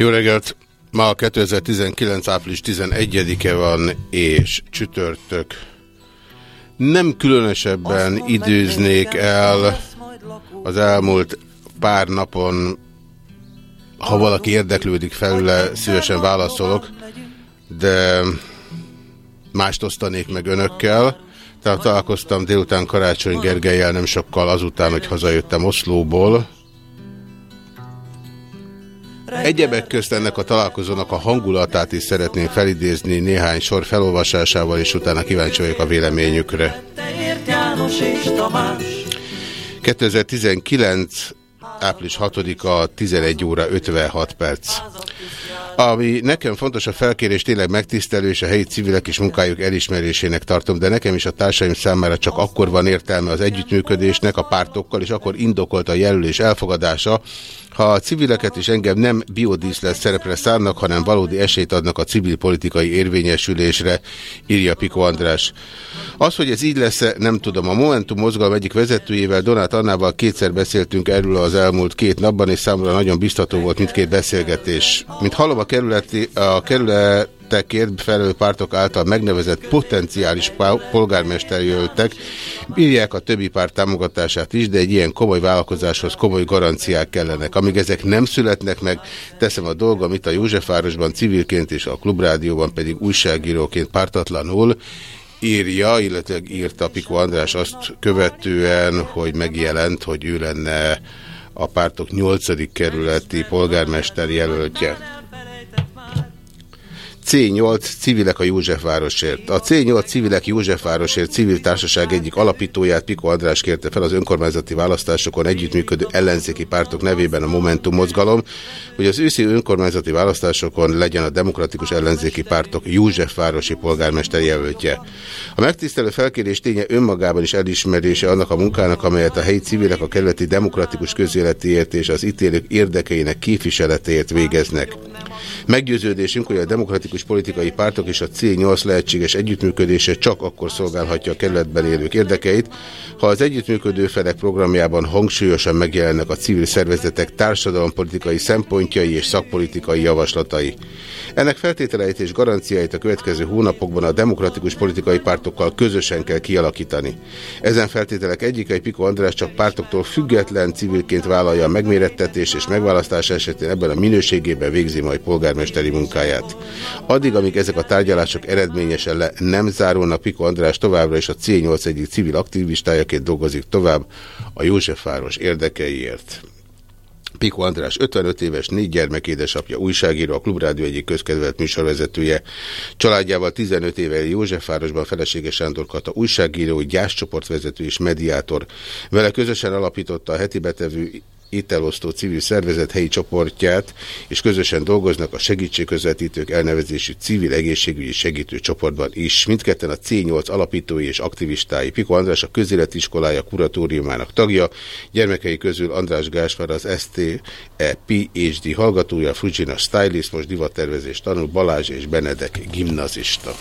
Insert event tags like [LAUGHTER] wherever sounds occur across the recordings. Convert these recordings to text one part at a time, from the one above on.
Jó reggelt! Ma 2019. április 11-e van, és csütörtök. Nem különösebben időznék el az elmúlt pár napon, ha valaki érdeklődik felüle, szívesen válaszolok, de mást osztanék meg önökkel. Tehát találkoztam délután Karácsony Gergelyel nem sokkal azután, hogy hazajöttem Oszlóból, Egyebek közt ennek a találkozónak a hangulatát is szeretném felidézni néhány sor felolvasásával, és utána kíváncsi vagyok a véleményükre. 2019. április 6-a 11 óra 56 perc. Ami nekem fontos, a felkérés tényleg megtisztelő, és a helyi civilek és munkájuk elismerésének tartom, de nekem is a társaim számára csak akkor van értelme az együttműködésnek a pártokkal, és akkor indokolt a jelölés elfogadása, ha a civileket is engem nem biodíszlet szerepre szánnak, hanem valódi esélyt adnak a civil politikai érvényesülésre, írja Piko András. Az, hogy ez így lesz -e, nem tudom. A Momentum mozgalom egyik vezetőjével, Donát Annával kétszer beszéltünk erről az elmúlt két napban, és számomra nagyon biztató volt mindkét beszélgetés. Mint hallom, a, kerületi, a kerület jelöltekért felelő pártok által megnevezett potenciális polgármesterjelöltek bírják a többi párt támogatását is, de egy ilyen komoly vállalkozáshoz komoly garanciák kellenek. Amíg ezek nem születnek meg, teszem a dolgom itt a Józsefvárosban civilként és a Klubrádióban pedig újságíróként pártatlanul, írja, illetve írta Piko András azt követően, hogy megjelent, hogy ő lenne a pártok 8. kerületi polgármester jelöltje. C8 Civilek a Józsefvárosért. A C8 Civilek Józsefvárosért civil társaság egyik alapítóját Piko András kérte fel az önkormányzati választásokon együttműködő ellenzéki pártok nevében a Momentum mozgalom, hogy az őszi önkormányzati választásokon legyen a demokratikus ellenzéki pártok Józsefvárosi polgármester jelöltje. A megtisztelő felkérés ténye önmagában is elismerése annak a munkának, amelyet a helyi civilek a kerületi demokratikus közéletiért és az ítélők érdekeinek képviseletéért végeznek. Meggyőződésünk, hogy a demokratikus politikai pártok és a C8 lehetséges együttműködése csak akkor szolgálhatja a kerületben élők érdekeit, ha az együttműködő felek programjában hangsúlyosan megjelennek a civil szervezetek társadalompolitikai szempontjai és szakpolitikai javaslatai. Ennek feltételeit és garanciáit a következő hónapokban a demokratikus politikai pártokkal közösen kell kialakítani. Ezen feltételek egyike egy Piko András csak pártoktól független civilként vállalja a megmérettetés és megválasztás esetén ebben a minőségében végzi majd polgármesteri munkáját. Addig, amíg ezek a tárgyalások eredményesen le nem zárulnak, Piko András továbbra is a C8 egyik civil aktivistájaként dolgozik tovább a Józsefváros érdekeiért. Piko András 55 éves, négy gyermek édesapja, újságíró, a Klubrádió egyik közkedvelt műsorvezetője. Családjával 15 éve Józsefvárosban felesége Sándor Kata, újságíró, gyáscsoportvezető és mediátor. Vele közösen alapította a heti betevő ételosztó civil szervezet helyi csoportját, és közösen dolgoznak a segítségközvetítők elnevezésű civil egészségügyi segítő csoportban is. Mindketten a C8 alapítói és aktivistái. Piko András a közéletiskolája kuratóriumának tagja, gyermekei közül András Gáspár az ST e PhD hallgatója, Frugina Stylist, most divattervezés tanul, Balázs és Benedek gimnazista.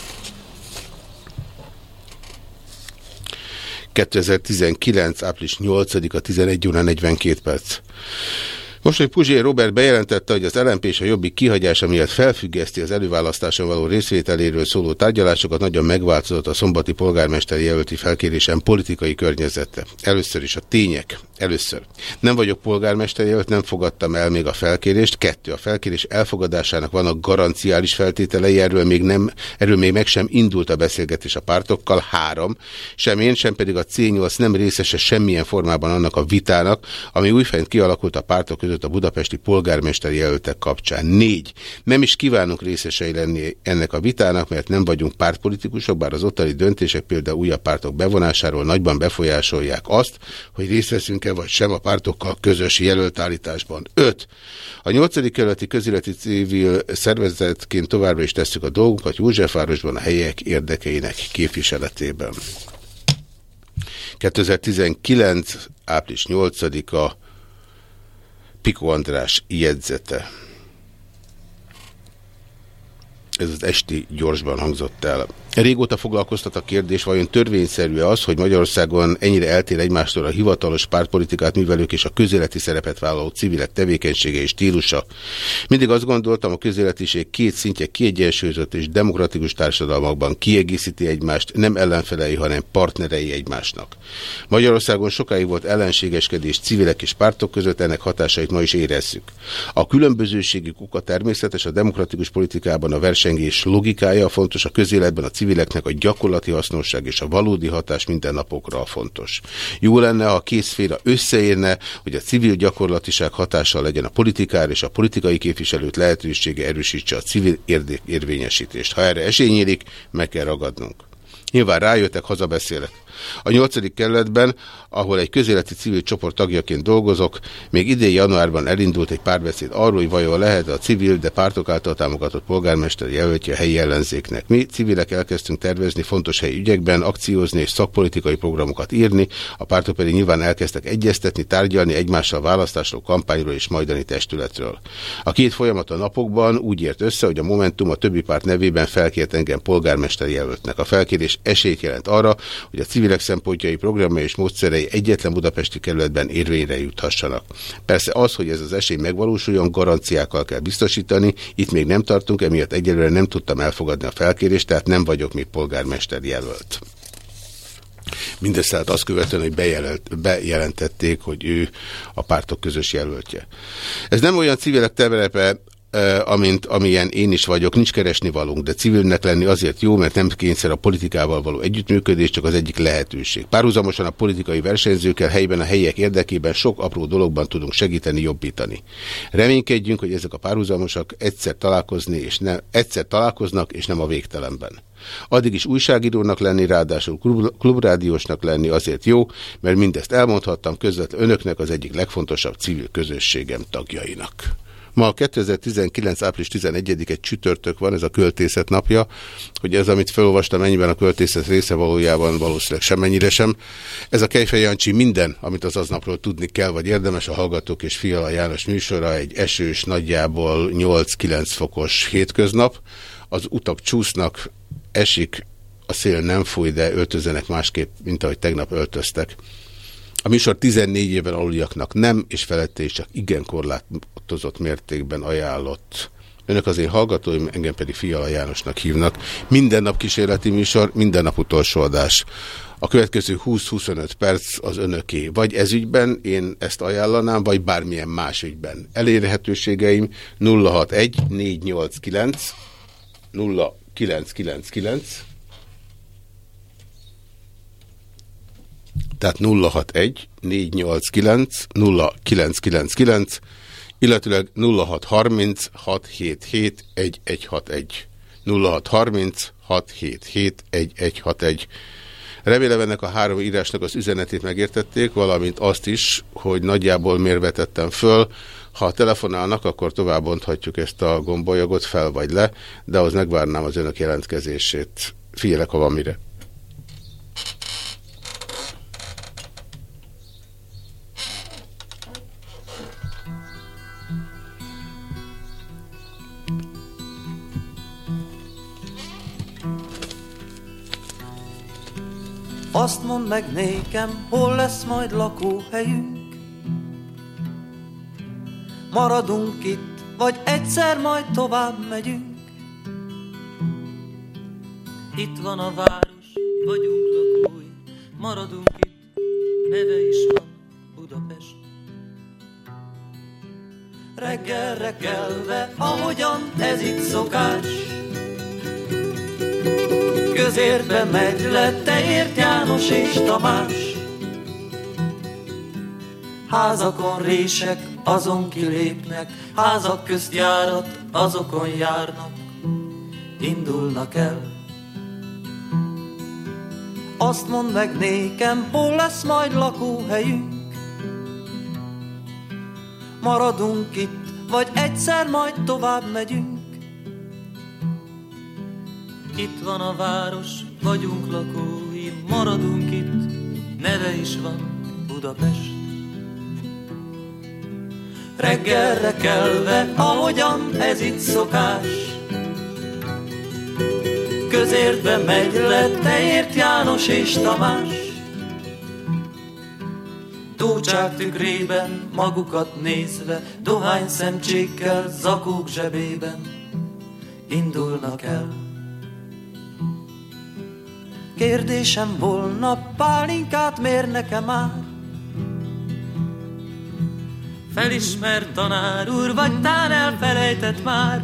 2019. április 8-a 11 óra 42 perc. Most, hogy Puzsé Robert bejelentette, hogy az LNP és a Jobbik kihagyása miatt felfüggeszti az előválasztáson való részvételéről szóló tárgyalásokat, nagyon megváltozott a szombati polgármester jelölti felkérésen politikai környezete. Először is a tények. Először. Nem vagyok polgármester jelölt, nem fogadtam el még a felkérést. Kettő. A felkérés elfogadásának vannak garanciális feltételei, erről még, nem, erről még meg sem indult a beszélgetés a pártokkal. Három. Sem én, sem pedig a C8 nem részese semmilyen formában annak a vitának, ami újfent kialakult a pártok között a budapesti polgármester jelöltek kapcsán. Négy. Nem is kívánunk részesei lenni ennek a vitának, mert nem vagyunk pártpolitikusok, bár az ottani döntések például újabb pártok bevonásáról nagyban befolyásolják azt, hogy részt veszünk-e vagy sem a pártokkal közös jelöltállításban. Öt. A nyolcadik kerületi közéleti civil szervezetként továbbra is tesszük a dolgunkat Józsefvárosban a helyek érdekeinek képviseletében. 2019. április 8-a Piko András jegyzete. Ez az esti gyorsban hangzott el. Régóta foglalkoztat a kérdés, vajon törvényszerű-e az, hogy Magyarországon ennyire eltér egymástól a hivatalos pártpolitikát művelők és a közéleti szerepet vállaló civilek tevékenysége és stílusa. Mindig azt gondoltam, a közéletiség két szintje kiegyensúlyozott és demokratikus társadalmakban kiegészíti egymást, nem ellenfelei, hanem partnerei egymásnak. Magyarországon sokáig volt ellenségeskedés civilek és pártok között, ennek hatásait ma is érezzük. A különbözőségi kuka természetes, a demokratikus politikában a versengés logikája fontos, a közéletben a civileknek a gyakorlati hasznosság és a valódi hatás mindennapokra fontos. Jó lenne, ha a készféle összeérne, hogy a civil gyakorlatiság hatással legyen a politikára, és a politikai képviselőt lehetősége erősítse a civil érvényesítést. Ha erre esély nyílik, meg kell ragadnunk. Nyilván rájöttek, hazabeszélek. A nyolcadik kerületben, ahol egy közéleti civil csoport tagjaként dolgozok, még idén januárban elindult egy párbeszéd arról, hogy vajon lehet a civil, de pártok által támogatott polgármester jelöltje a helyi ellenzéknek. Mi civilek elkezdtünk tervezni fontos helyi ügyekben, akciózni és szakpolitikai programokat írni, a pártok pedig nyilván elkezdtek egyeztetni, tárgyalni egymással választásról, kampányról és majdani testületről. A két folyamat a napokban úgy ért össze, hogy a Momentum a többi párt nevében felkért engem polgármester jelöltnek. A felkérés esélyt jelent arra, hogy a civil civilek szempontjai, programja és módszerei egyetlen budapesti kerületben érvényre juthassanak. Persze az, hogy ez az esély megvalósuljon, garanciákkal kell biztosítani, itt még nem tartunk, emiatt egyelőre nem tudtam elfogadni a felkérést, tehát nem vagyok még polgármester jelölt. Mindezt tehát azt követően, hogy bejelent, bejelentették, hogy ő a pártok közös jelöltje. Ez nem olyan civilek terepe, amint amilyen én is vagyok, nincs keresni valunk, de civilnek lenni azért jó, mert nem kényszer a politikával való együttműködés, csak az egyik lehetőség. Párhuzamosan a politikai versenyzőkkel helyben a helyiek érdekében sok apró dologban tudunk segíteni, jobbítani. Reménykedjünk, hogy ezek a párhuzamosak egyszer találkozni és ne, egyszer találkoznak, és nem a végtelenben. Addig is újságírónak lenni, ráadásul klub, klubrádiósnak lenni azért jó, mert mindezt elmondhattam közvetlen önöknek az egyik legfontosabb civil közösségem tagjainak. Ma 2019. április 11 egy csütörtök van, ez a költészet napja, hogy ez, amit felolvastam, ennyiben a költészet része valójában valószínűleg semennyire sem. Ez a Kejfej Jancsi minden, amit az aznapról tudni kell, vagy érdemes a Hallgatók és Fiala János műsora, egy esős, nagyjából 8-9 fokos hétköznap. Az utak csúsznak, esik, a szél nem fúj, de öltözenek másképp, mint ahogy tegnap öltöztek. A műsor 14 éven aluljaknak nem, és felette is csak igen korlátozott mértékben ajánlott. Önök az én hallgatóim, engem pedig Fiala Jánosnak hívnak. Minden nap kísérleti műsor, minden nap utolsó adás. A következő 20-25 perc az önöké. Vagy ez ügyben én ezt ajánlanám, vagy bármilyen más ügyben. Elérhetőségeim 061 489 0999 tehát 061 489 0999, illetőleg 0630 677 1161. 0630 677 1161. Remélem ennek a három írásnak az üzenetét megértették, valamint azt is, hogy nagyjából miért vetettem föl. Ha telefonálnak, akkor tovább bonthatjuk ezt a gombolyagot fel vagy le, de ahhoz megvárnám az önök jelentkezését. Figyelek, ha van mire. Azt mondd meg nékem, hol lesz majd lakóhelyünk? Maradunk itt, vagy egyszer majd tovább megyünk? Itt van a város, vagyunk lakói. Maradunk itt, neve is van Budapest. Reggelre kelve, ahogyan ez itt szokás közérbe megy le, te ért János és Tamás. Házakon rések, azon kilépnek, házak közt járat, azokon járnak, indulnak el. Azt mondd meg nékem, hol lesz majd lakóhelyünk, Maradunk itt, vagy egyszer majd tovább megyünk. Itt van a város, vagyunk lakói, maradunk itt, neve is van Budapest. Reggelre kelve, ahogyan ez itt szokás, Közértbe megy le, teért János és Tamás. Tócsák tükrében, magukat nézve, dohány szemcsékkel, zakók zsebében indulnak el. Kérdésem volna, pálinkát mér nekem már? Felismert tanár úr, vagy tán elfelejtett már?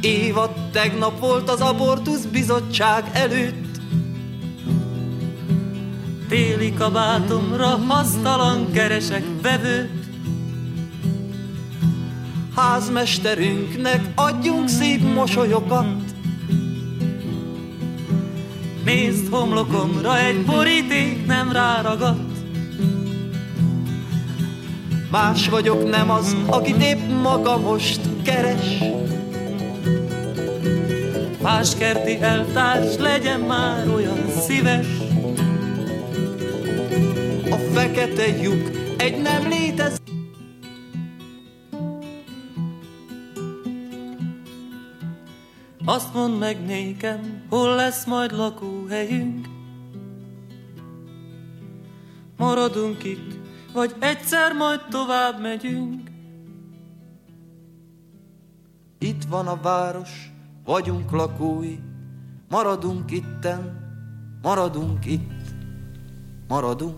Évad tegnap volt az abortusz bizottság előtt, Téli kabátomra hasztalan keresek vevőt. Házmesterünknek adjunk szép mosolyokat, Nézd homlokomra, egy boríték nem ráragadt. Más vagyok, nem az, akit épp maga most keres. Fáskerti eltárs, legyen már olyan szíves a fekete lyuk egy nem létez. Azt mondd meg nékem, hol lesz majd lakóhelyünk? Maradunk itt, vagy egyszer majd tovább megyünk? Itt van a város, vagyunk lakói, maradunk itten, maradunk itt, maradunk.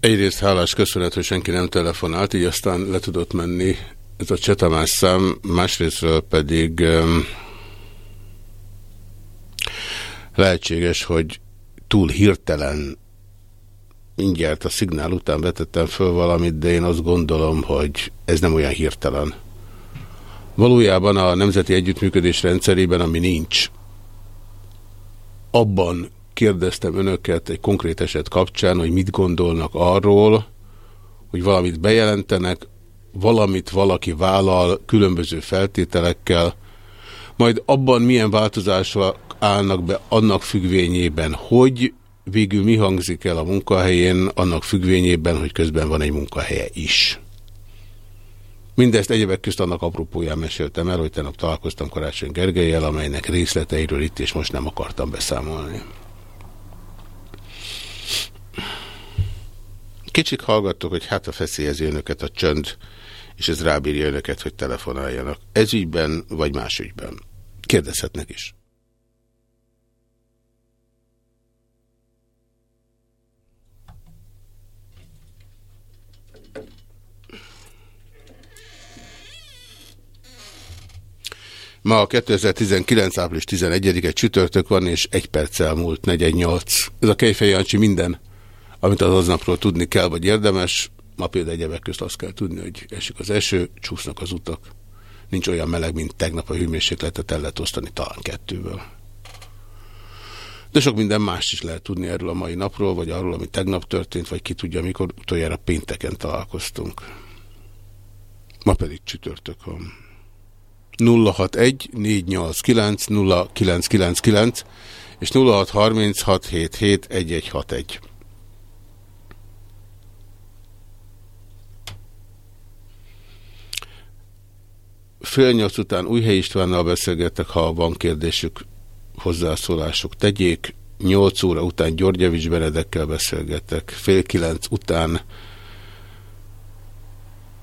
Egyrészt hálás köszönet, hogy senki nem telefonált, így aztán le tudott menni ez a csetamás szám, másrésztről pedig lehetséges, hogy túl hirtelen mindjárt a szignál után vetettem föl valamit, de én azt gondolom, hogy ez nem olyan hirtelen. Valójában a Nemzeti Együttműködés rendszerében, ami nincs, abban kérdeztem önöket egy konkrét eset kapcsán, hogy mit gondolnak arról, hogy valamit bejelentenek, valamit valaki vállal különböző feltételekkel, majd abban milyen változások állnak be annak függvényében, hogy végül mi hangzik el a munkahelyén, annak függvényében, hogy közben van egy munkahelye is. Mindezt egyebek közt annak apropóján meséltem el, hogy tegnap találkoztam Karácsony Gergelyel, amelynek részleteiről itt és most nem akartam beszámolni. Kicsik hallgattok, hogy hát a feszélyezi önöket a csönd, és ez rábírja önöket, hogy telefonáljanak. Ez ügyben, vagy más ügyben. Kérdezhetnek is. Ma a 2019. április 11-e csütörtök van, és egy perccel múlt 48. Ez a Kejfej Jancsi minden amit az aznapról tudni kell, vagy érdemes. Ma például egyebek közt azt kell tudni, hogy esik az eső, csúsznak az utak. Nincs olyan meleg, mint tegnap a hőmérsékletet el lehet osztani talán kettőből. De sok minden más is lehet tudni erről a mai napról, vagy arról, ami tegnap történt, vagy ki tudja, amikor utoljára pénteken találkoztunk. Ma pedig csütörtök van. 061 489 0999 és 0636771161. Fél nyolc után Újhely Istvánnal beszélgetek, ha van kérdésük, hozzászólások tegyék. Nyolc óra után Györgyevics Benedekkel beszélgetek. Fél kilenc után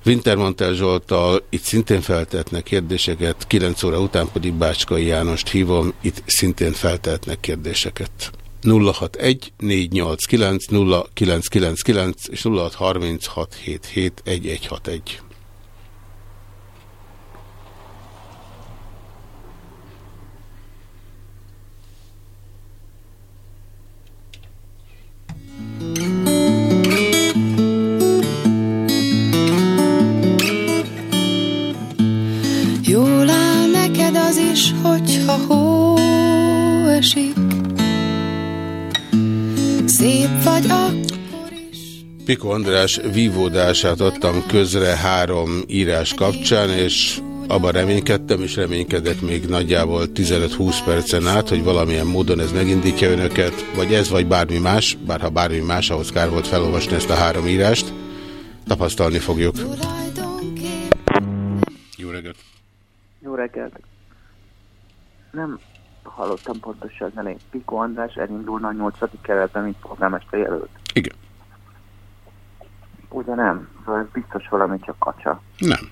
Wintermantel Zsoltal itt szintén feltehetnek kérdéseket, 9 óra után pedig Bácskai Jánost hívom, itt szintén feltehetnek kérdéseket. 061 489 0999 és 0636771161. Jól áll neked az is, hogyha hó esik. Szép vagy akkor. Piko András vívódását adtam közre három írás kapcsán, és abban reménykedtem, és reménykedek még nagyjából 15-20 percen át, hogy valamilyen módon ez megindítja önöket, vagy ez, vagy bármi más, bár ha bármi más, ahhoz kár volt felolvasni ezt a három írást, tapasztalni fogjuk. Jó reggelt! Jó reggelt! Nem hallottam pontosan elég. Piko András elindulna a 8. keretben, mint polgármester jelölt. Igen. Ugye nem? Szóval ez biztos valami csak kacsa. Nem.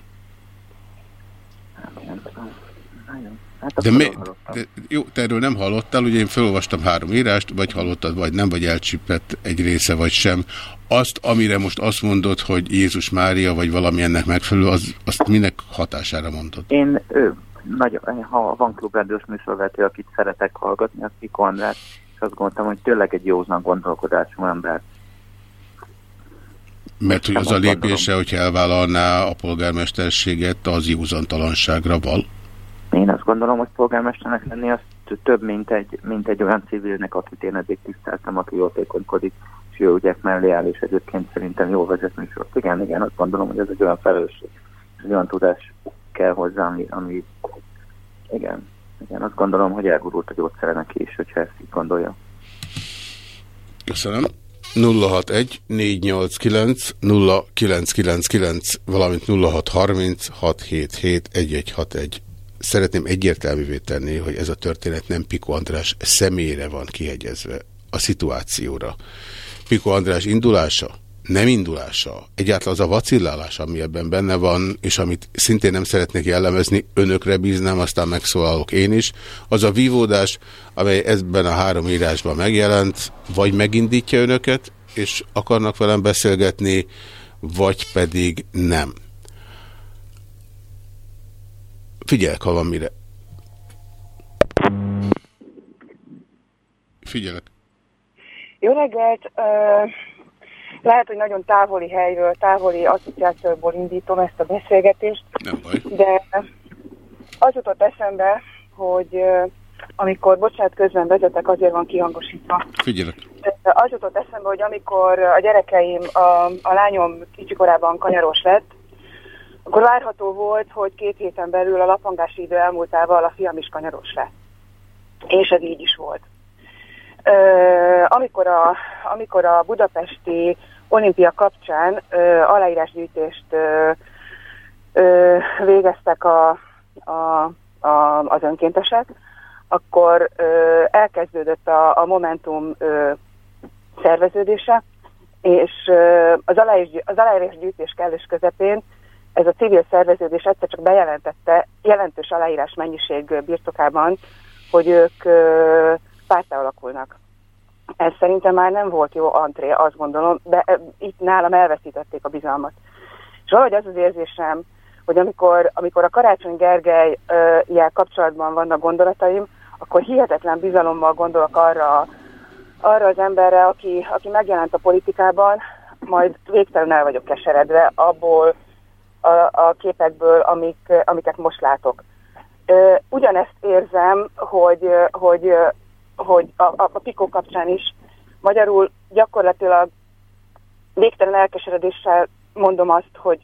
Nem. Hát De, mi, de jó, te erről nem hallottál, ugye én felolvastam három írást, vagy hallottad, vagy nem, vagy elcsípett egy része, vagy sem. Azt, amire most azt mondod, hogy Jézus Mária, vagy valami ennek megfelelő, az, azt minek hatására mondod? Én ő, nagyon, ha van klubrádiós műsorvető, akit szeretek hallgatni, az Piko András, és azt gondoltam, hogy tényleg egy józan gondolkodású ember. Mert hogy az a lépése, hogyha elvállalná a polgármesterséget, az józantalanságra val. Én azt gondolom, hogy polgármesternek lenni az több, mint egy, mint egy olyan civilnek, akit én eddig tiszteltem, aki jótékonykodik, és jó ügyek mellé áll, és egyébként szerintem jól vezet műsort. Igen, igen, azt gondolom, hogy ez egy olyan felelősség, és egy olyan tudás kell hozzá, ami, ami igen, igen, azt gondolom, hogy elgurult a gyógyszere neki is, hogyha ezt így gondolja. Köszönöm. 061 489 0999, valamint 0630 677 1161. Szeretném egyértelművé tenni, hogy ez a történet nem Piko András személyre van kihegyezve, a szituációra. Piko András indulása, nem indulása, egyáltalán az a vacillálás, ami ebben benne van, és amit szintén nem szeretnék jellemezni, önökre bíznám, aztán megszólalok én is, az a vívódás, amely ebben a három írásban megjelent, vagy megindítja önöket, és akarnak velem beszélgetni, vagy pedig nem. Figyelek, ha van mire. Figyelek. Jó reggelt! Ö, Lehet, hogy nagyon távoli helyről, távoli asszociációból indítom ezt a beszélgetést, Nem baj. de az jutott eszembe, hogy amikor, bocsánat, közben vezetek, azért van kihangosítva. Figyelek. Az jutott eszembe, hogy amikor a gyerekeim, a, a lányom kicsikorában kanyaros lett, akkor várható volt, hogy két héten belül a lapangási idő elmúltával a fiam is kanyaros lett. És ez így is volt. Amikor, a, amikor a budapesti olimpia kapcsán ö, aláírásgyűjtést ö, ö, végeztek a, a, a, az önkéntesek, akkor ö, elkezdődött a, a Momentum ö, szerveződése, és ö, az, aláírás, az aláírásgyűjtés kellős közepén ez a civil szerveződés egyszer csak bejelentette jelentős aláírás mennyiség birtokában, hogy ők ö, pártá alakulnak. Ez szerintem már nem volt jó antré, azt gondolom, de e, itt nálam elveszítették a bizalmat. És valahogy az az érzésem, hogy amikor, amikor a Karácsony Gergely kapcsolatban vannak gondolataim, akkor hihetetlen bizalommal gondolok arra, arra az emberre, aki, aki megjelent a politikában, majd végtelenül el vagyok keseredve abból a, a képekből, amik, amiket most látok. Ugyanezt érzem, hogy, hogy, hogy a, a, a Pikó kapcsán is magyarul gyakorlatilag végtelen elkeseredéssel mondom azt, hogy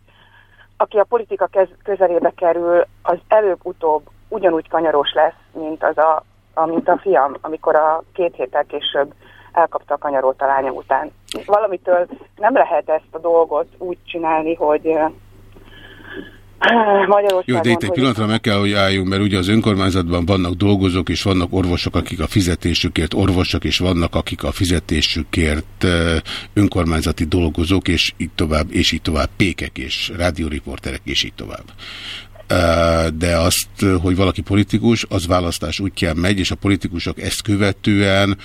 aki a politika kez, közelébe kerül, az előbb-utóbb ugyanúgy kanyaros lesz, mint, az a, a, mint a fiam, amikor a két héttel később elkapta a kanyarót a lányom után. Valamitől nem lehet ezt a dolgot úgy csinálni, hogy Magyarországon... Jó, de itt egy pillanatra meg kell, hogy álljunk, mert ugye az önkormányzatban vannak dolgozók, és vannak orvosok, akik a fizetésükért orvosok, és vannak, akik a fizetésükért eh, önkormányzati dolgozók, és így tovább, és így tovább, pékek és rádióriporterek, és így tovább. Eh, De azt, eh, hogy valaki politikus, az választás útján megy, és a politikusok ezt követően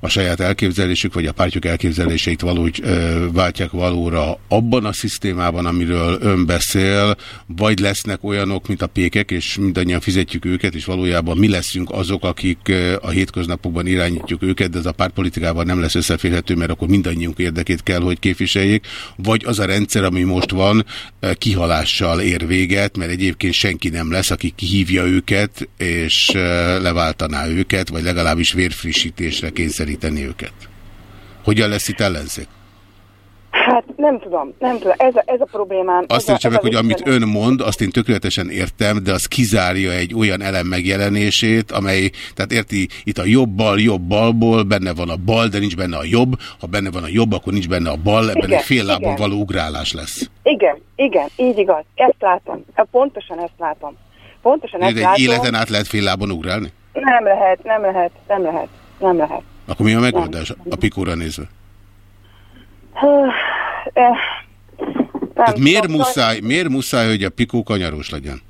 a saját elképzelésük, vagy a pártjuk elképzeléseit valahogy ö, váltják valóra abban a szisztémában, amiről ön beszél, vagy lesznek olyanok, mint a pékek, és mindannyian fizetjük őket, és valójában mi leszünk azok, akik a hétköznapokban irányítjuk őket, de ez a pártpolitikával nem lesz összeférhető, mert akkor mindannyiunk érdekét kell, hogy képviseljék, vagy az a rendszer, ami most van, kihalással ér véget, mert egyébként senki nem lesz, aki kihívja őket, és leváltaná őket, vagy legalábbis vérfrissítésre kényszeríteni őket. Hogyan lesz itt ellenzék? Hát nem tudom, nem tudom. Ez a, ez a problémám. Azt értsem meg, hogy amit ön mond, azt én tökéletesen értem, de az kizárja egy olyan elem megjelenését, amely, tehát érti, itt a jobb bal, jobb balból, benne van a bal, de nincs benne a jobb. Ha benne van a jobb, akkor nincs benne a bal, ebben igen, egy fél lábon való ugrálás lesz. Igen, igen, így igaz. Ezt látom. Pontosan ezt látom. Pontosan ezt egy látom. életen át lehet fél lábon ugrálni? Nem lehet, nem lehet, nem lehet, nem lehet. Akkor mi a megoldás a pikóra nézve? Tehát miért muszáj, miért muszáj, hogy a pikó kanyarós legyen?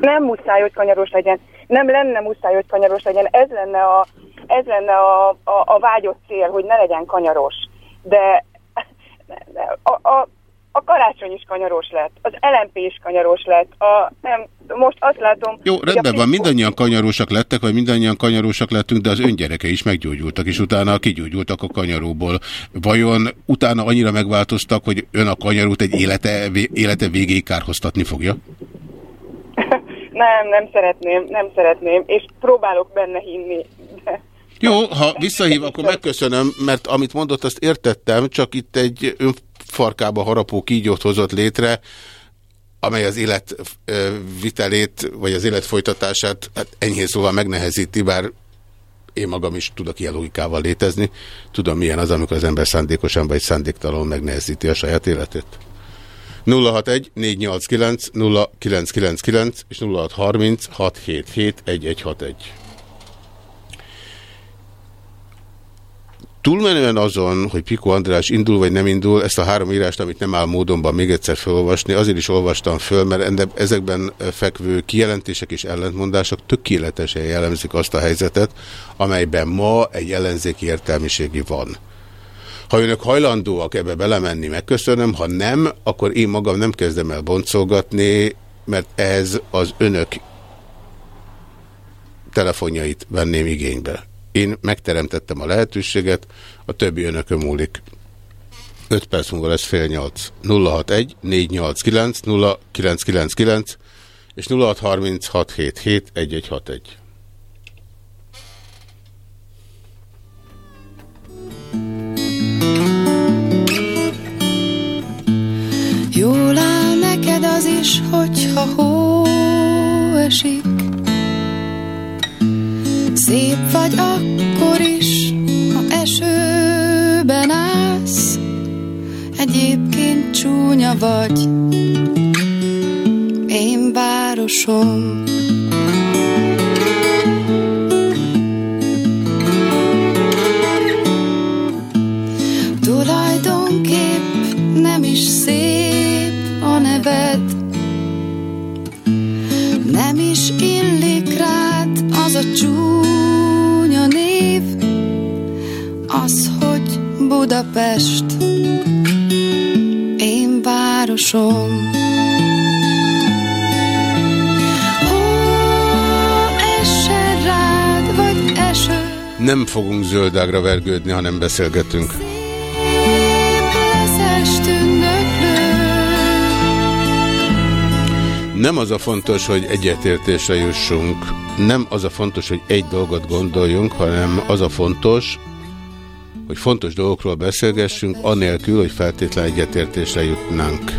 Nem muszáj, hogy kanyaros legyen. Nem lenne muszáj, hogy kanyaros legyen. Ez lenne a, ez lenne a, a, a vágyott cél, hogy ne legyen kanyaros. De a, a, a karácsony is kanyaros lett, az LMP is kanyaros lett, a, nem, most azt látom... Jó, rendben van, mindannyian kanyarósak lettek, vagy mindannyian kanyarósak lettünk, de az öngyereke is meggyógyultak, és utána kigyógyultak a kanyaróból. Vajon utána annyira megváltoztak, hogy ön a kanyarót egy élete, élete végéig kárhoztatni fogja? [LAUGHS] nem, nem szeretném, nem szeretném, és próbálok benne hinni. De... Jó, ha visszahív, akkor megköszönöm, mert amit mondott, azt értettem, csak itt egy önfarkába harapó kígyót hozott létre, amely az élet vitelét, vagy az élet folytatását hát enyhén szóval megnehezíti, bár én magam is tudok ilyen logikával létezni. Tudom, milyen az, amikor az ember szándékosan vagy szándéktalanul megnehezíti a saját életét. 061 489 0999 és 0630 677 1161. Túlmenően azon, hogy Piko András indul vagy nem indul, ezt a három írást, amit nem áll módonban még egyszer felolvasni, azért is olvastam föl, mert ezekben fekvő kijelentések és ellentmondások tökéletesen jellemzik azt a helyzetet, amelyben ma egy ellenzéki értelmiségi van. Ha önök hajlandóak ebbe belemenni, megköszönöm, ha nem, akkor én magam nem kezdem el boncolgatni, mert ez az önök telefonjait venném igénybe. Én megteremtettem a lehetőséget, a többi önökön múlik. 5 perc múlva lesz fél nyolc. 061 489 0999 és 063677 1161. Jól áll neked az is, hogyha hó esik, Szép vagy akkor is, ha esőben állsz, egyébként csúnya vagy, én városom. Budapest, én városom. Nem fogunk zöldágra vergődni, ha nem beszélgetünk. Nem az a fontos, hogy egyetértésre jussunk, nem az a fontos, hogy egy dolgot gondoljunk, hanem az a fontos, hogy fontos dolgokról beszélgessünk, anélkül, hogy feltétlen egyetértésre jutnánk.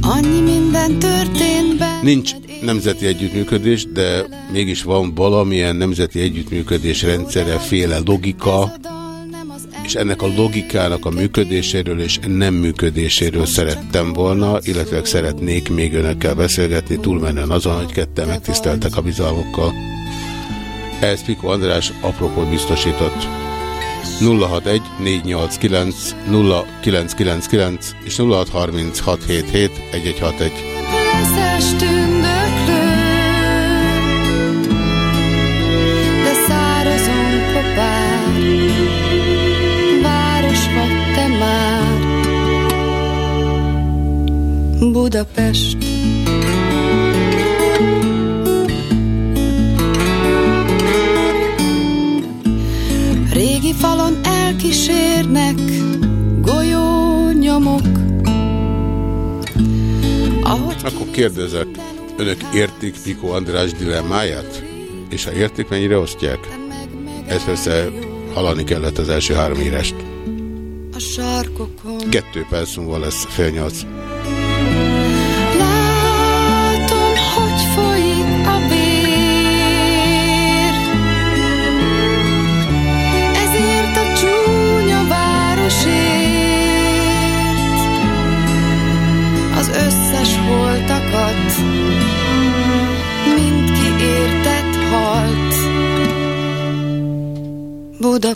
Annyi minden történt be. Nincs nemzeti együttműködés, de mégis van valamilyen nemzeti együttműködés rendszere, féle logika, és ennek a logikának a működéséről és nem működéséről szerettem volna, illetve szeretnék még önökkel beszélgetni, túlmenően azon, hogy ketten megtiszteltek a bizalmukkal. Ez Piko András apropó biztosított. 061 489 0999 és 063677 1161. Budapest. Elkísérnek golyónyomok. Ahogy Akkor kérdezek, önök értik Piko András dilemmáját? És ha értik, mennyire osztják? Ez persze hallani kellett az első három írást. Kettő perc múlva lesz fél nyolc.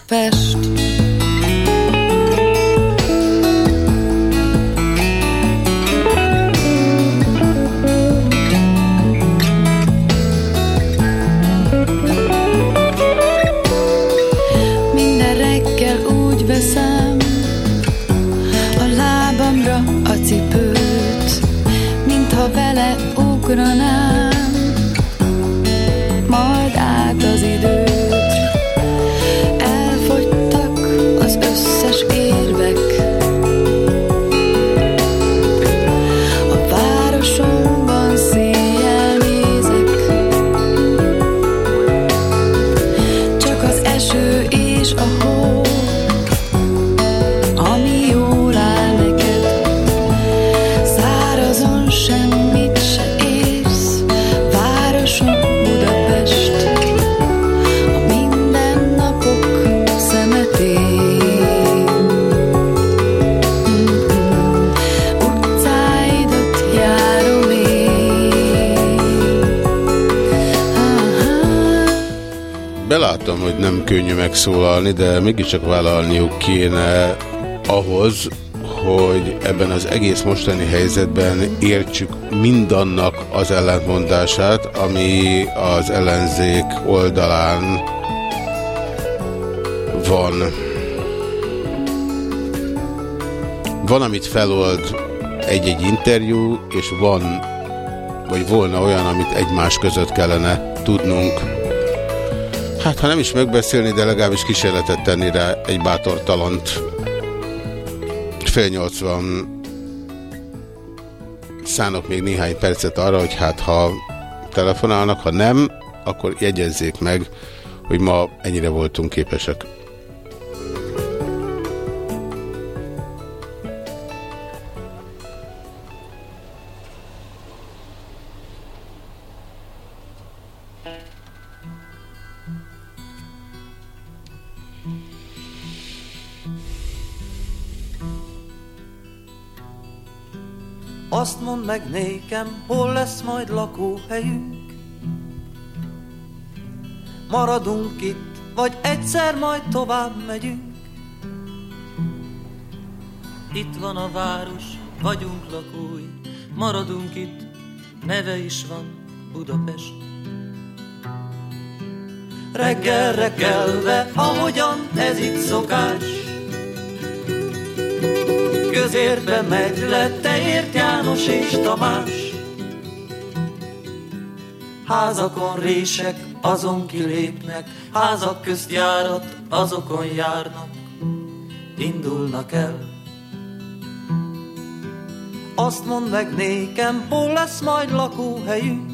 Budapest megszólalni, de mégiscsak vállalniuk kéne ahhoz, hogy ebben az egész mostani helyzetben értsük mindannak az ellentmondását, ami az ellenzék oldalán van. Van, amit felold egy-egy interjú, és van, vagy volna olyan, amit egymás között kellene tudnunk Hát, ha nem is megbeszélni, de legalábbis kísérletet tenni rá egy bátor talant. Fél nyolc van. Szánok még néhány percet arra, hogy hát ha telefonálnak, ha nem, akkor jegyezzék meg, hogy ma ennyire voltunk képesek. Nékem, hol lesz majd lakóhelyünk? Maradunk itt, vagy egyszer majd tovább megyünk? Itt van a város, vagyunk lakói Maradunk itt, neve is van Budapest. Reggelre kelve, ahogyan ez itt szokás Közértbe megy le, te ért János és Tamás. Házakon rések, azon kilépnek, házak közt járat, azokon járnak, indulnak el. Azt mondd meg nékem, hol lesz majd lakóhelyünk?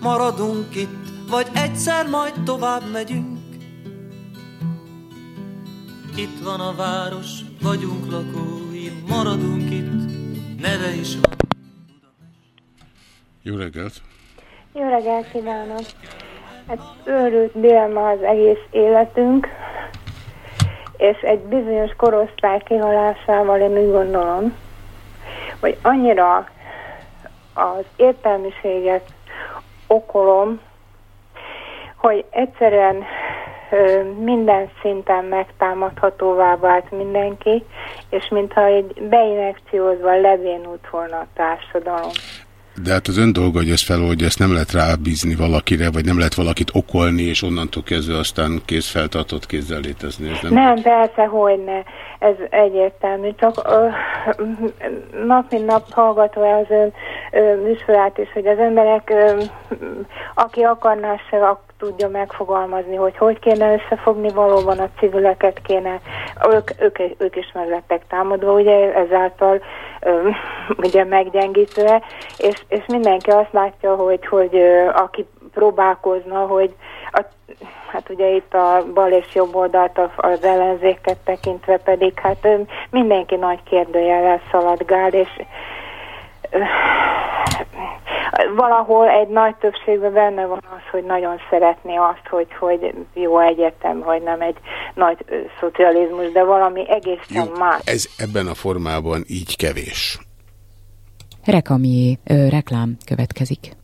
Maradunk itt, vagy egyszer majd tovább megyünk? Itt van a város, vagyunk lakói, maradunk itt, neve is van. Jó reggelt! Jó reggelt kívánok! Hát őrült dilemma az egész életünk, és egy bizonyos korosztály kihalásával én úgy gondolom, hogy annyira az értelmiséget okolom, hogy egyszerűen minden szinten megtámadhatóvá vált mindenki, és mintha egy beinekciózva levénút volna a társadalom. De hát az ön dolga, hogy ezt feloldja, ezt nem lehet rábízni valakire, vagy nem lehet valakit okolni, és onnantól kezdve aztán kéz feltartott kézzel létezni. Ez nem, Nem, persze, hogy ne. Ez egyértelmű. Csak ö, nap mint nap hallgatva az ön ö, műsorát is, hogy az emberek, ö, aki akarná, se ak- tudja megfogalmazni, hogy hogy kéne összefogni, valóban a civileket kéne, ők, ők, ők is meg lettek támadva, ugye ezáltal ugye meggyengítve, és, és mindenki azt látja, hogy, hogy aki próbálkozna, hogy a hát ugye itt a bal és jobb oldalt az ellenzéket tekintve pedig hát mindenki nagy kérdőjellel szaladgál, és valahol egy nagy többségben benne van az, hogy nagyon szeretné azt, hogy, hogy jó egyetem, hogy nem egy nagy szocializmus, de valami egészen Jó, más. ez ebben a formában így kevés. Rekamié, ö, reklám következik.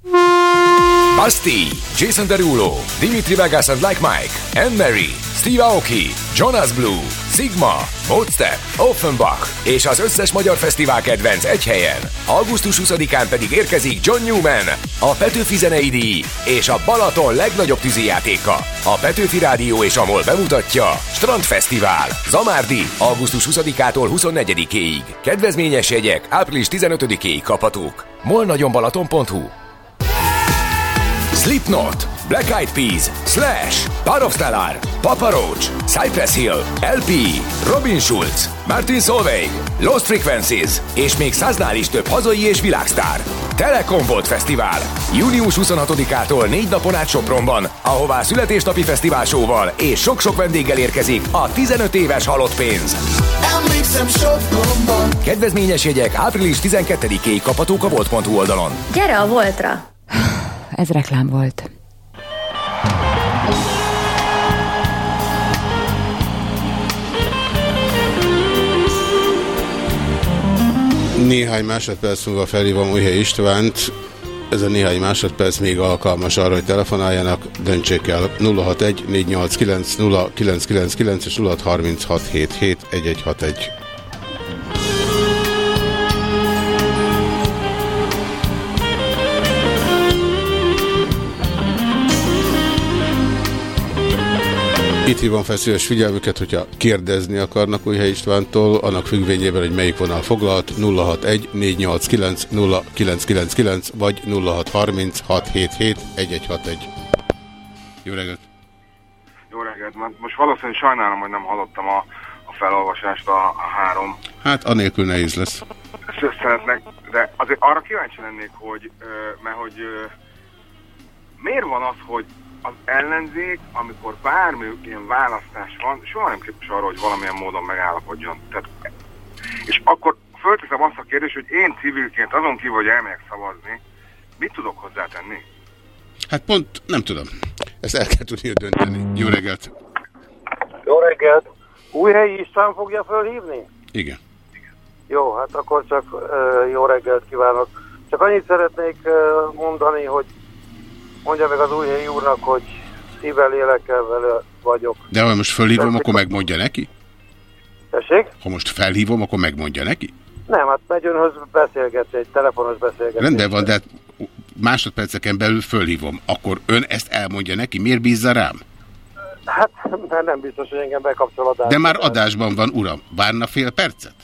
Basti, Jason Derulo, Dimitri Vegas and Like Mike, Anne Mary, Steve Aoki, Jonas Blue, Sigma, Modstep, Offenbach és az összes magyar fesztivál kedvenc egy helyen. Augusztus 20-án pedig érkezik John Newman, a Petőfi Zenei Díj és a Balaton legnagyobb tűzijátéka. A Petőfi Rádió és a MOL bemutatja Strandfesztivál, Zamárdi, augusztus 20-ától 24-éig. Kedvezményes jegyek április 15-éig kaphatók. molnagyonbalaton.hu Slipknot, Black Eyed Peas, Slash, Bar of Stellar, Papa Roach, Cypress Hill, LP, Robin Schulz, Martin Solveig, Lost Frequencies és még száznál is több hazai és világsztár. Telekom Volt Fesztivál. Június 26-ától négy napon át Sopronban, ahová születésnapi fesztiválsóval és sok-sok vendéggel érkezik a 15 éves halott pénz. Emlékszem Sopronban Kedvezményes jegyek április 12-ig kaphatók a volt.hu oldalon. Gyere a Voltra! Ez reklám volt. Néhány másodperc múlva felhívom Újhely Istvánt. Ez a néhány másodperc még alkalmas arra, hogy telefonáljanak. Döntsék el 061 489 0999 és 063677 Itt hívom fel szíves figyelmüket, hogyha kérdezni akarnak Újhely Istvántól, annak függvényében, hogy melyik vonal foglalt, 061 489 0999 vagy 0630 677 1161. Jó reggelt! Jó reggelt, most valószínűleg sajnálom, hogy nem hallottam a, a felolvasást a, a három Hát anélkül nehéz lesz. szösszenetnek, de azért arra kíváncsi lennék, hogy, mert hogy miért van az, hogy az ellenzék, amikor bármi ilyen választás van, soha nem képes arra, hogy valamilyen módon megállapodjon. Tehát, és akkor fölteszem azt a kérdést, hogy én civilként azon kívül, hogy elmegyek szavazni, mit tudok hozzátenni? Hát pont nem tudom. Ezt el kell tudni dönteni. Jó reggelt! Jó reggelt! Újhelyi István fogja fölhívni? Igen. Jó, hát akkor csak uh, jó reggelt kívánok. Csak annyit szeretnék uh, mondani, hogy mondja meg az újhelyi úrnak, hogy szívvel, lélekkel vele vagyok. De ha most felhívom, akkor megmondja neki? Tessék? Ha most felhívom, akkor megmondja neki? Nem, hát megy önhöz beszélgetni, egy telefonos beszélgetés. Rendben van, de hát másodperceken belül fölhívom. Akkor ön ezt elmondja neki? Miért bízza rám? Hát, mert nem biztos, hogy engem bekapcsol adásba. De már adásban van, uram. Várna fél percet?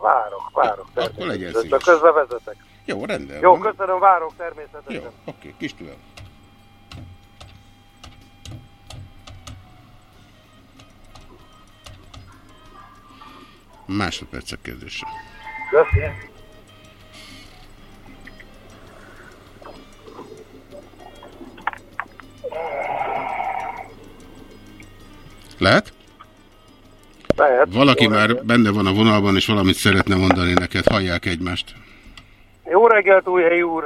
Várok, várok. Akkor legyen Csak szíves. közben vezetek. Jó, rendben Jó, van. köszönöm, várok természetesen. Jó, oké, kis türelem. Másodpercek kérdése. Köszönöm. Lehet? Lehet. Valaki már reggelt. benne van a vonalban, és valamit szeretne mondani neked. Hallják egymást. Jó reggelt, Újhelyi úr!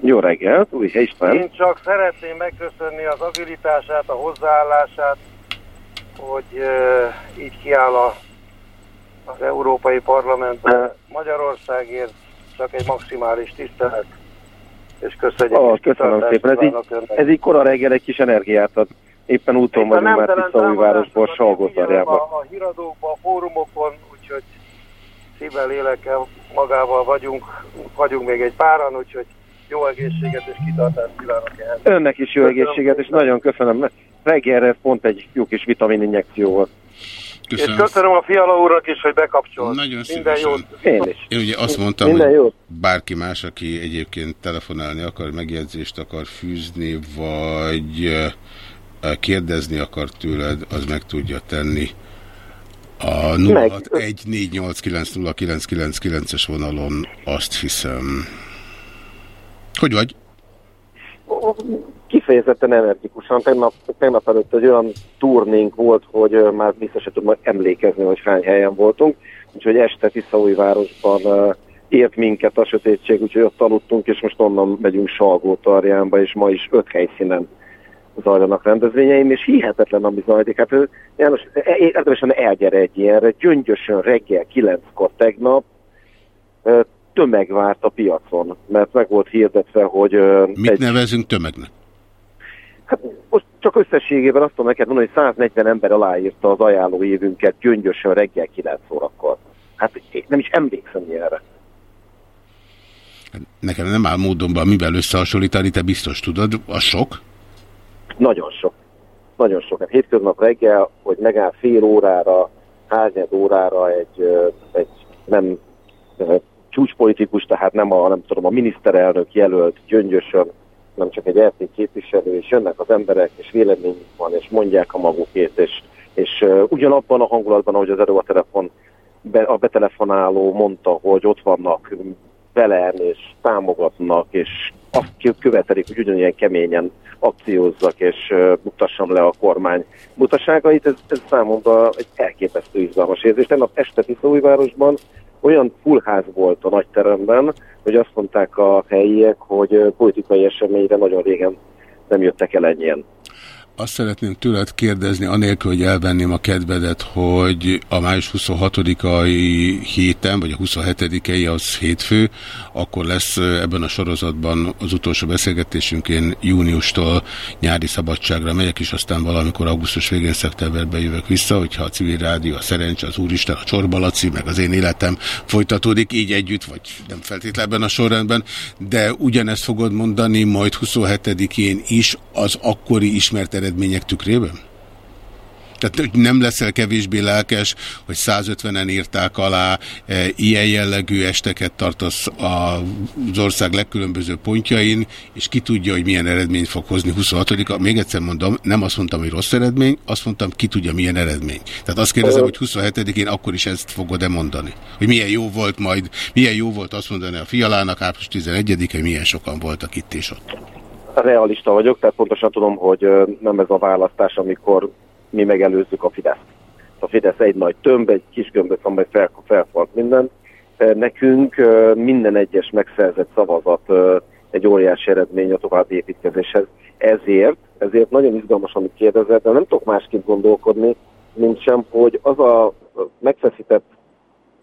Jó reggelt, új István. Én csak szeretném megköszönni az agilitását, a hozzáállását, hogy uh, így kiáll a, az Európai Parlamentben. Magyarországért csak egy maximális tisztelet, és köszönjük. És köszönöm szépen. Ez így, ez így kora reggel egy kis energiát ad. Éppen úton Éppen vagyunk már Tiszaújvárosból, Salgótarjába. A, a híradókban, a fórumokon, úgyhogy szívvel, lélekkel magával vagyunk, vagyunk még egy páran, úgyhogy jó egészséget és kitartást kívánok ehhez. Önnek is jó Köszönöm egészséget, és szépen. nagyon köszönöm. Reggelre pont egy jó kis vitamin injekció volt. És köszönöm a Fiala úrnak is, hogy bekapcsolt. Nagyon Minden jót. Én is. Én ugye azt mondtam, Minden hogy jót. bárki más, aki egyébként telefonálni akar, megjegyzést akar fűzni, vagy eh, kérdezni akar tőled, az meg tudja tenni. A Meg. 0614890999-es vonalon azt hiszem. Hogy vagy? Kifejezetten energikusan. Tegnap, tegnap előtt egy olyan turnénk volt, hogy már biztos sem tudom emlékezni, hogy hány helyen voltunk. Úgyhogy este Tiszaújvárosban ért minket a sötétség, úgyhogy ott aludtunk, és most onnan megyünk Salgótarjánba, és ma is öt helyszínen zajlanak rendezvényeim, és hihetetlen, ami zajlik. Hát János, e- e- érdemesen elgyere egy ilyenre, gyöngyösen reggel kilenckor tegnap, tömeg várt a piacon, mert meg volt hirdetve, hogy... Mit egy, nevezünk tömegnek? Hát most csak összességében azt tudom neked mondani, hogy 140 ember aláírta az ajánló évünket gyöngyösen reggel 9 órakor. Hát nem is emlékszem ilyenre. Nekem nem áll módonban mivel összehasonlítani, te biztos tudod, a sok. Nagyon sok. Nagyon sok. Hát hétköznap reggel, hogy megáll fél órára, hányad órára egy, egy nem csúcspolitikus, tehát nem a, nem tudom, a miniszterelnök jelölt gyöngyösön, nem csak egy RT képviselő, és jönnek az emberek, és véleményük van, és mondják a magukét, és, és uh, ugyanabban a hangulatban, ahogy az előbb a telefon, be, a betelefonáló mondta, hogy ott vannak velem, és támogatnak, és azt követelik, hogy ugyanilyen keményen akciózzak, és uh, mutassam le a kormány mutaságait. Ez, ez számomra egy elképesztő izgalmas érzés. Tegnap este Tiszaújvárosban olyan fullház volt a nagyteremben, hogy azt mondták a helyiek, hogy politikai eseményre nagyon régen nem jöttek el ennyien. Azt szeretném tőled kérdezni, anélkül, hogy elvenném a kedvedet, hogy a május 26-ai héten, vagy a 27-ei az hétfő, akkor lesz ebben a sorozatban az utolsó beszélgetésünk. Én júniustól nyári szabadságra megyek, és aztán valamikor augusztus végén, szeptemberben jövök vissza, hogyha a civil rádió, a szerencse, az úristen, a csorbalaci, meg az én életem folytatódik így együtt, vagy nem feltétlenül a sorrendben, de ugyanezt fogod mondani majd 27-én is az akkori ismert eredmények tükrében? Tehát hogy nem leszel kevésbé lelkes, hogy 150-en írták alá, e, ilyen jellegű esteket tartasz az ország legkülönböző pontjain, és ki tudja, hogy milyen eredményt fog hozni 26-a. Még egyszer mondom, nem azt mondtam, hogy rossz eredmény, azt mondtam, ki tudja, milyen eredmény. Tehát azt kérdezem, hogy 27-én akkor is ezt fogod-e mondani? Hogy milyen jó volt majd, milyen jó volt azt mondani a fialának, április 11-e, milyen sokan voltak itt és ott. Realista vagyok, tehát pontosan tudom, hogy nem ez a választás, amikor mi megelőzzük a Fidesz. A Fidesz egy nagy tömb, egy kis gömböt, amely fel, felfalt minden. Nekünk minden egyes megszerzett szavazat egy óriási eredmény a további építkezéshez. Ezért, ezért nagyon izgalmas, amit kérdezett, de nem tudok másképp gondolkodni, mint sem, hogy az a megfeszített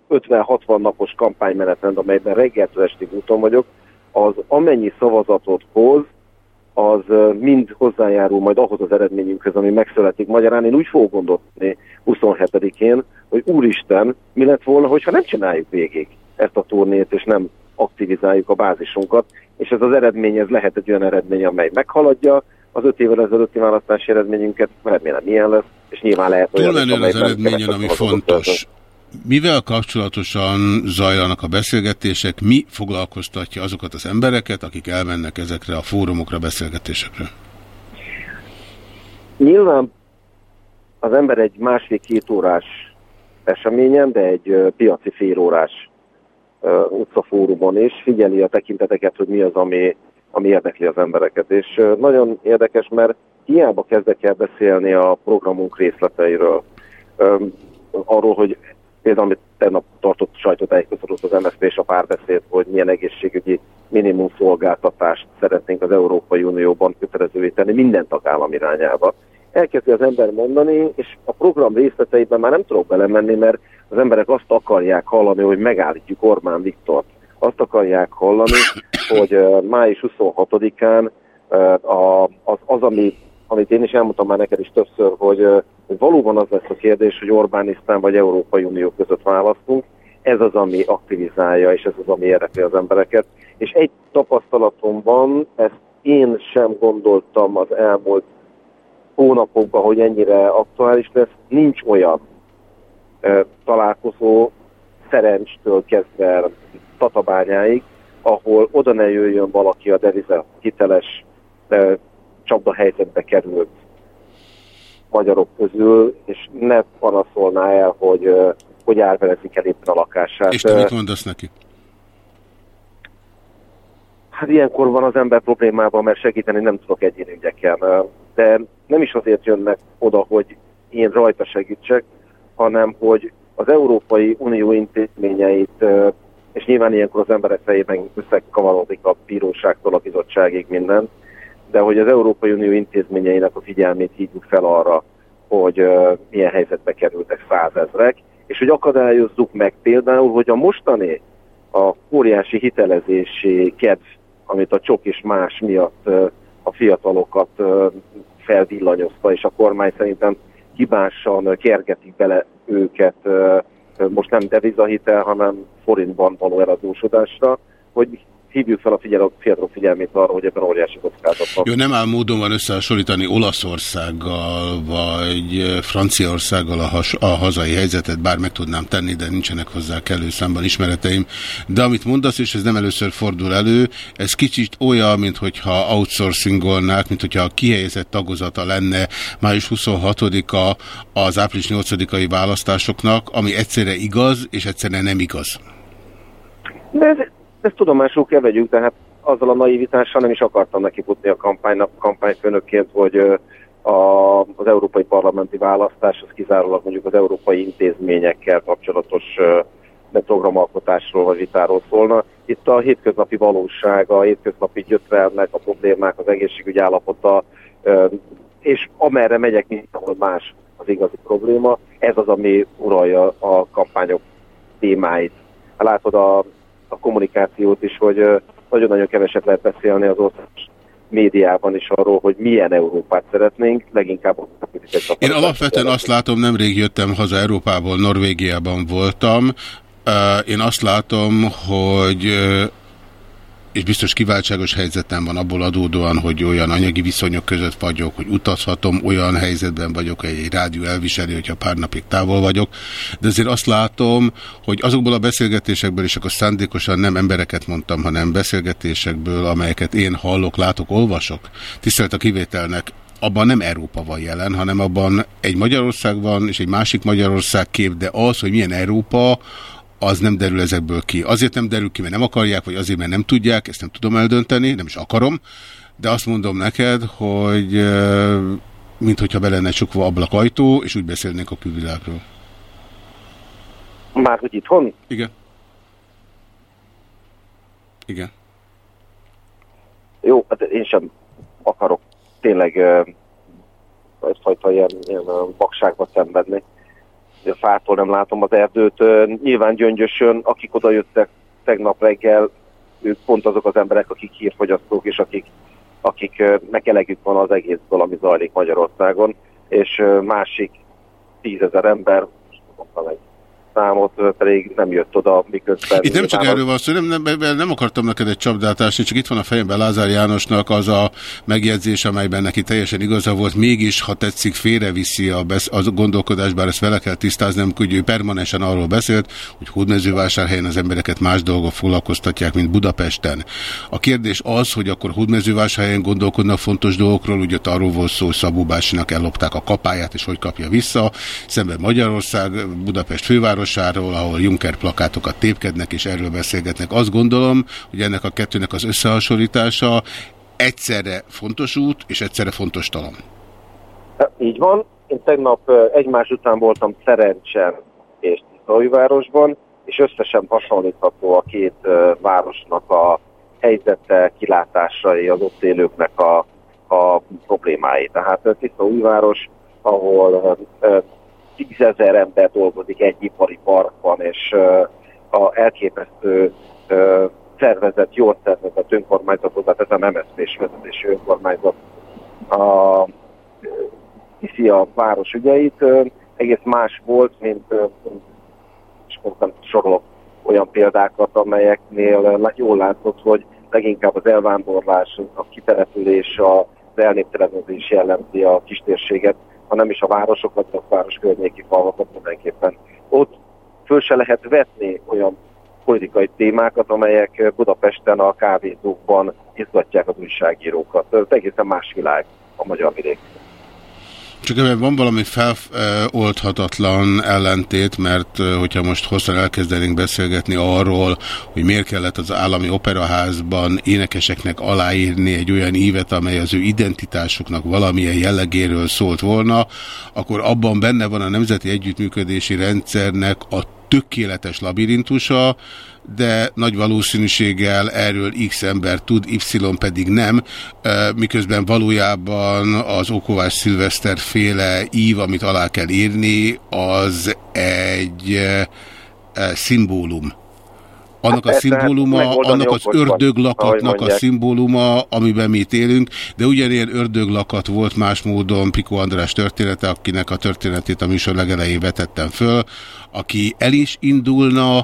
50-60 napos kampánymenetrend, amelyben reggeltől estig úton vagyok, az amennyi szavazatot hoz, az mind hozzájárul majd ahhoz az eredményünkhöz, ami megszületik magyarán. Én úgy fogok gondolni 27-én, hogy úristen, mi lett volna, hogyha nem csináljuk végig ezt a turnét, és nem aktivizáljuk a bázisunkat, és ez az eredmény, ez lehet egy olyan eredmény, amely meghaladja az öt évvel ezelőtti választási eredményünket, remélem ilyen lesz, és nyilván lehet olyan, az eredményen, ami fontos. szerzünk. Mivel kapcsolatosan zajlanak a beszélgetések, mi foglalkoztatja azokat az embereket, akik elmennek ezekre a fórumokra, beszélgetésekre? Nyilván az ember egy másfél-két órás eseményen, de egy piaci félórás utcafórumon is figyeli a tekinteteket, hogy mi az, ami, ami érdekli az embereket. És nagyon érdekes, mert hiába kezdek el beszélni a programunk részleteiről. Arról, hogy például, amit tegnap tartott sajtótájékoztatót az MSZP és a párbeszéd, hogy milyen egészségügyi minimum szolgáltatást szeretnénk az Európai Unióban kötelezővé tenni minden tagállam irányába. Elkezdi az ember mondani, és a program részleteiben már nem tudok belemenni, mert az emberek azt akarják hallani, hogy megállítjuk Orbán Viktort. Azt akarják hallani, hogy május 26-án uh, a, az, az, ami, amit én is elmondtam már neked is többször, hogy, hogy valóban az lesz a kérdés, hogy Orbánisztán vagy Európai Unió között választunk. Ez az, ami aktivizálja, és ez az, ami érdekli az embereket. És egy tapasztalatom van, ezt én sem gondoltam az elmúlt hónapokban, hogy ennyire aktuális lesz. Nincs olyan uh, találkozó szerencstől kezdve tatabányáig, ahol oda ne jöjjön valaki a deviza hiteles uh, csapda helyzetbe került magyarok közül, és ne panaszolná el, hogy hogy árverezik el éppen a lakását. És te mit mondasz neki? Hát ilyenkor van az ember problémában, mert segíteni nem tudok egyéni ügyeken. De nem is azért jönnek oda, hogy én rajta segítsek, hanem hogy az Európai Unió intézményeit, és nyilván ilyenkor az emberek fejében összekavarodik a bíróságtól a bizottságig minden, de hogy az Európai Unió intézményeinek a figyelmét hívjuk fel arra, hogy milyen helyzetbe kerültek százezrek, és hogy akadályozzuk meg például, hogy a mostani a óriási hitelezési kedv, amit a csok és más miatt a fiatalokat uh, felvillanyozta, és a kormány szerintem hibásan kergetik bele őket, most nem devizahitel, hanem forintban való eladósodásra, hogy hívjuk fel a fiatalok figyelmét arra, hogy ebben óriási kockázat van. Jó, nem áll módon van összehasonlítani Olaszországgal, vagy Franciaországgal a, has, a hazai helyzetet, bár meg tudnám tenni, de nincsenek hozzá kellő számban ismereteim. De amit mondasz, és ez nem először fordul elő, ez kicsit olyan, mint hogyha outsourcingolnák, mint hogyha a kihelyezett tagozata lenne május 26-a az április 8-ai választásoknak, ami egyszerre igaz, és egyszerre nem igaz. De ez ezt tudomásul kell vegyük, tehát azzal a naivitással nem is akartam neki futni a kampánynak, kampányfőnökként, hogy a, az európai parlamenti választás az kizárólag mondjuk az európai intézményekkel kapcsolatos programalkotásról vagy vitáról szólna. Itt a hétköznapi valóság, a hétköznapi gyötrelmek, a problémák, az egészségügy állapota, és amerre megyek, mindenhol más az igazi probléma. Ez az, ami uralja a kampányok témáit. Látod, a a kommunikációt is, hogy nagyon-nagyon keveset lehet beszélni az országos médiában is arról, hogy milyen Európát szeretnénk, leginkább Én alapvetően azt látom, nemrég jöttem haza Európából, Norvégiában voltam, én azt látom, hogy és biztos kiváltságos helyzetem van abból adódóan, hogy olyan anyagi viszonyok között vagyok, hogy utazhatom, olyan helyzetben vagyok, hogy egy rádió elviseli, hogyha pár napig távol vagyok, de azért azt látom, hogy azokból a beszélgetésekből, és akkor szándékosan nem embereket mondtam, hanem beszélgetésekből, amelyeket én hallok, látok, olvasok, tisztelt a kivételnek, abban nem Európa van jelen, hanem abban egy Magyarország van, és egy másik Magyarország kép, de az, hogy milyen Európa, az nem derül ezekből ki. Azért nem derül ki, mert nem akarják, vagy azért, mert nem tudják, ezt nem tudom eldönteni, nem is akarom, de azt mondom neked, hogy mint hogyha be lenne csukva ablakajtó, és úgy beszélnénk a külvilágról. Már hogy itthon? Igen. Igen. Jó, hát én sem akarok tényleg egyfajta ilyen, ilyen vakságba szenvedni a fától nem látom az erdőt. Nyilván gyöngyösön, akik oda jöttek tegnap reggel, ők pont azok az emberek, akik hírfogyasztók, és akik, akiknek elegük van az egészből, ami zajlik Magyarországon, és másik tízezer ember, mondtam egy számot pedig nem jött oda, miközben... Itt nem csak erről van szó, nem, nem, nem akartam neked egy csapdát ásni, csak itt van a fejemben Lázár Jánosnak az a megjegyzés, amelyben neki teljesen igaza volt, mégis, ha tetszik, félreviszi a, besz, a gondolkodás, bár ezt vele kell tisztáznom, hogy ő permanensen arról beszélt, hogy Hódmezővásárhelyen az embereket más dolgok foglalkoztatják, mint Budapesten. A kérdés az, hogy akkor Hódmezővásárhelyen gondolkodnak fontos dolgokról, ugye arról volt szó, Szabó Bácsinak ellopták a kapáját, és hogy kapja vissza, szemben Magyarország, Budapest főváros, városáról, ahol Juncker plakátokat tépkednek, és erről beszélgetnek. Azt gondolom, hogy ennek a kettőnek az összehasonlítása egyszerre fontos út, és egyszerre fontos talom. Így van. Én tegnap egymás után voltam Szerencsen és Tisztaújvárosban, és összesen hasonlítható a két városnak a helyzete, kilátásai, az ott élőknek a, a problémái. Tehát Tisztaújváros, ahol tízezer ember dolgozik egy ipari parkban, és a elképesztő szervezet, jól szervezett önkormányzatot, tehát ez a MSZP-s vezetésű önkormányzat a, hiszi a város ügyeit. Egész más volt, mint és mondtam, sorolok olyan példákat, amelyeknél jól látszott, hogy leginkább az elvándorlás, a kitelepülés, az elnéptelenedés jellemzi a kistérséget, ha nem is a városokat, de a város környéki falvakat mindenképpen. Ott föl se lehet vetni olyan politikai témákat, amelyek Budapesten a kávézókban izgatják az újságírókat. Ez egészen más világ a magyar vidék. Csak ebben van valami feloldhatatlan ellentét, mert hogyha most hosszan elkezdenénk beszélgetni arról, hogy miért kellett az állami operaházban énekeseknek aláírni egy olyan ívet, amely az ő identitásuknak valamilyen jellegéről szólt volna, akkor abban benne van a Nemzeti Együttműködési Rendszernek a tökéletes labirintusa, de nagy valószínűséggel erről X ember tud, Y pedig nem, miközben valójában az Okovás Szilveszter féle ív, amit alá kell írni, az egy szimbólum. Annak a hát szimbóluma, annak az ördöglakatnak a szimbóluma, amiben mi élünk, de ugyanilyen ördöglakat volt más módon Piko András története, akinek a történetét a műsor legelején vetettem föl, aki el is indulna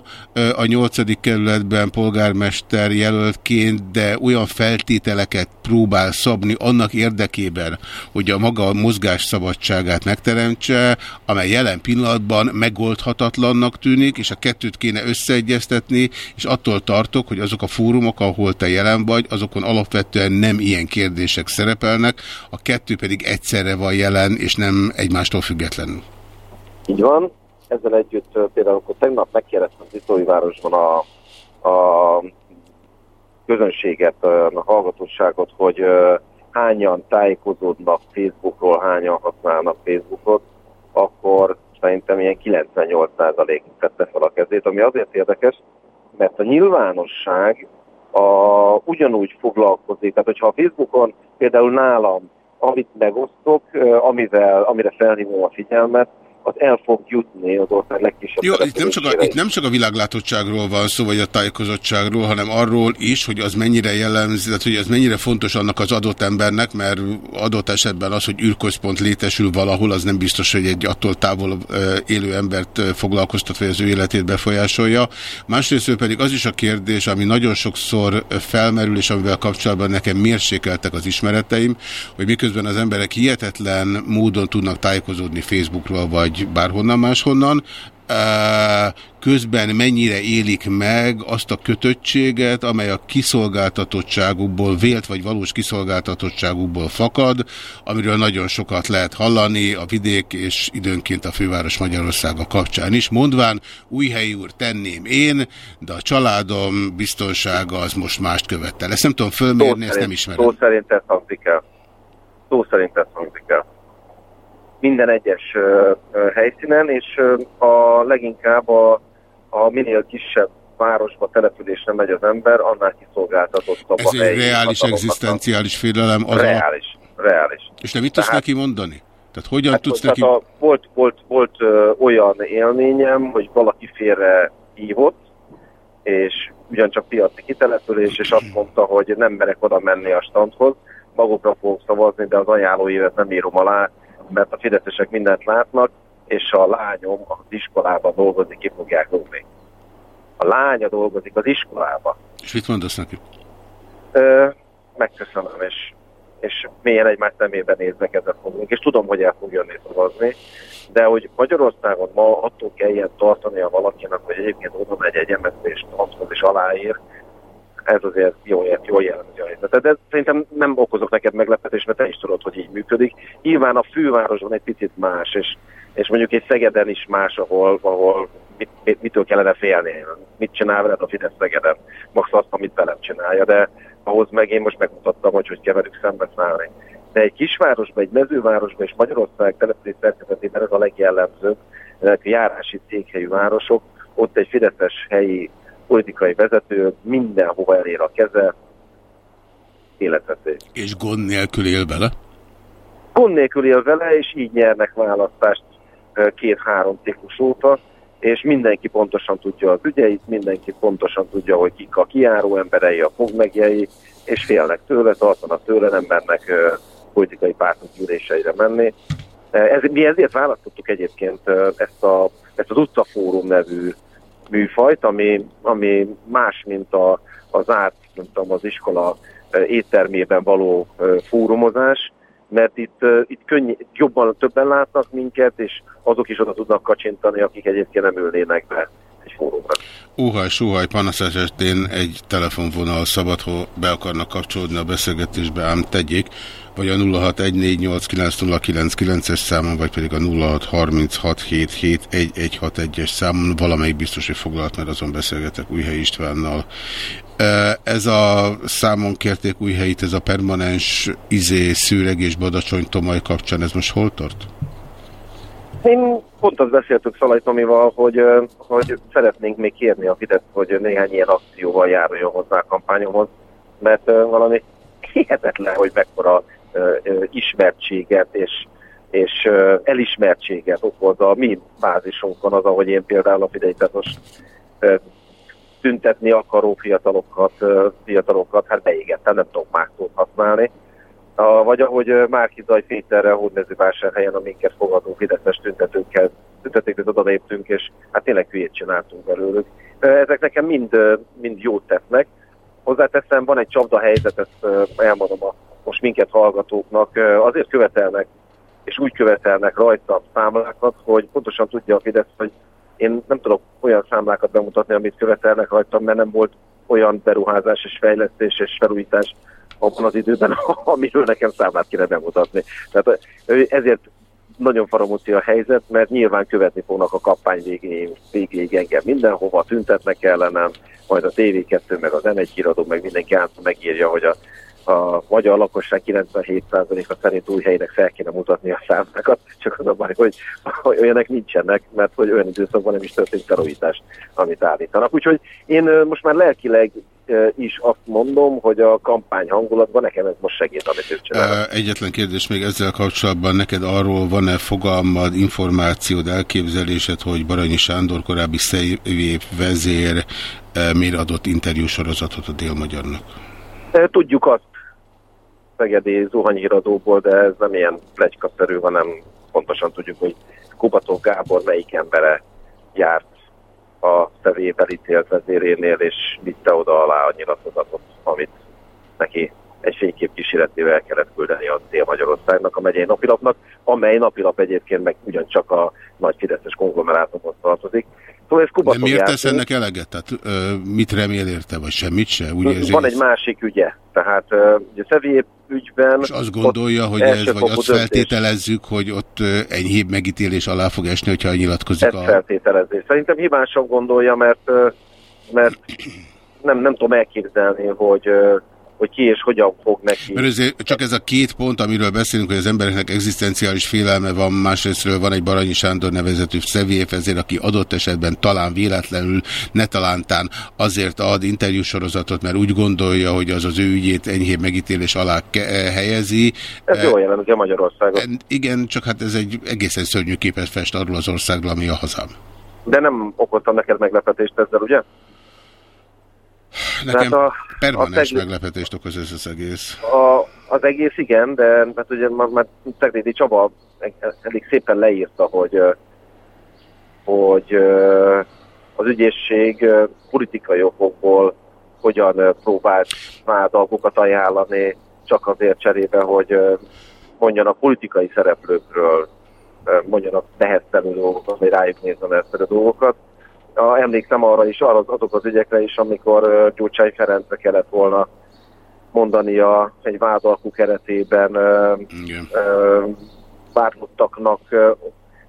a nyolcadik kerületben polgármester jelöltként, de olyan feltételeket próbál szabni annak érdekében, hogy a maga mozgás szabadságát megteremtse, amely jelen pillanatban megoldhatatlannak tűnik, és a kettőt kéne összeegyeztetni, és attól tartok, hogy azok a fórumok, ahol te jelen vagy, azokon alapvetően nem ilyen kérdések szerepelnek, a kettő pedig egyszerre van jelen, és nem egymástól függetlenül. Így van, ezzel együtt például akkor tegnap megkérdeztem Tisztói városban a, a közönséget, a hallgatóságot, hogy hányan tájékozódnak Facebookról, hányan használnak Facebookot, akkor szerintem ilyen 98% tette fel a kezét, ami azért érdekes, mert a nyilvánosság a, ugyanúgy foglalkozik, tehát hogyha a Facebookon például nálam, amit megosztok, amivel, amire felhívom a figyelmet, az el fog jutni az ország legkisebb Jó, itt nem, csak a, itt nem csak a világlátottságról van szó, vagy a tájékozottságról, hanem arról is, hogy az mennyire jellemző, tehát hogy az mennyire fontos annak az adott embernek, mert adott esetben az, hogy űrközpont létesül valahol, az nem biztos, hogy egy attól távol élő embert foglalkoztat, vagy az ő életét befolyásolja. Másrészt pedig az is a kérdés, ami nagyon sokszor felmerül, és amivel kapcsolatban nekem mérsékeltek az ismereteim, hogy miközben az emberek hihetetlen módon tudnak tájékozódni Facebookról, vagy bárhonnan máshonnan, közben mennyire élik meg azt a kötöttséget, amely a kiszolgáltatottságukból, vélt vagy valós kiszolgáltatottságukból fakad, amiről nagyon sokat lehet hallani a vidék és időnként a főváros Magyarországa kapcsán is. Mondván, helyi úr tenném én, de a családom biztonsága az most mást követel. Ezt nem tudom fölmérni, ezt nem ismerem. Szó szerint ezt hangzik el. Szó szerint ezt hangzik el minden egyes helyszínen, és a leginkább a, a minél kisebb városba, településre megy az ember, annál kiszolgáltatottabb Ez a egy reális, egzisztenciális félelem. Az reális, a... reális. És te mit tudsz neki mondani? Tehát hogyan hát, tudsz neki... A, volt volt, volt ö, olyan élményem, hogy valaki félre hívott, és ugyancsak piaci kitelepülés, és azt mondta, hogy nem merek oda menni a standhoz, magukra fogok szavazni, de az ajánlóévet nem írom alá, mert a fideszesek mindent látnak, és a lányom az iskolában dolgozik, ki fogják rúgni. A lánya dolgozik az iskolában. És mit mondasz neki? Ö, megköszönöm, és, és mélyen egymás szemébe néznek ezzel fogunk, és tudom, hogy el fog jönni szavazni, de hogy Magyarországon ma attól kell ilyen tartania valakinek, hogy egyébként oda megy egy MSZP és és aláír, ez azért jó jól jellemzi a helyzetet. De szerintem nem okozok neked meglepetést, mert te is tudod, hogy így működik. Nyilván a fővárosban egy picit más, és, és mondjuk egy Szegeden is más, ahol, ahol mit, mit, mitől kellene félni. Mit csinál veled a Fidesz Szegeden? Max azt, amit velem csinálja, de ahhoz meg én most megmutattam, hogy hogy kell velük szembeszállni. De egy kisvárosban, egy mezővárosban és Magyarország település szerkezetében ez a legjellemzőbb, ezek a járási székhelyű városok, ott egy fideszes helyi politikai vezető mindenhova elér a keze, életveszély. És gond nélkül él vele? Gond nélkül él vele, és így nyernek választást két-három ciklus óta, és mindenki pontosan tudja az ügyeit, mindenki pontosan tudja, hogy kik a kiáró emberei, a fogmegjei, és félnek tőle, tartanak tőle, nem mennek politikai pártok gyűléseire menni. Ez, mi ezért választottuk egyébként ezt, a, ezt az utcafórum nevű műfajt, ami, ami más, mint a, az árt, nem tudom, az iskola éttermében való fórumozás, mert itt, itt könny, jobban többen látnak minket, és azok is oda tudnak kacsintani, akik egyébként nem ülnének be egy fórumra. Óhaj, sóhaj, panasz esetén egy telefonvonal szabad, ha be akarnak kapcsolódni a beszélgetésbe, ám tegyék. Vagy a 0614890999-es számon, vagy pedig a 0636771161-es számon, valamelyik biztos, hogy foglalt, mert azon beszélgetek Újhely Istvánnal. Ez a számon kérték Újhelyit, ez a permanens izé, szűreg és badacsony tomaj kapcsán, ez most hol tart? Én pont azt beszéltük Szalaj Tomival, hogy, hogy szeretnénk még kérni a Fidesz, hogy néhány ilyen akcióval járuljon hozzá a kampányomhoz, mert valami hihetetlen, hogy mekkora ismertséget és, és elismertséget okoz a mi bázisunkon az, ahogy én például a Fidesz tüntetni akaró fiatalokat, fiatalokat hát beégettem, nem tudok más szót használni. A, vagy ahogy Márki-Zaj Péterrel Hódmezővásárhelyen a minket fogadó Fideszes tüntetőkkel tüntetőkhöz oda léptünk, és hát tényleg hülyét csináltunk belőlük. Ezek nekem mind, mind jót tesznek. Hozzáteszem, van egy csapda helyzet, ezt elmondom a most minket hallgatóknak, azért követelnek, és úgy követelnek rajta számlákat, hogy pontosan tudja a Fidesz, hogy én nem tudok olyan számlákat bemutatni, amit követelnek rajtam, mert nem volt olyan beruházás és fejlesztés és felújítás abban az időben, [LAUGHS] amiről nekem számlát kéne bemutatni. Tehát ezért nagyon faramúci a helyzet, mert nyilván követni fognak a kampány végéig, végéig engem mindenhova, tüntetnek ellenem, majd a TV2, meg az M1 híradó, meg mindenki át megírja, hogy a a magyar lakosság 97%-a szerint új helynek fel kéne mutatni a számlákat, csak az a baj, hogy, hogy olyanek nincsenek, mert hogy olyan időszakban nem is történt terrorítást, amit állítanak. Úgyhogy én most már lelkileg is azt mondom, hogy a kampány hangulatban nekem ez most segít, amit ők csinálnak. Egyetlen kérdés még ezzel kapcsolatban, neked arról van-e fogalmad, információd, elképzelésed, hogy Baranyi Sándor korábbi szép vezér miért adott interjúsorozatot a Délmagyarnak? Tudjuk azt, szegedi zuhanyhíradóból, de ez nem ilyen plegykaszerű, hanem pontosan tudjuk, hogy Kubató Gábor melyik embere járt a tevével ítélt vezérénél, és vitte oda alá a nyilatkozatot, amit neki egy fénykép kísérletével el kellett küldeni a Dél-Magyarországnak, a megyei napilapnak, amely napilap egyébként meg ugyancsak a nagy fideszes konglomerátumhoz tartozik. Szóval ez De miért tesz ennek eleget? Tehát ö, mit remél érte, vagy semmit se? Úgy érzi, Van egy másik ügye. Tehát ö, ugye Szevié ügyben... És azt gondolja, hogy ez, vagy azt feltételezzük, hogy ott enyhébb megítélés alá fog esni, hogyha nyilatkozik ez a... feltételezés. Szerintem hibásan gondolja, mert, mert nem, nem tudom elképzelni, hogy hogy ki és hogyan fog neki. Mert ez, csak ez a két pont, amiről beszélünk, hogy az embereknek egzisztenciális félelme van, másrésztről van egy Baranyi Sándor nevezetű ezért, aki adott esetben talán véletlenül, ne talántán azért ad interjúsorozatot, mert úgy gondolja, hogy az az ő ügyét enyhébb megítélés alá helyezi. Ez jól jelenti a Magyarországot. Igen, csak hát ez egy egészen szörnyű képet fest arról az országról, ami a hazám. De nem okoztam neked meglepetést ezzel, ugye? Nekem a, permanens a meglepetést okoz ez az egész. A, az egész igen, de hát ugye már, már Tegrédi Csaba elég szépen leírta, hogy, hogy az ügyészség politikai okokból hogyan próbált vádalgokat ajánlani, csak azért cserébe, hogy mondjanak politikai szereplőkről, mondjanak neheztelő dolgokat, vagy rájuk nézve neheztelő dolgokat a, emlékszem arra is, arra azok az ügyekre is, amikor Gyurcsány Ferencre kellett volna mondania egy vádalkú keretében uh, uh, vádlottaknak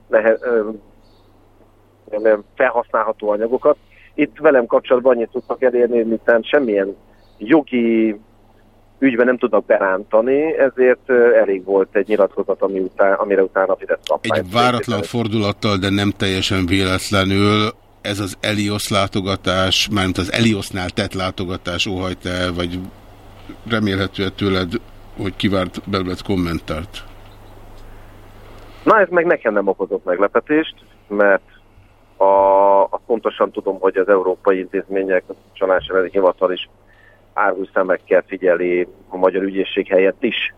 lehe, uh, felhasználható anyagokat. Itt velem kapcsolatban annyit tudtak elérni, mint semmilyen jogi ügyben nem tudnak berántani, ezért elég volt egy nyilatkozat, ami után, amire utána Fidesz kampány. Egy váratlan fordulattal, de nem teljesen véletlenül ez az Elios látogatás, mármint az Eliosnál tett látogatás óhajt el, vagy remélhetően tőled, hogy kivárt belőled kommentárt? Na ez meg nekem nem okozott meglepetést, mert a, a pontosan tudom, hogy az európai intézmények, a csalás hivatal is árgus szemekkel figyeli a magyar ügyészség helyett is,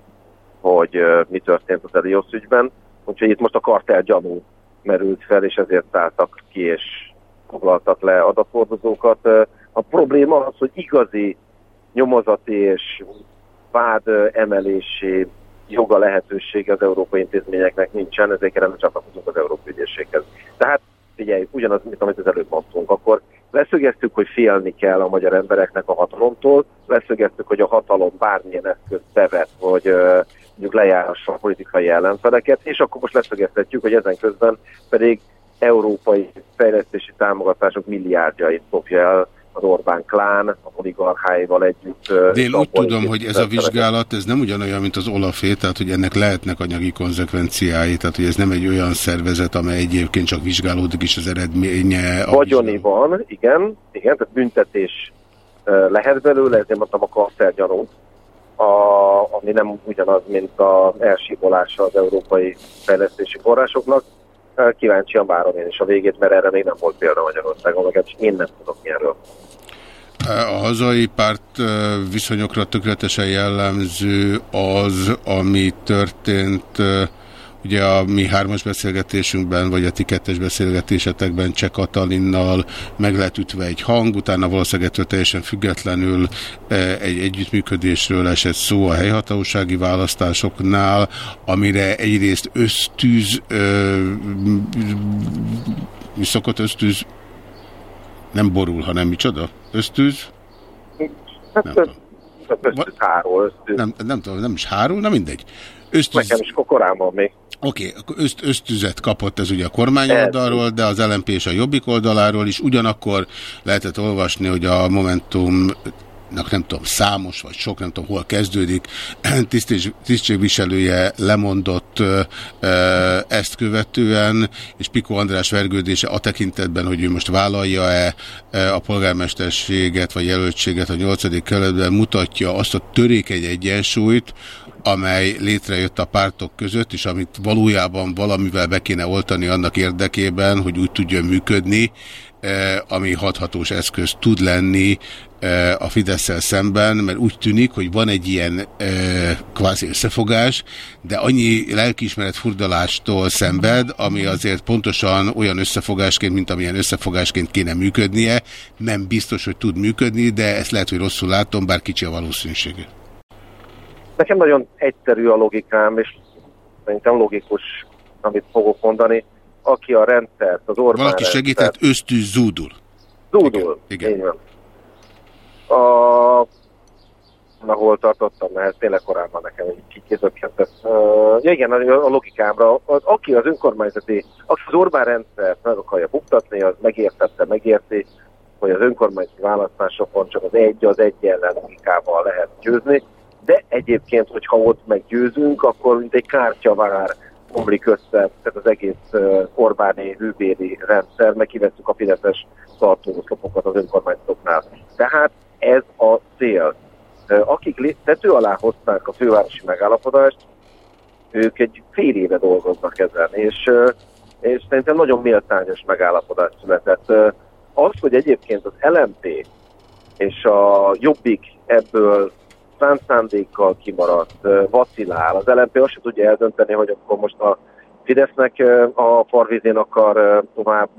hogy uh, mi történt az Elios ügyben. Úgyhogy itt most a kartel gyanú merült fel, és ezért szálltak ki, és foglaltak le adathordozókat. A probléma az, hogy igazi nyomozati és vád emelési joga lehetősége az európai intézményeknek nincsen, ezért nem csatlakozunk az Európai Ügyészséghez. Tehát figyelj, ugyanaz, mint amit az előbb mondtunk, akkor leszögeztük, hogy félni kell a magyar embereknek a hatalomtól, leszögeztük, hogy a hatalom bármilyen eszközt bevet, hogy mondjuk lejárhassa a politikai ellenfeleket, és akkor most leszögeztetjük, hogy ezen közben pedig európai fejlesztési támogatások milliárdjait szopja el az Orbán klán, a oligarcháival együtt. De én úgy tudom, hogy ez a vizsgálat, ez nem ugyanolyan, mint az Olafé, tehát hogy ennek lehetnek anyagi konzekvenciái, tehát hogy ez nem egy olyan szervezet, amely egyébként csak vizsgálódik, és az eredménye... Vagyoni van, igen, igen, tehát büntetés lehet belőle, ezért mondtam a karszergyanút, a, ami nem ugyanaz, mint az elsívolása az európai fejlesztési forrásoknak. Kíváncsian várom én is a végét, mert erre még nem volt példa Magyarországon, legalábbis én nem tudok ilyenről. A hazai párt viszonyokra tökéletesen jellemző az, ami történt ugye a mi hármas beszélgetésünkben, vagy a ti kettes beszélgetésetekben Cseh Katalinnal meg lehet ütve egy hang, utána valószínűleg teljesen függetlenül egy együttműködésről esett szó a helyhatósági választásoknál, amire egyrészt ösztűz, mi szokott ösztűz nem borul, hanem micsoda? Ösztűz? Hát, nem, ösztűz hárul. Nem, nem tudom, nem is hárul, na mindegy. Ösztűz... Nekem is korábban még. Oké, okay, akkor öszt, ösztüzet kapott ez ugye a kormány oldalról, de az LMP és a Jobbik oldaláról is. Ugyanakkor lehetett olvasni, hogy a Momentum nem tudom, számos vagy sok, nem tudom, hol kezdődik, [CLEARS THROAT] tisztségviselője lemondott ezt követően, és Piko András vergődése a tekintetben, hogy ő most vállalja-e a polgármesterséget vagy jelöltséget a 8. kerületben, mutatja azt a törékeny egyensúlyt, amely létrejött a pártok között, és amit valójában valamivel be kéne oltani annak érdekében, hogy úgy tudjon működni, ami hathatós eszköz tud lenni a fidesz szemben, mert úgy tűnik, hogy van egy ilyen kvázi összefogás, de annyi lelkiismeret furdalástól szenved, ami azért pontosan olyan összefogásként, mint amilyen összefogásként kéne működnie, nem biztos, hogy tud működni, de ezt lehet, hogy rosszul látom, bár kicsi a valószínűsége. Nekem nagyon egyszerű a logikám, és szerintem logikus, amit fogok mondani. Aki a rendszert, az Orbán Valaki segített, ösztűz zúdul. Zúdul, igen. igen. A... Na, hol tartottam, mert tényleg korábban nekem egy kikizökkentett. Uh, ja, igen, a, a logikámra. Az, aki az önkormányzati, aki az Orbán rendszert meg akarja buktatni, az megértette, megérti, hogy az önkormányzati választásokon csak az egy az egy ellen logikával lehet győzni de egyébként, hogyha ott meggyőzünk, akkor mint egy kártyavár omlik össze, tehát az egész uh, Orbáni hűbéri rendszer, meg kivettük a Fideszes tartóoszlopokat az önkormányzatoknál. Tehát ez a cél. Akik tető alá hozták a fővárosi megállapodást, ők egy fél éve dolgoznak ezen, és, és szerintem nagyon méltányos megállapodás született. Az, hogy egyébként az LMP és a Jobbik ebből szánt szándékkal kimaradt, vacilál. Az LNP azt sem tudja eldönteni, hogy akkor most a Fidesznek a farvízén akar tovább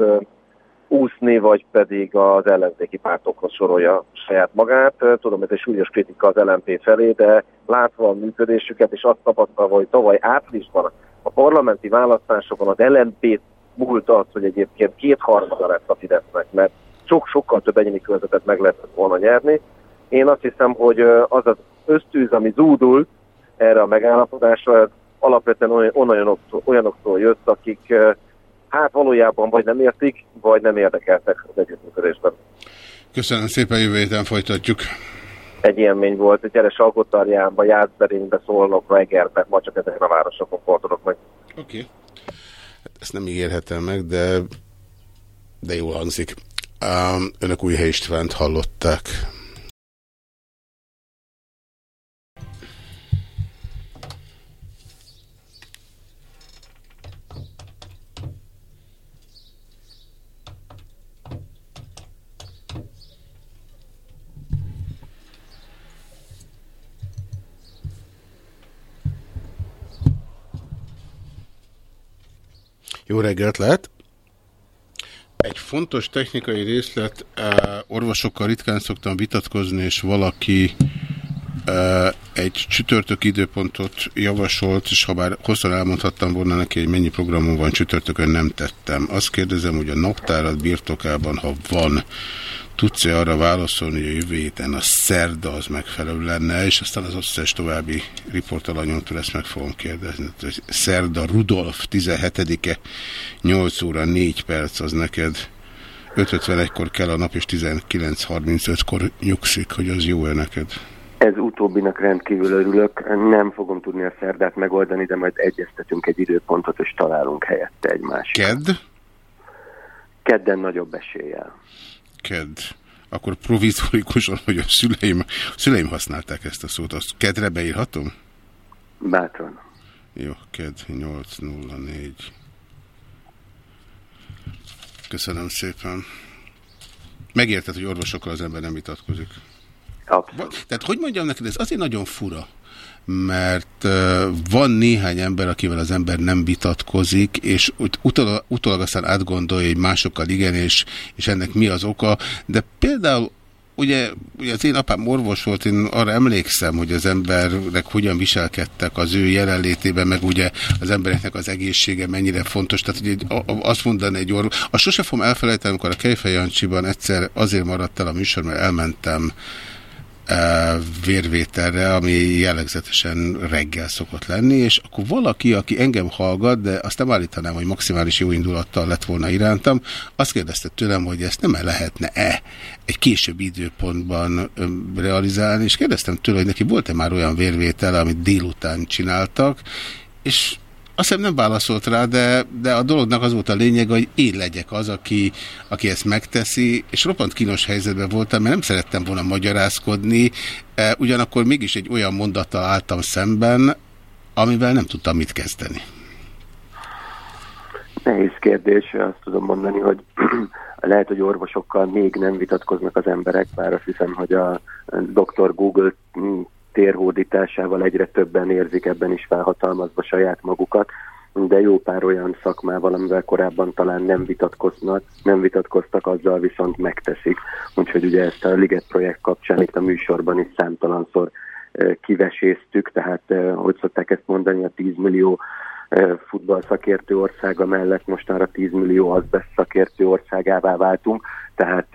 úszni, vagy pedig az ellenzéki pártokhoz sorolja saját magát. Tudom, ez egy súlyos kritika az LNP felé, de látva a működésüket, és azt tapasztalva, hogy tavaly áprilisban a parlamenti választásokon az LNP múlt az, hogy egyébként kétharmada lett a Fidesznek, mert sok-sokkal több egyéni körzetet meg lehetett volna nyerni. Én azt hiszem, hogy az az ösztűz, ami zúdul erre a megállapodásra, alapvetően olyanoktól, olyanoktól jött, akik hát valójában vagy nem értik, vagy nem érdekeltek az együttműködésben. Köszönöm szépen, jövő héten folytatjuk. Egy élmény volt, gyere Salgotarjánba, Jászberénybe, Szolnokba, Egerbe, ma csak ezeken a városokon fordulok meg. Oké. Okay. Hát ezt nem ígérhetem meg, de, de jól hangzik. Um, önök új Istvánt hallották. Jó reggelt lehet! Egy fontos technikai részlet, orvosokkal ritkán szoktam vitatkozni, és valaki egy csütörtök időpontot javasolt, és ha bár hosszan elmondhattam volna neki, hogy mennyi programom van csütörtökön, nem tettem. Azt kérdezem, hogy a naptárat birtokában, ha van, tudsz-e arra válaszolni, hogy a jövő héten a szerda az megfelelő lenne, és aztán az összes további riportalanyomtól ezt meg fogom kérdezni. Szerda Rudolf 17-e, 8 óra 4 perc az neked 5.51-kor kell a nap, és 19.35-kor nyugszik, hogy az jó-e neked? Ez utóbbinak rendkívül örülök. Nem fogom tudni a szerdát megoldani, de majd egyeztetünk egy időpontot, és találunk helyette egy másik. Kedd? Kedden nagyobb eséllyel. Kedd. Akkor provizorikusan, hogy a szüleim, a szüleim használták ezt a szót. Azt kedre beírhatom? Bátran. Jó, kedd 804. Köszönöm szépen. Megérted, hogy orvosokkal az ember nem vitatkozik. Abszolút. Tehát hogy mondjam neked, ez azért nagyon fura, mert van néhány ember, akivel az ember nem vitatkozik, és utólag, utólag aztán átgondolja, hogy másokkal igen, és, és ennek mi az oka, de például ugye, ugye az én apám orvos volt, én arra emlékszem, hogy az emberek hogyan viselkedtek az ő jelenlétében, meg ugye az embereknek az egészsége mennyire fontos. Tehát ugye azt mondani egy orvos, a sose fogom elfelejteni, amikor a Kejfej egyszer azért maradt el a műsor, mert elmentem vérvételre, ami jellegzetesen reggel szokott lenni, és akkor valaki, aki engem hallgat, de azt nem állítanám, hogy maximális jó indulattal lett volna irántam, azt kérdezte tőlem, hogy ezt nem -e lehetne-e egy később időpontban realizálni, és kérdeztem tőle, hogy neki volt-e már olyan vérvétel, amit délután csináltak, és azt hiszem nem válaszolt rá, de, de a dolognak az volt a lényeg, hogy én legyek az, aki, aki ezt megteszi, és roppant kínos helyzetben voltam, mert nem szerettem volna magyarázkodni, e, ugyanakkor mégis egy olyan mondattal álltam szemben, amivel nem tudtam mit kezdeni. Nehéz kérdés, azt tudom mondani, hogy [CLEARS THROAT] lehet, hogy orvosokkal még nem vitatkoznak az emberek, bár azt hiszem, hogy a Dr. Google térhódításával egyre többen érzik ebben is felhatalmazva saját magukat, de jó pár olyan szakmával, amivel korábban talán nem vitatkoznak, nem vitatkoztak, azzal viszont megteszik. Úgyhogy ugye ezt a Liget projekt kapcsán itt a műsorban is számtalanszor kiveséztük, tehát eh, hogy szokták ezt mondani, a 10 millió futballszakértő országa mellett mostanra 10 millió azbest szakértő országává váltunk, tehát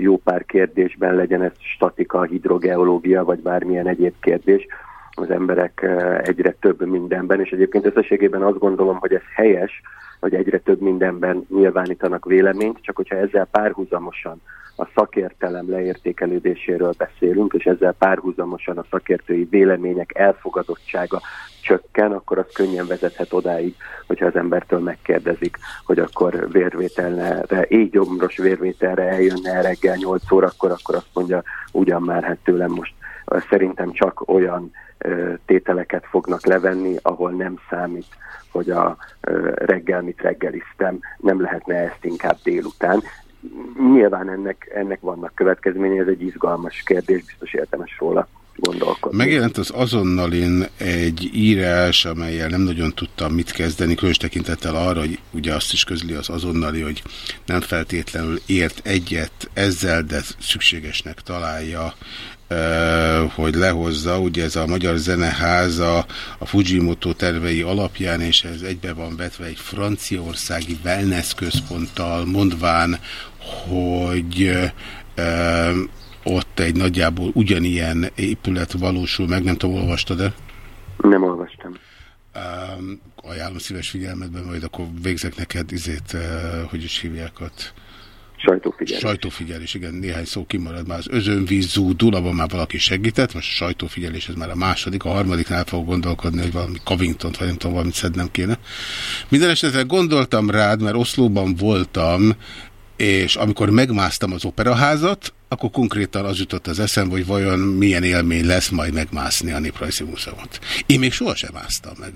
jó pár kérdésben legyen ez statika, hidrogeológia, vagy bármilyen egyéb kérdés, az emberek egyre több mindenben, és egyébként összességében azt gondolom, hogy ez helyes, hogy egyre több mindenben nyilvánítanak véleményt, csak hogyha ezzel párhuzamosan a szakértelem leértékelődéséről beszélünk, és ezzel párhuzamosan a szakértői vélemények elfogadottsága csökken, akkor az könnyen vezethet odáig, hogyha az embertől megkérdezik, hogy akkor vérvételre, így gyomros vérvételre eljönne reggel 8 órakor, akkor azt mondja, ugyan már hát tőlem most szerintem csak olyan tételeket fognak levenni, ahol nem számít, hogy a reggel mit reggeliztem, nem lehetne ezt inkább délután. Nyilván ennek, ennek vannak következményei, ez egy izgalmas kérdés, biztos értemes róla gondolkodni. Megjelent az azonnalin egy írás, amelyel nem nagyon tudtam mit kezdeni, különös tekintettel arra, hogy ugye azt is közli az azonnali, hogy nem feltétlenül ért egyet ezzel, de szükségesnek találja hogy lehozza, ugye ez a Magyar Zeneháza a Fujimoto tervei alapján, és ez egybe van vetve egy franciaországi wellness központtal, mondván, hogy ott egy nagyjából ugyanilyen épület valósul meg, nem tudom, olvastad-e? Nem olvastam. Um, ajánlom szíves figyelmetben, majd akkor végzek neked izét, uh, hogy is hívják ott. Sajtófigyelés. Sajtófigyelés, igen, néhány szó kimarad már. Az özönvíz zúdul, abban már valaki segített, most a sajtófigyelés ez már a második, a harmadiknál fogok gondolkodni, hogy valami Covington, vagy nem tudom, valamit szednem kéne. Minden esetre gondoltam rád, mert Oszlóban voltam, és amikor megmásztam az operaházat, akkor konkrétan az jutott az eszembe, hogy vajon milyen élmény lesz majd megmászni a Néprajzi Múzeumot. Én még sohasem másztam meg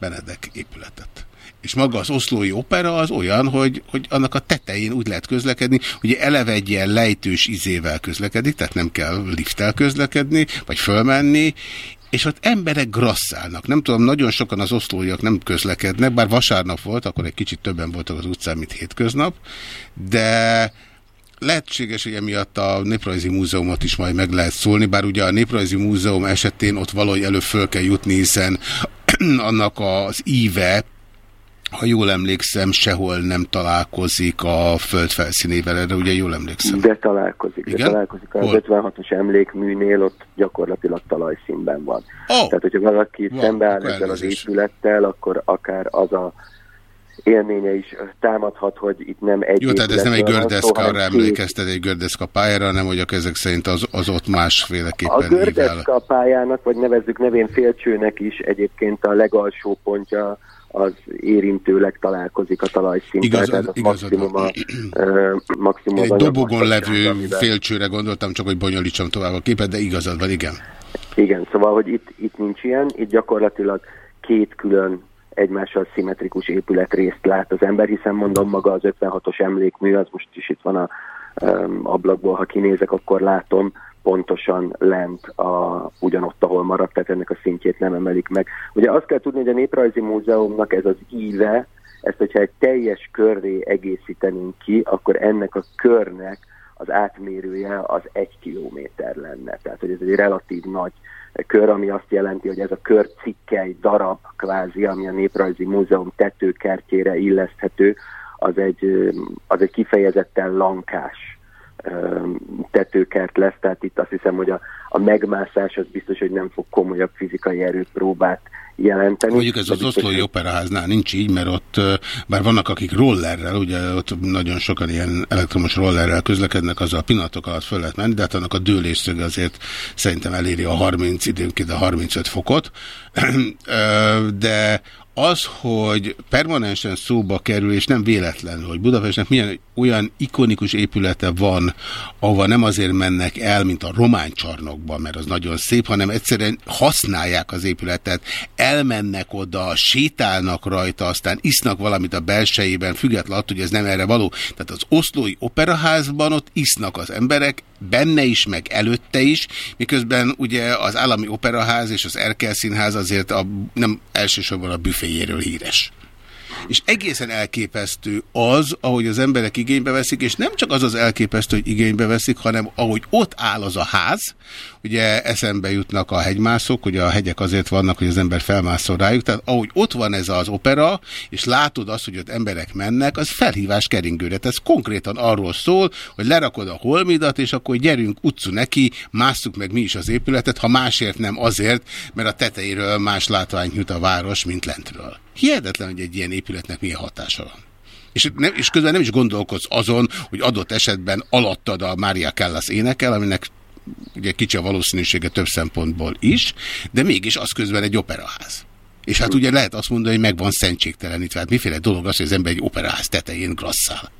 Benedek épületet. És maga az oszlói opera az olyan, hogy, hogy annak a tetején úgy lehet közlekedni, hogy eleve egy ilyen lejtős izével közlekedik, tehát nem kell lifttel közlekedni, vagy fölmenni, és ott emberek grasszálnak. Nem tudom, nagyon sokan az oszlóiak nem közlekednek, bár vasárnap volt, akkor egy kicsit többen voltak az utcán, mint hétköznap, de lehetséges, hogy emiatt a Néprajzi Múzeumot is majd meg lehet szólni, bár ugye a Néprajzi Múzeum esetén ott valahogy elő föl kell jutni, hiszen [CLEARS THROAT] annak az íve, ha jól emlékszem, sehol nem találkozik a föld felszínével, erre ugye jól emlékszem. De találkozik, Igen? de találkozik az Hol? 56-os emlékműnél, ott gyakorlatilag talajszínben van. Oh. Tehát, hogyha valaki Van, szembeáll ezzel az épülettel, akkor akár az a élménye is támadhat, hogy itt nem egy Jó, tehát ez nem egy gördeszka, arra emlékeztet egy gördeszka pályára, hanem hogy a ezek szerint az, az ott másféleképpen A gördeszka pályának, vagy nevezzük nevén félcsőnek is egyébként a legalsó pontja az érintőleg találkozik a talajszinten. Igazad- tehát az maximum a, ö, maximum Én egy dobogon levő félcsőre gondoltam, csak hogy bonyolítsam tovább a képet, de igazad van, igen. Igen, szóval, hogy itt, itt nincs ilyen, itt gyakorlatilag két külön egymással szimmetrikus épületrészt lát az ember, hiszen mondom maga az 56-os emlékmű, az most is itt van a um, ablakból, ha kinézek, akkor látom pontosan lent a, ugyanott, ahol maradt, tehát ennek a szintjét nem emelik meg. Ugye azt kell tudni, hogy a Néprajzi Múzeumnak ez az íve, ezt hogyha egy teljes körré egészítenénk ki, akkor ennek a körnek az átmérője az egy kilométer lenne. Tehát, hogy ez egy relatív nagy kör, ami azt jelenti, hogy ez a kör cikkely darab kvázi, ami a Néprajzi Múzeum tetőkertjére illeszthető, az egy, az egy kifejezetten lankás tetőkert lesz, tehát itt azt hiszem, hogy a, a megmászás az biztos, hogy nem fog komolyabb fizikai erőpróbát jelenteni. Mondjuk ez az oszlói operaháznál nincs így, mert ott, bár vannak akik rollerrel, ugye ott nagyon sokan ilyen elektromos rollerrel közlekednek, azzal pillanatok alatt föl lehet menni, de hát annak a dőlésszöge azért szerintem eléri a 30, időnként a 35 fokot. [CLEARS THROAT] De az, hogy permanensen szóba kerül, és nem véletlenül, hogy Budapestnek milyen olyan ikonikus épülete van, ahova nem azért mennek el, mint a román csarnokban, mert az nagyon szép, hanem egyszerűen használják az épületet, elmennek oda, sétálnak rajta, aztán isznak valamit a belsejében, függetlenül attól, hogy ez nem erre való. Tehát az oszlói operaházban ott isznak az emberek, benne is, meg előtte is, miközben ugye az állami operaház és az Erkel színház azért a, nem elsősorban a büféjéről híres. És egészen elképesztő az, ahogy az emberek igénybe veszik, és nem csak az az elképesztő, hogy igénybe veszik, hanem ahogy ott áll az a ház, ugye eszembe jutnak a hegymászok, ugye a hegyek azért vannak, hogy az ember felmászol rájuk, tehát ahogy ott van ez az opera, és látod azt, hogy ott emberek mennek, az felhívás keringőre. Tehát ez konkrétan arról szól, hogy lerakod a holmidat, és akkor gyerünk utcu neki, másszuk meg mi is az épületet, ha másért nem azért, mert a tetejéről más látványt nyújt a város, mint lentről. Hihetetlen, hogy egy ilyen épületnek milyen hatása van. És, nem, és közben nem is gondolkodsz azon, hogy adott esetben alattad a Mária Callas énekel, aminek ugye kicsi a valószínűsége több szempontból is, de mégis az közben egy operaház. És hát ugye lehet azt mondani, hogy meg van szentségtelenítve. Hát miféle dolog az, hogy az ember egy operaház tetején grasszál.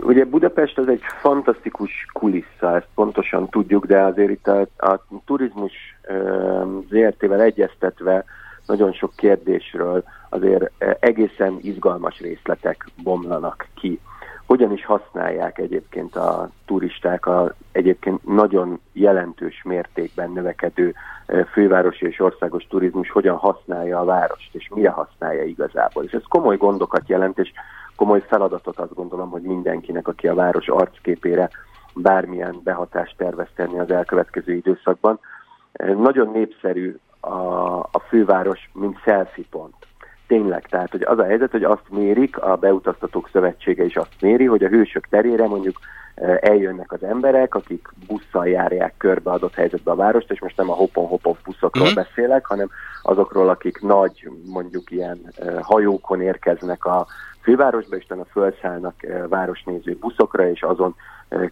Ugye Budapest az egy fantasztikus kulissza, ezt pontosan tudjuk, de azért itt a, a turizmus ö, ZRT-vel egyeztetve nagyon sok kérdésről azért egészen izgalmas részletek bomlanak ki. Hogyan is használják egyébként a turisták a egyébként nagyon jelentős mértékben növekedő fővárosi és országos turizmus, hogyan használja a várost, és mire használja igazából. És ez komoly gondokat jelent, és komoly feladatot azt gondolom, hogy mindenkinek, aki a város arcképére bármilyen behatást tervez tenni az elkövetkező időszakban. Nagyon népszerű a, a főváros, mint selfie pont. Tényleg, tehát hogy az a helyzet, hogy azt mérik, a Beutaztatók Szövetsége is azt méri, hogy a hősök terére mondjuk eh, eljönnek az emberek, akik busszal járják körbe adott helyzetbe a várost, és most nem a hopon-hopon buszokról Mhm. beszélek, hanem azokról, akik nagy, mondjuk ilyen eh, hajókon érkeznek a fővárosba, és utána felszállnak eh, városnéző buszokra, és azon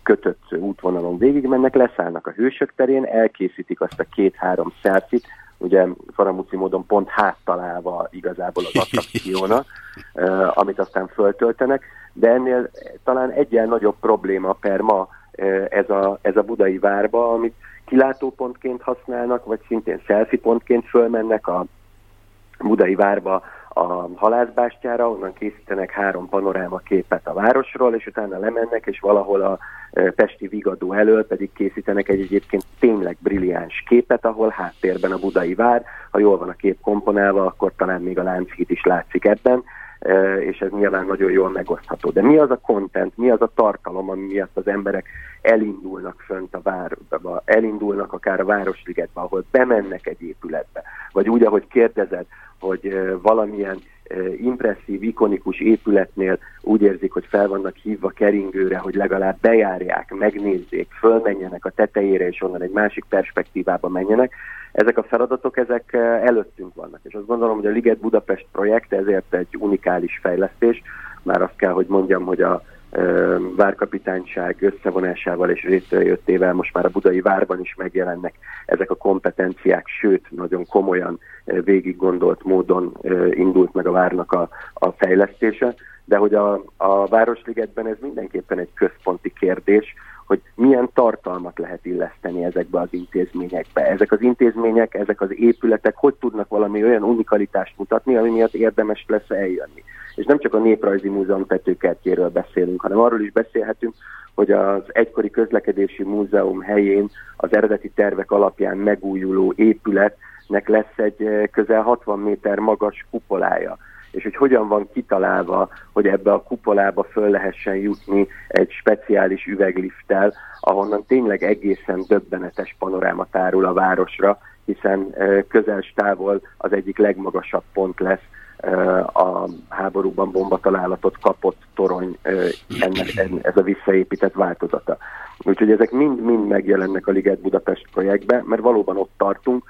kötött útvonalon végigmennek, leszállnak a hősök terén, elkészítik azt a két-három szelfit, ugye faramúci módon pont háttalálva igazából az attrakciónak, [LAUGHS] amit aztán föltöltenek, de ennél talán egyen nagyobb probléma per ma ez a, ez a budai várba, amit kilátópontként használnak, vagy szintén selfie pontként fölmennek a budai várba a halászbástyára, onnan készítenek három panoráma képet a városról, és utána lemennek, és valahol a Pesti Vigadó elől pedig készítenek egy egyébként tényleg brilliáns képet, ahol háttérben a budai vár, ha jól van a kép komponálva, akkor talán még a Lánchíd is látszik ebben. És ez nyilván nagyon jól megosztható. De mi az a content, mi az a tartalom, ami miatt az emberek elindulnak fönt a városba, elindulnak akár a Városligetbe, ahol bemennek egy épületbe, vagy úgy, ahogy kérdezed, hogy valamilyen impresszív, ikonikus épületnél úgy érzik, hogy fel vannak hívva keringőre, hogy legalább bejárják, megnézzék, fölmenjenek a tetejére, és onnan egy másik perspektívába menjenek. Ezek a feladatok, ezek előttünk vannak. És azt gondolom, hogy a Liget Budapest projekt ezért egy unikális fejlesztés. Már azt kell, hogy mondjam, hogy a várkapitányság összevonásával és részrejöttével most már a budai várban is megjelennek ezek a kompetenciák, sőt, nagyon komolyan végig gondolt módon indult meg a várnak a, a fejlesztése, de hogy a, a Városligetben ez mindenképpen egy központi kérdés, hogy milyen tartalmat lehet illeszteni ezekbe az intézményekbe. Ezek az intézmények, ezek az épületek hogy tudnak valami olyan unikalitást mutatni, ami miatt érdemes lesz eljönni. És nem csak a Néprajzi Múzeum Petőkertjéről beszélünk, hanem arról is beszélhetünk, hogy az egykori közlekedési múzeum helyén az eredeti tervek alapján megújuló épületnek lesz egy eh, közel 60 méter magas kupolája. És hogy hogyan van kitalálva, hogy ebbe a kupolába föl lehessen jutni egy speciális üveglifttel, ahonnan tényleg egészen döbbenetes panoráma tárul a városra, hiszen eh, közel távol az egyik legmagasabb pont lesz a háborúban bombatalálatot kapott torony ennek, ez a visszaépített változata. Úgyhogy ezek mind-mind megjelennek a Liget Budapest projektbe, mert valóban ott tartunk,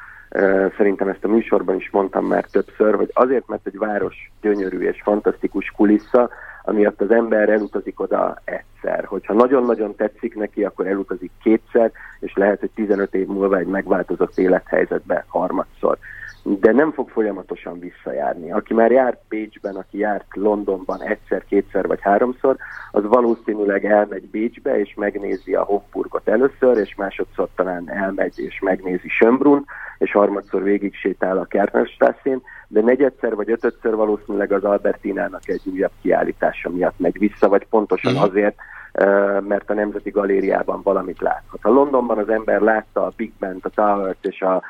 szerintem ezt a műsorban is mondtam már többször, hogy azért, mert egy város gyönyörű és fantasztikus kulissza, amiatt az ember elutazik oda egyszer. Hogyha nagyon-nagyon tetszik neki, akkor elutazik kétszer, és lehet, hogy 15 év múlva egy megváltozott élethelyzetbe harmadszor de nem fog folyamatosan visszajárni. Aki már járt Bécsben, aki járt Londonban egyszer, kétszer vagy háromszor, az valószínűleg elmegy Bécsbe, és megnézi a Hofburgot először, és másodszor talán elmegy és megnézi Schönbrunn, és harmadszor végig sétál a Kärtnerstrasszén, de negyedszer vagy ötödször valószínűleg az Albertinának egy újabb kiállítása miatt megy vissza, vagy pontosan mhm. azért, mert a Nemzeti Galériában valamit láthat. Ha Londonban az ember látta a Big Ben, a Towers és a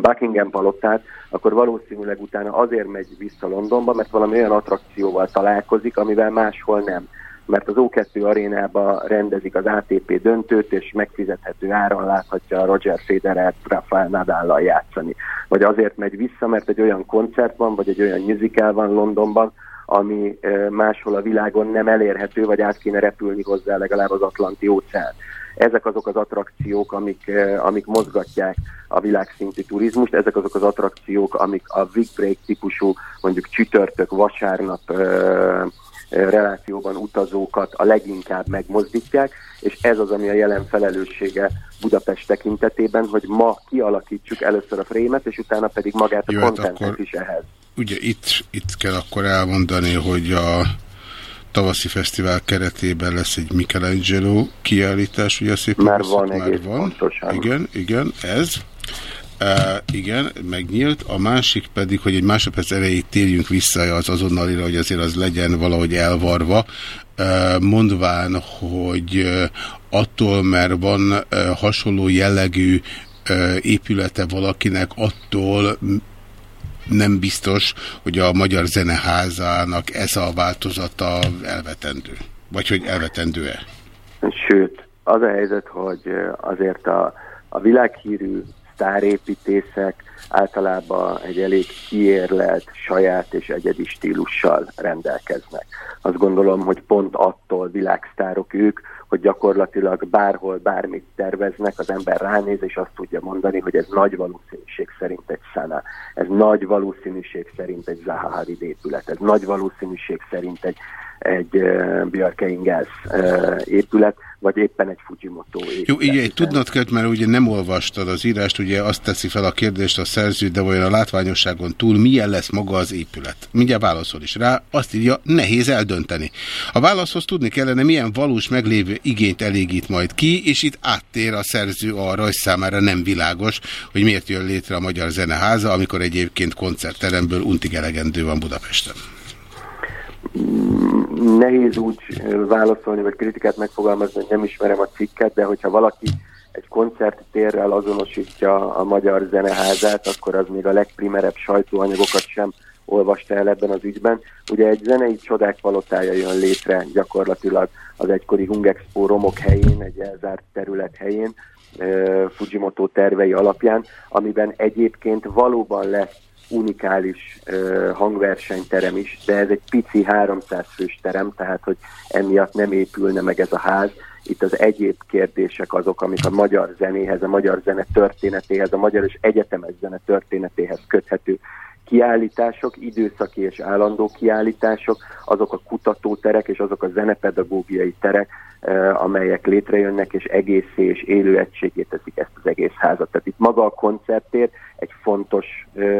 Buckingham palotát, akkor valószínűleg utána azért megy vissza Londonba, mert valami olyan attrakcióval találkozik, amivel máshol nem mert az O2 arénába rendezik az ATP döntőt, és megfizethető áron láthatja a Roger Federer Rafael Nadállal játszani. Vagy azért megy vissza, mert egy olyan koncert van, vagy egy olyan musical van Londonban, ami máshol a világon nem elérhető, vagy át kéne repülni hozzá legalább az Atlanti óceán. Ezek azok az attrakciók, amik, amik mozgatják a világszintű turizmust, ezek azok az attrakciók, amik a Big Break típusú, mondjuk csütörtök, vasárnap relációban utazókat a leginkább megmozdítják, és ez az, ami a jelen felelőssége Budapest tekintetében, hogy ma kialakítsuk először a frémet, és utána pedig magát a Jó, hát akkor, is ehhez. Ugye itt, itt kell akkor elmondani, hogy a tavaszi fesztivál keretében lesz egy Michelangelo kiállítás, ugye szép Már van, már van. Pontosan. Igen, igen, ez. Uh, igen, megnyílt. A másik pedig, hogy egy másodperc elejét térjünk vissza az azonnalira, hogy azért az legyen valahogy elvarva, uh, mondván, hogy uh, attól, mert van uh, hasonló jellegű épülete valakinek, attól nem biztos, hogy a Magyar Zeneházának ez a változata elvetendő. Vagy hogy elvetendő-e? Sőt, az a helyzet, hogy azért a, a világhírű sztárépítészek általában egy elég kiérlelt, saját és egyedi stílussal rendelkeznek. Azt gondolom, hogy pont attól világsztárok ők, hogy gyakorlatilag bárhol bármit terveznek, az ember ránéz, és azt tudja mondani, hogy ez nagy valószínűség szerint egy Sana, ez nagy valószínűség szerint egy Zaha Hadid épület, ez nagy valószínűség szerint egy, egy uh, Björke Ingels uh, épület, vagy éppen egy Fujimoto. Jó, így egy tudnod kell, mert ugye nem olvastad az írást, ugye azt teszi fel a kérdést a szerző, de vajon a látványosságon túl milyen lesz maga az épület? Mindjárt válaszol is rá, azt írja, nehéz eldönteni. A válaszhoz tudni kellene, milyen valós meglévő igényt elégít majd ki, és itt áttér a szerző arra, hogy számára nem világos, hogy miért jön létre a Magyar Zeneháza, amikor egyébként koncertteremből untig elegendő van Budapesten. Nehéz úgy válaszolni, vagy kritikát megfogalmazni, hogy nem ismerem a cikket, de hogyha valaki egy koncerttérrel azonosítja a Magyar Zeneházát, akkor az még a legprimerebb sajtóanyagokat sem olvasta el ebben az ügyben. Ugye egy zenei csodák palotája jön létre gyakorlatilag az egykori Hungexpo romok helyén, egy elzárt terület helyén, Fujimoto tervei alapján, amiben egyébként valóban lesz unikális uh, hangversenyterem is, de ez egy pici 300 fős terem, tehát hogy emiatt nem épülne meg ez a ház. Itt az egyéb kérdések azok, amik a magyar zenéhez, a magyar zene történetéhez, a magyar és egyetemes zene történetéhez köthető kiállítások, időszaki és állandó kiállítások, azok a kutatóterek és azok a zenepedagógiai terek, amelyek létrejönnek, és egészé és élő egységét teszik ezt az egész házat. Tehát itt maga a koncerttér egy fontos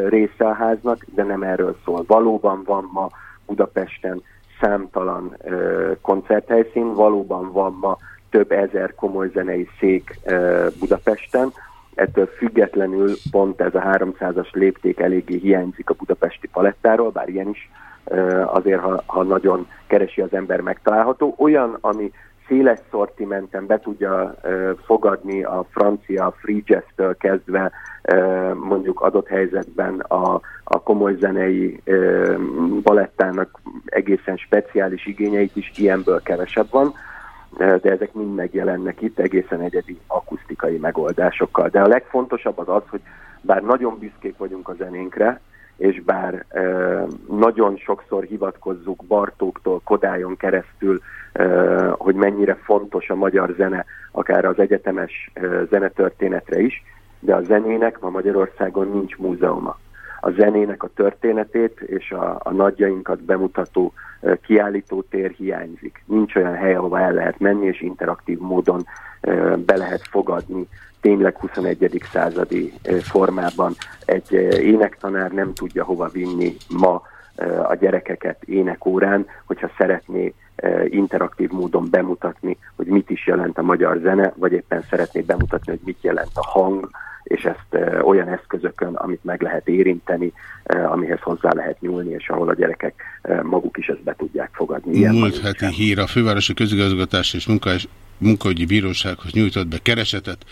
része a háznak, de nem erről szól. Valóban van ma Budapesten számtalan koncerthelyszín, valóban van ma több ezer komoly zenei szék Budapesten, ettől függetlenül pont ez a 300-as lépték eléggé hiányzik a budapesti palettáról, bár ilyen is azért, ha, ha nagyon keresi az ember megtalálható. Olyan, ami széles szortimenten be tudja fogadni a francia free jazz-től kezdve mondjuk adott helyzetben a, a komoly zenei balettának egészen speciális igényeit is, ilyenből kevesebb van de ezek mind megjelennek itt egészen egyedi akusztikai megoldásokkal. De a legfontosabb az az, hogy bár nagyon büszkék vagyunk a zenénkre, és bár e, nagyon sokszor hivatkozzuk Bartóktól, Kodályon keresztül, e, hogy mennyire fontos a magyar zene, akár az egyetemes e, zenetörténetre is, de a zenének ma Magyarországon nincs múzeuma. A zenének a történetét és a, a nagyjainkat bemutató kiállító tér hiányzik. Nincs olyan hely, ahova el lehet menni, és interaktív módon be lehet fogadni tényleg 21. századi formában. Egy énektanár nem tudja hova vinni ma a gyerekeket énekórán, hogyha szeretné interaktív módon bemutatni, hogy mit is jelent a magyar zene, vagy éppen szeretné bemutatni, hogy mit jelent a hang, és ezt olyan eszközökön, amit meg lehet érinteni, amihez hozzá lehet nyúlni, és ahol a gyerekek maguk is ezt be tudják fogadni. Ilyen Múlt heti hír a Fővárosi Közigazgatás és Munkás Munkahogyi Bírósághoz nyújtott be keresetet.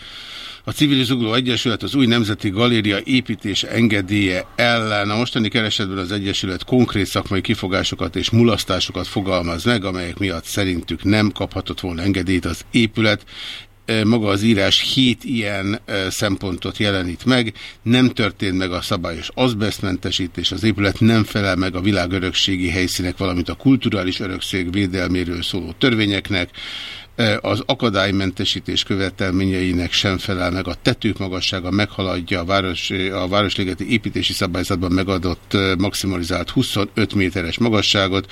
A Civil Zugló Egyesület az új Nemzeti Galéria építése engedélye ellen. A mostani keresetben az Egyesület konkrét szakmai kifogásokat és mulasztásokat fogalmaz meg, amelyek miatt szerintük nem kaphatott volna engedélyt az épület maga az írás hét ilyen szempontot jelenít meg, nem történt meg a szabályos azbesztmentesítés, az épület nem felel meg a világörökségi helyszínek, valamint a kulturális örökség védelméről szóló törvényeknek, az akadálymentesítés követelményeinek sem felel meg, a tetők magassága meghaladja a, város, a Városligeti építési szabályzatban megadott maximalizált 25 méteres magasságot,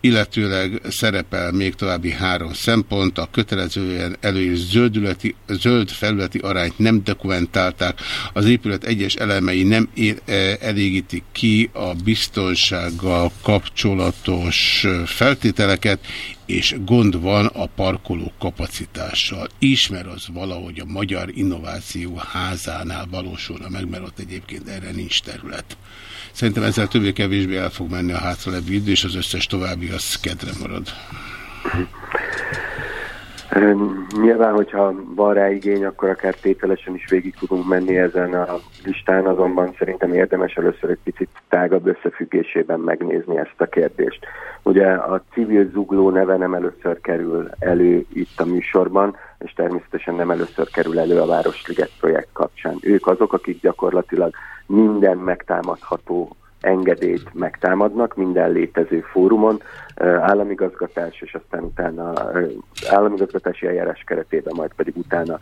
illetőleg szerepel még további három szempont, a kötelezően előírt zöldületi, zöld felületi arányt nem dokumentálták, az épület egyes elemei nem ér, e, elégítik ki a biztonsággal kapcsolatos feltételeket, és gond van a parkoló kapacitással. Ismer az valahogy a Magyar Innováció házánál valósulna meg, mert ott egyébként erre nincs terület. Szerintem ezzel többé-kevésbé el fog menni a hátralevő idő, és az összes további az kedre marad. Nyilván, hogyha van rá igény, akkor akár tételesen is végig tudunk menni ezen a listán, azonban szerintem érdemes először egy picit tágabb összefüggésében megnézni ezt a kérdést. Ugye a civil zugló neve nem először kerül elő itt a műsorban, és természetesen nem először kerül elő a Városliget projekt kapcsán. Ők azok, akik gyakorlatilag minden megtámadható engedélyt megtámadnak minden létező fórumon, államigazgatás, és aztán utána államigazgatási eljárás keretében, majd pedig utána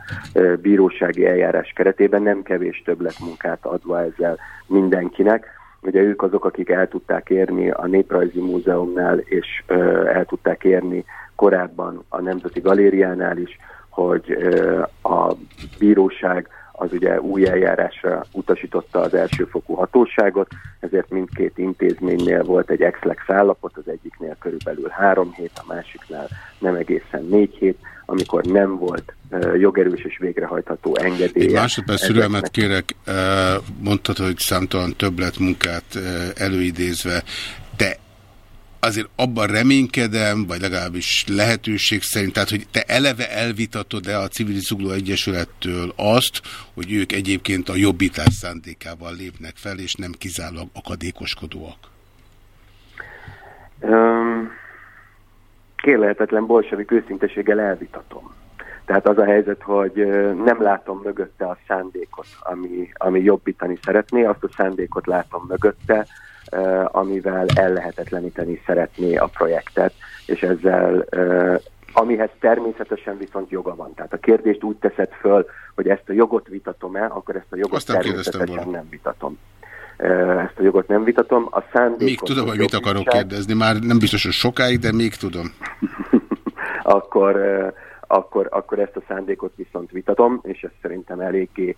bírósági eljárás keretében nem kevés többletmunkát adva ezzel mindenkinek. Ugye ők azok, akik el tudták érni a Néprajzi Múzeumnál, és el tudták érni korábban a Nemzeti Galériánál is, hogy a bíróság az ugye új eljárásra utasította az elsőfokú hatóságot, ezért mindkét intézménynél volt egy ex-lex állapot, az egyiknél körülbelül három hét, a másiknál nem egészen négy hét, amikor nem volt uh, jogerős és végrehajtható engedély. Egy másodperc szürelmet kérek, mondtad, hogy számtalan többletmunkát előidézve, de azért abban reménykedem, vagy legalábbis lehetőség szerint, tehát hogy te eleve elvitatod-e a Civil Zugló Egyesülettől azt, hogy ők egyébként a jobbítás szándékával lépnek fel, és nem kizárólag akadékoskodóak? Um, kérlehetetlen bolsevik őszinteséggel elvitatom. Tehát az a helyzet, hogy nem látom mögötte a szándékot, ami, ami jobbítani szeretné, azt a szándékot látom mögötte, amivel ellehetetleníteni szeretné a projektet, és ezzel amihez természetesen viszont joga van. Tehát a kérdést úgy teszed föl, hogy ezt a jogot vitatom-e, akkor ezt a jogot Aztán természetesen nem vitatom. Ezt a jogot nem vitatom. A szándékot... Még tudom, hogy mit akarok kérdezni. Már nem biztos, hogy sokáig, de még tudom. [LAUGHS] akkor, akkor, akkor ezt a szándékot viszont vitatom, és ez szerintem eléggé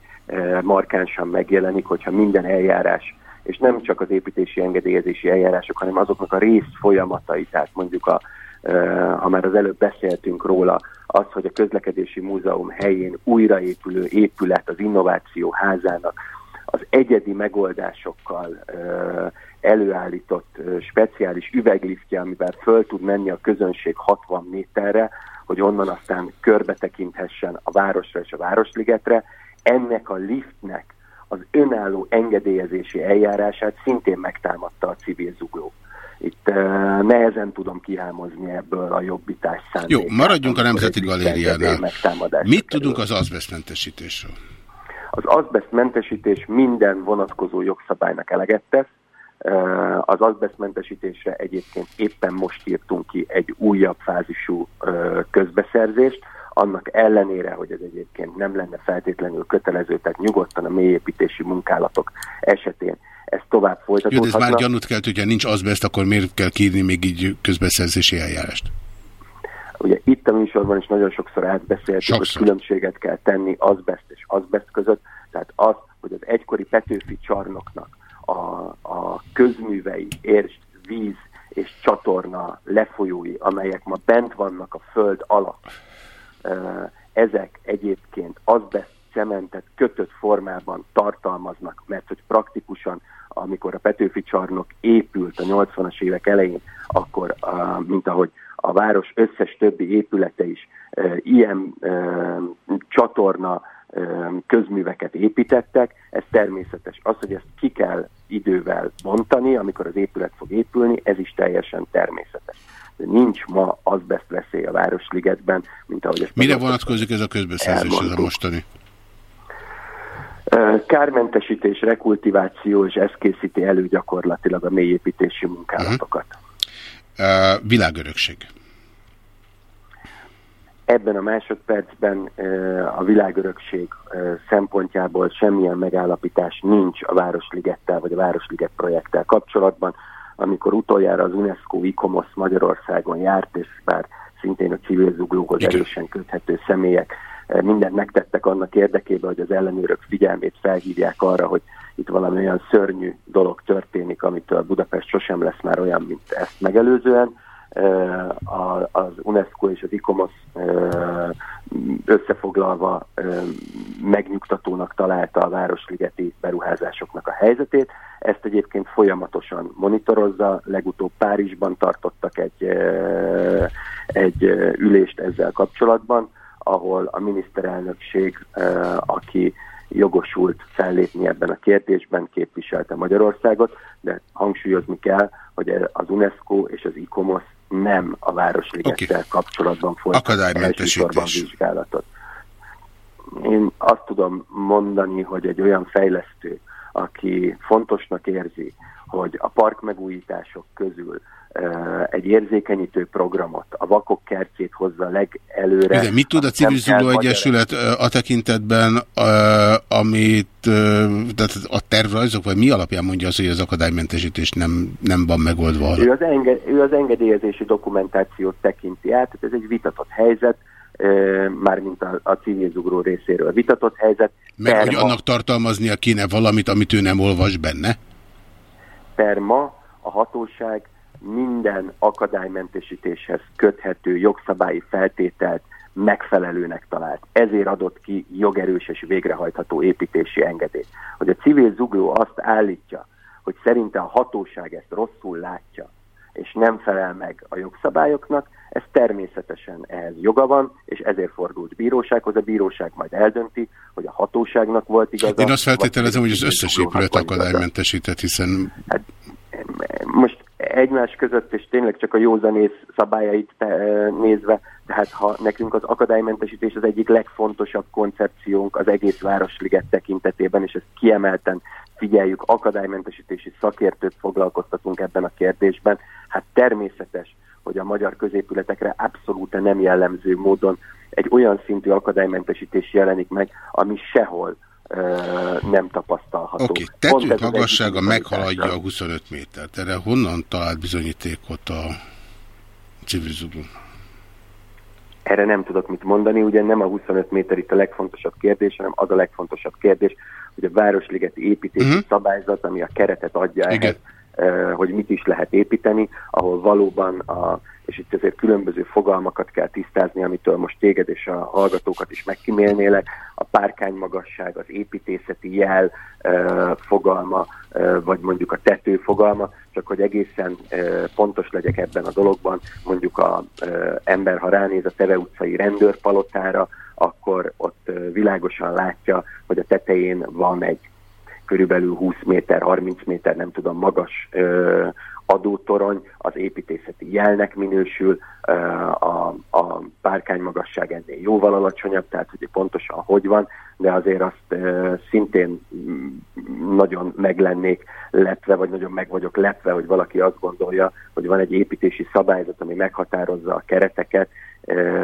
markánsan megjelenik, hogyha minden eljárás és nem csak az építési engedélyezési eljárások, hanem azoknak a rész folyamatai, tehát mondjuk a, ha már az előbb beszéltünk róla, az, hogy a közlekedési múzeum helyén újraépülő épület az innováció házának az egyedi megoldásokkal előállított speciális üvegliftje, amivel föl tud menni a közönség 60 méterre, hogy onnan aztán körbe tekinthessen a városra és a Városligetre. Ennek a liftnek az önálló engedélyezési eljárását szintén megtámadta a civil zugló. Itt uh, nehezen tudom kihámozni ebből a jobbítás szándékát. Jó, maradjunk a Nemzeti Galériánál. Mit tudunk az azbesztmentesítésről? Az azbesztmentesítés minden vonatkozó jogszabálynak eleget tesz. Az azbesztmentesítésre egyébként éppen most írtunk ki egy újabb fázisú közbeszerzést, annak ellenére, hogy ez egyébként nem lenne feltétlenül kötelező, tehát nyugodtan a mélyépítési munkálatok esetén ez tovább folytatódhatna. Jó, de ez már gyanút kell, hogyha nincs azbest, akkor miért kell kírni még így közbeszerzési eljárást? Ugye itt a műsorban is nagyon sokszor átbeszéltük, sokszor. hogy különbséget kell tenni azbest és azbest között, tehát az, hogy az egykori Petőfi csarnoknak a, a közművei, érst, víz és csatorna lefolyói, amelyek ma bent vannak a föld alatt, ezek egyébként azbest cementet kötött formában tartalmaznak, mert hogy praktikusan, amikor a Petőfi csarnok épült a 80-as évek elején, akkor, mint ahogy a város összes többi épülete is ilyen csatorna közműveket építettek, ez természetes. Az, hogy ezt ki kell idővel bontani, amikor az épület fog épülni, ez is teljesen természetes nincs ma azbest veszély a Városligetben, mint ahogy ezt... Mire vonatkozik ez a közbeszerzés, ez a mostani? Kármentesítés, rekultiváció, és ez készíti elő gyakorlatilag a mélyépítési munkálatokat. Uh -huh. uh, világörökség. Ebben a másodpercben a világörökség szempontjából semmilyen megállapítás nincs a Városligettel vagy a Városliget projekttel kapcsolatban amikor utoljára az UNESCO ICOMOS Magyarországon járt, és bár szintén a civil zuglóhoz erősen köthető személyek eh, mindent megtettek annak érdekében, hogy az ellenőrök figyelmét felhívják arra, hogy itt valami olyan szörnyű dolog történik, amitől Budapest sosem lesz már olyan, mint ezt megelőzően. Az UNESCO és az ICOMOS összefoglalva megnyugtatónak találta a városligeti beruházásoknak a helyzetét. Ezt egyébként folyamatosan monitorozza, legutóbb Párizsban tartottak egy, egy ülést ezzel kapcsolatban, ahol a miniszterelnökség, aki jogosult fellépni ebben a kérdésben, képviselte Magyarországot, de hangsúlyozni kell, hogy az UNESCO és az ICOMOS nem a Városligettel okay. kapcsolatban folytat elsősorban vizsgálatot. Én azt tudom mondani, hogy egy olyan fejlesztő, aki fontosnak érzi, hogy a park megújítások közül egy érzékenyítő programot, a vakok kertjét hozza legelőre. Igen, mit tud a Civil Zugló Egyesület a tekintetben, amit tehát a tervrajzok, vagy mi alapján mondja az, hogy az akadálymentesítés nem, nem van megoldva? Ő az, enge, ő az engedélyezési dokumentációt tekinti át, tehát ez egy vitatott helyzet, mármint a, a civil zugró részéről vitatott helyzet. Meg hogy annak tartalmaznia kéne valamit, amit ő nem olvas benne? Per ma a hatóság minden akadálymentesítéshez köthető jogszabályi feltételt megfelelőnek talált. Ezért adott ki jogerős és végrehajtható építési engedélyt. Hogy a civil zugló azt állítja, hogy szerinte a hatóság ezt rosszul látja, és nem felel meg a jogszabályoknak, ez természetesen ehhez joga van, és ezért fordult bírósághoz. A bíróság majd eldönti, hogy a hatóságnak volt igaza. Én azt feltételezem, hogy az összes épület akadálymentesített, hiszen... Hát, most egymás között, és tényleg csak a józanész szabályait eh, nézve, tehát ha nekünk az akadálymentesítés az egyik legfontosabb koncepciónk az egész Városliget tekintetében, és ezt kiemelten figyeljük, akadálymentesítési szakértőt foglalkoztatunk ebben a kérdésben, hát természetes, hogy a magyar középületekre abszolút nem jellemző módon egy olyan szintű akadálymentesítés jelenik meg, ami sehol nem tapasztalható. Oké, okay. tetők magassága meghaladja a 25 métert. Erre honnan talált bizonyítékot a civil zugló? Erre nem tudok mit mondani, ugye nem a 25 méter itt a legfontosabb kérdés, hanem az a legfontosabb kérdés, hogy a Városligeti építési uh mhm. -huh. szabályzat, ami a keretet adja Igen. ehhez, hogy mit is lehet építeni, ahol valóban a és itt azért különböző fogalmakat kell tisztázni, amitől most téged és a hallgatókat is megkímélnélek. A párkány magasság, az építészeti jel uh, fogalma, uh, vagy mondjuk a tető fogalma, csak hogy egészen uh, pontos legyek ebben a dologban, mondjuk a ember, ha ránéz a Teve utcai rendőrpalotára, akkor ott világosan látja, hogy a tetején van egy körülbelül 20 méter, 30 méter, nem tudom, magas adótorony az építészeti jelnek minősül, a, a párkány magasság ennél jóval alacsonyabb, tehát hogy pontosan hogy van, de azért azt szintén nagyon meglennék lepve, vagy nagyon meg vagyok lepve, hogy valaki azt gondolja, hogy van egy építési szabályzat, ami meghatározza a kereteket,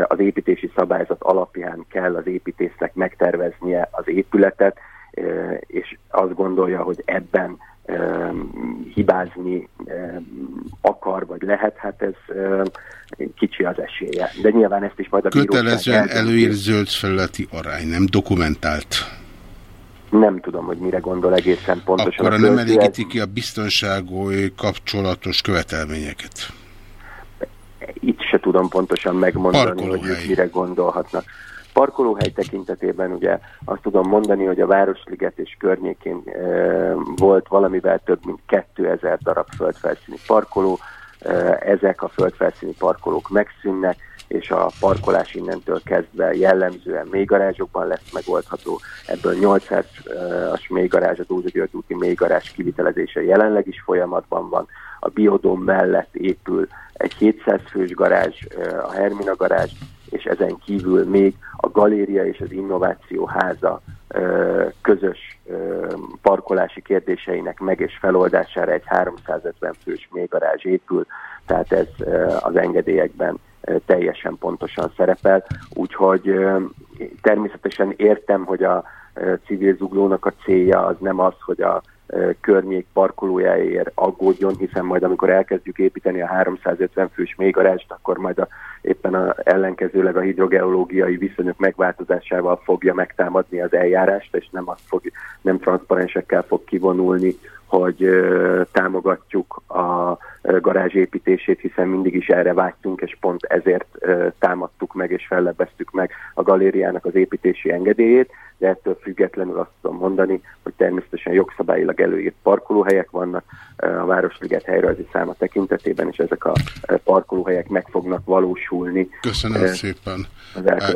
az építési szabályzat alapján kell az építésznek megterveznie az épületet, és azt gondolja, hogy ebben hibázni akar, vagy lehet, hát ez kicsi az esélye. De nyilván ezt is majd a Kötelezően előír zöld felületi arány, nem dokumentált. Nem tudom, hogy mire gondol egészen pontosan. Akkor nem elégíti ki a biztonságoly kapcsolatos követelményeket. Itt se tudom pontosan megmondani, hogy mire gondolhatnak. Parkolóhely tekintetében ugye azt tudom mondani, hogy a Városliget és környékén e, volt valamivel több mint 2000 darab földfelszíni parkoló, ezek a földfelszíni parkolók megszűnnek, és a parkolás innentől kezdve jellemzően mélygarázsokban lesz megoldható. Ebből 800-as mélygarázs, a Dózsa György úti mélygarázs kivitelezése jelenleg is folyamatban van. A biodóm mellett épül egy 700 fős garázs, a Hermina garázs, és ezen kívül még a galéria és az innováció háza közös parkolási kérdéseinek meg és feloldására egy 350 fős mélygarázs épül, tehát ez az engedélyekben teljesen pontosan szerepel, úgyhogy természetesen értem, hogy a civil zuglónak a célja az nem az, hogy a környék parkolójáért aggódjon, hiszen majd amikor elkezdjük építeni a 350 fős mélygarást, akkor majd a, éppen a, ellenkezőleg a hidrogeológiai viszonyok megváltozásával fogja megtámadni az eljárást, és nem, azt fog, nem transzparensekkel fog kivonulni, hogy támogatjuk a garázs építését, hiszen mindig is erre vágytunk, és pont ezért támadtuk meg és fellebbeztük meg a galériának az építési engedélyét, de ettől függetlenül azt tudom mondani, hogy természetesen jogszabályilag előírt parkolóhelyek vannak a Városliget helyrajzi száma tekintetében, és ezek a parkolóhelyek meg fognak valósulni. Köszönöm szépen.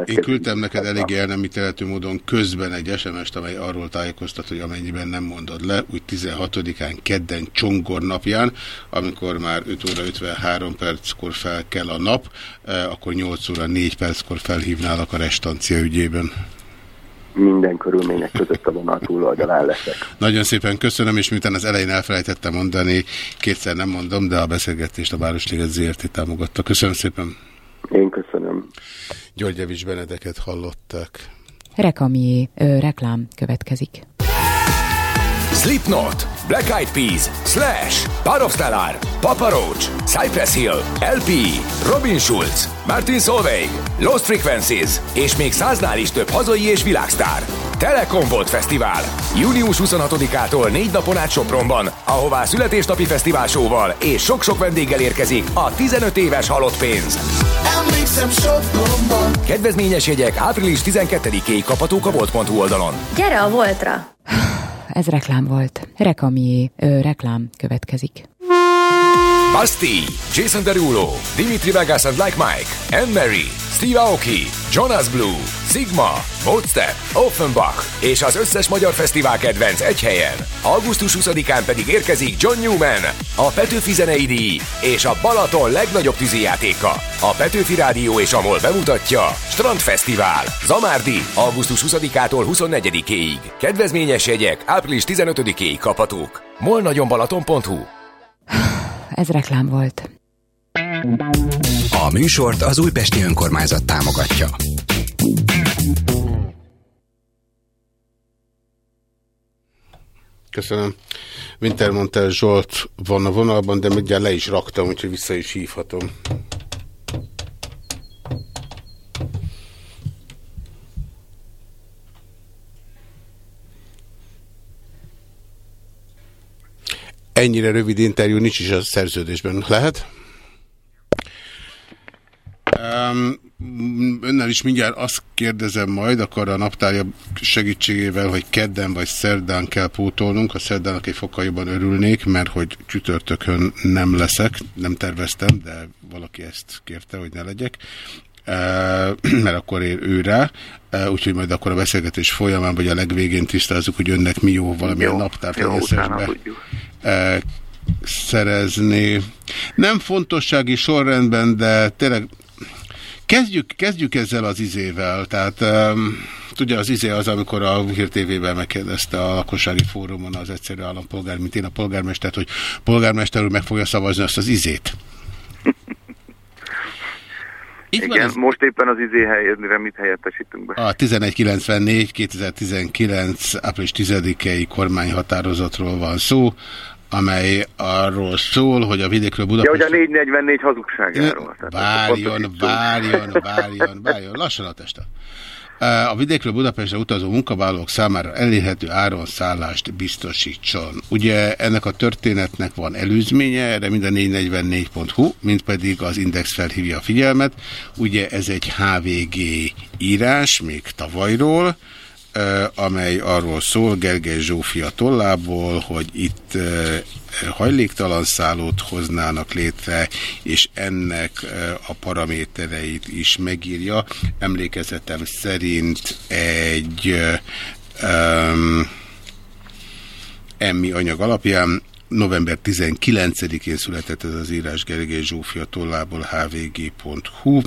Én küldtem neked elég elnemítelető módon közben egy SMS-t, amely arról tájékoztat, hogy amennyiben nem mondod le, úgy 16-án kedden Csongor napján, amikor már 5 óra 53 perckor fel kell a nap, akkor 8 óra 4 perckor felhívnálak a restancia ügyében minden körülmények között a vonal túloldalán leszek. Nagyon szépen köszönöm, és miután az elején elfelejtettem mondani, kétszer nem mondom, de a beszélgetést a Városliget ZRT támogatta. Köszönöm szépen. Én köszönöm. György Evics Benedeket hallották. Rekami, ö, reklám következik. Slipknot, Black Eyed Peas, Slash, Power of Stellar, Papa Roach, Cypress Hill, LP, Robin Schulz, Martin Solveig, Lost Frequencies, és még száznál is több hazai és világsztár. Telekom Volt Fesztivál. Június 26-ától négy napon át Sopronban, ahová születésnapi fesztiválsóval és sok-sok vendéggel érkezik a 15 éves halott pénz. Emlékszem Sopronban. Kedvezményes jegyek április 12-ig kaphatók a volt.hu oldalon. Gyere a Voltra! Ez reklám volt. Rekamié, reklám következik. Basti, Jason Derulo, Dimitri Vegas and Like Mike, Anne Mary, Steve Aoki, Jonas Blue, Sigma, Modstep, Offenbach és az összes magyar fesztivál kedvenc egy helyen. Augusztus 20-án pedig érkezik John Newman, a Petőfi Zenei Díj és a Balaton legnagyobb tűzijátéka. A Petőfi Rádió és a MOL bemutatja Strandfesztivál. Zamárdi, augusztus 20-ától 24-éig. Kedvezményes jegyek április 15-éig kaphatók. molnagyonbalaton.hu Ez reklám volt. A műsort az Újpesti Önkormányzat támogatja. Köszönöm. Wintermontel Zsolt van a vonalban, de mindjárt le is raktam, úgyhogy vissza is hívhatom. Ennyire rövid interjú nincs is a szerződésben. Lehet? Um, önnel is mindjárt azt kérdezem majd, akkor a naptárja segítségével, hogy kedden vagy szerdán kell pótolnunk. A szerdának egy fokkal jobban örülnék, mert hogy csütörtökön nem leszek, nem terveztem, de valaki ezt kérte, hogy ne legyek. Uh, [CLEARS THROAT] mert akkor ér ő rá, uh, úgyhogy majd akkor a beszélgetés folyamán, vagy a legvégén tisztázzuk, hogy önnek mi jó valamilyen jó, naptárt jó, be, uh, szerezni. Nem fontossági sorrendben, de tényleg Kezdjük, kezdjük ezzel az izével, tehát tudja, az izé az, amikor a Hír TV-ben megkérdezte a lakossági fórumon az egyszerű állampolgár, mint én a polgármestert, hogy polgármester úr meg fogja szavazni azt az izét. Itt Igen, ez... most éppen az izé helyére mit helyettesítünk be? A 1194 2019 április 10-i kormányhatározatról van szó, amely arról szól, hogy a vidékről Budapest... Ja, hogy a 444 hazugságáról. Várjon, várjon, várjon, várjon, lassan a testa. A vidékről Budapestre utazó munkavállalók számára elérhető áron szállást biztosítson. Ugye ennek a történetnek van előzménye, erre mind a 444.hu, mint pedig az Index felhívja a figyelmet. Ugye ez egy HVG írás, még tavalyról, amely arról szól Gergely Zsófia tollából, hogy itt hajléktalan szállót hoznának létre, és ennek a paramétereit is megírja. Emlékezetem szerint egy um, emmi anyag alapján november 19-én született ez az írás Gergely Zsófia tollából hvg.hu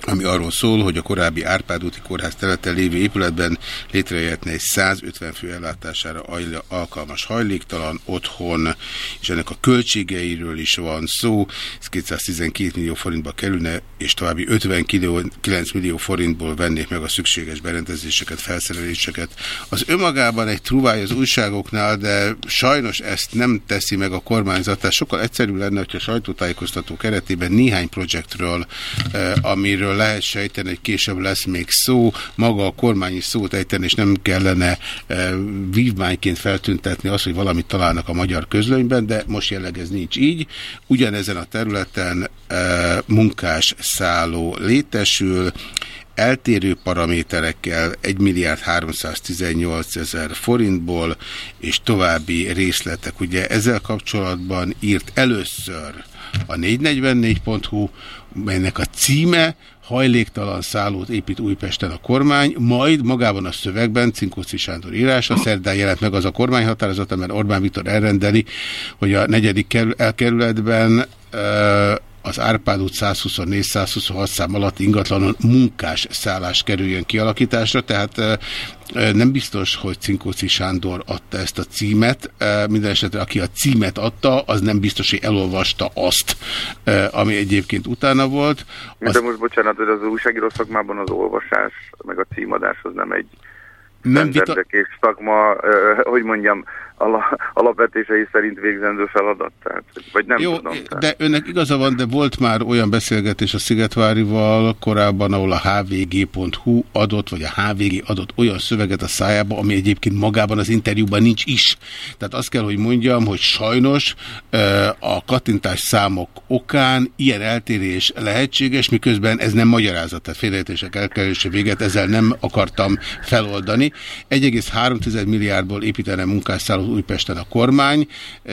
ami arról szól, hogy a korábbi Árpád úti kórház területen lévő épületben létrejöhetne egy 150 fő ellátására alkalmas hajléktalan otthon, és ennek a költségeiről is van szó. Ez 212 millió forintba kerülne, és további 59 millió forintból vennék meg a szükséges berendezéseket, felszereléseket. Az önmagában egy truváj az újságoknál, de sajnos ezt nem teszi meg a kormányzat. Tehát sokkal egyszerűbb lenne, hogyha sajtótájékoztató keretében néhány projektről, eh, amiről lehet sejteni, hogy később lesz még szó, maga a kormány is szót ejteni, és nem kellene e, vívmányként feltüntetni azt, hogy valamit találnak a magyar közlönyben, de most jelleg ez nincs így. Ugyanezen a területen e, munkás szálló létesül, eltérő paraméterekkel 1 milliárd 318 ezer forintból, és további részletek. Ugye ezzel kapcsolatban írt először a 444.hu, melynek a címe hajléktalan szállót épít Újpesten a kormány, majd magában a szövegben, Cinkóci Sándor írása, szerdán jelent meg az a kormányhatározata, mert Orbán Viktor elrendeli, hogy a negyedik elkerületben az Árpád út 124-126 szám alatt ingatlanon munkás szállás kerüljön kialakításra, tehát nem biztos, hogy Cinkóci Sándor adta ezt a címet. Minden esetre, aki a címet adta, az nem biztos, hogy elolvasta azt, ami egyébként utána volt. Az... De most bocsánat, hogy az újságíró szakmában az olvasás, meg a címadáshoz nem egy nem vita... és szakma, hogy mondjam, alapvetései szerint végzendő feladat, tehát, vagy nem Jó, tudom. Tehát. de önnek igaza van, de volt már olyan beszélgetés a Szigetvárival korábban, ahol a hvg.hu adott, vagy a HVG adott olyan szöveget a szájába, ami egyébként magában az interjúban nincs is. Tehát azt kell, hogy mondjam, hogy sajnos a kattintás számok okán ilyen eltérés lehetséges, miközben ez nem magyarázat, tehát félrejtések elkerülése véget, ezzel nem akartam feloldani. 1,3 milliárdból építene munkásszálló Újpesten a kormány,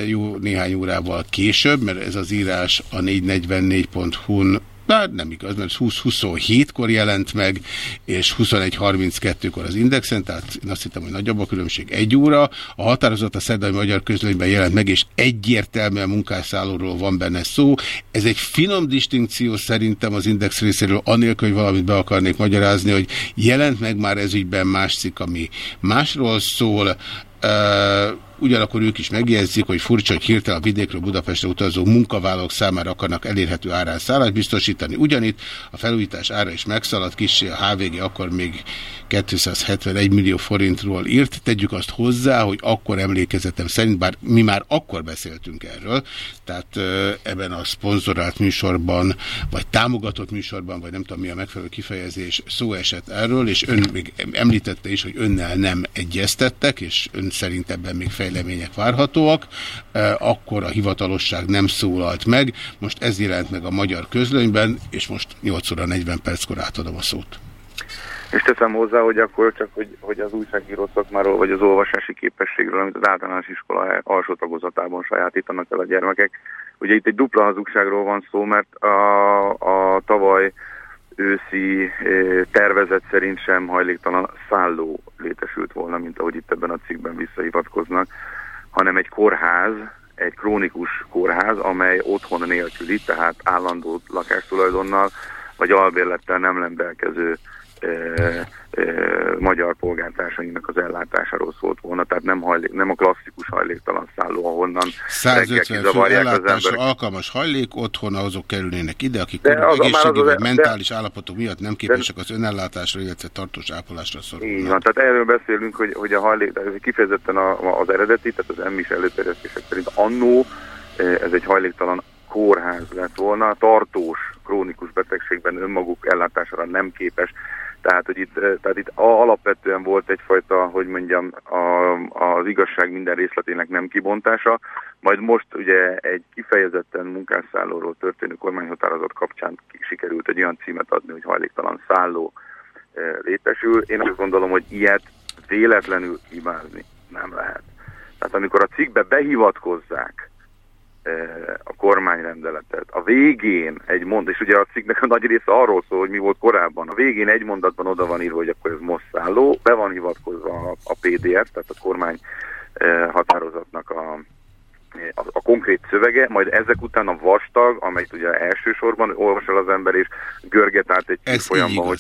jó néhány órával később, mert ez az írás a 444.hu-n Bár nem igaz, mert 20-27-kor jelent meg, és 21-32-kor az Indexen, tehát én azt hittem, hogy nagyobb a különbség egy óra. A határozat a szerdai magyar közlönyben jelent meg, és egyértelműen munkásszállóról van benne szó. Ez egy finom distinkció szerintem az Index részéről, anélkül, hogy valamit be akarnék magyarázni, hogy jelent meg már ez ügyben más cikk, ami másról szól. Uh, Ugyanakkor ők is megjegyzik, hogy furcsa, hogy hirtelen a vidékről Budapestre utazó munkavállalók számára akarnak elérhető árán szállást biztosítani. Ugyanitt a felújítás ára is megszaladt, kicsi a HVG akkor még 271 millió forintról írt. Tegyük azt hozzá, hogy akkor emlékezetem szerint, bár mi már akkor beszéltünk erről, tehát ebben a szponzorált műsorban, vagy támogatott műsorban, vagy nem tudom mi a megfelelő kifejezés, szó esett erről, és ön még említette is, hogy önnel nem egyeztettek, és ön szerint ebben még fejlemények várhatóak, akkor a hivatalosság nem szólalt meg, most ez jelent meg a magyar közlönyben, és most 8 óra 40 perckor átadom a szót. És teszem hozzá, hogy akkor csak, hogy, hogy az újságíró szakmáról, vagy az olvasási képességről, amit az általános iskola alsó tagozatában sajátítanak el a gyermekek. Ugye itt egy dupla hazugságról van szó, mert a, a tavaly őszi tervezet szerint sem hajléktalan szálló létesült volna, mint ahogy itt ebben a cikkben visszahivatkoznak, hanem egy kórház, egy krónikus kórház, amely otthon nélküli, tehát állandó lakástulajdonnal vagy albérlettel nem rendelkező magyar polgártársainknak az ellátásáról szólt volna, tehát nem, hajlék, nem a klasszikus hajléktalan szálló, ahonnan 150 fő ellátásra alkalmas hajlék, otthon azok kerülnének ide, akik az, egészségi vagy mentális de, állapotok miatt nem képesek az önellátásra, illetve tartós ápolásra szorulnak. Így van, tehát erről beszélünk, hogy, hogy a hajlék, ez kifejezetten a, az eredeti, tehát az emmis előterjesztések szerint annó ez egy hajléktalan kórház lett volna, tartós, krónikus betegségben önmaguk ellátására nem képes tehát, hogy itt, eh, tehát itt alapvetően volt egyfajta, hogy mondjam, a, az igazság minden részletének nem kibontása, majd most ugye egy kifejezetten munkásszállóról történő kormányhatározat kapcsán sikerült egy olyan címet adni, hogy hajléktalan szálló létesül. Én azt gondolom, hogy ilyet véletlenül hibázni nem lehet. Tehát amikor a cikkbe behivatkozzák, a kormányrendeletet. A végén egy mondat, és ugye a cikknek a nagy része arról szól, hogy mi volt korábban. A végén egy mondatban oda van írva, hogy akkor ez most szálló, be van hivatkozva a, a PDF, tehát a kormány határozatnak a a, a konkrét szövege, majd ezek után a vastag, amelyet ugye elsősorban olvasol az ember, és görget át egy folyamban, hogy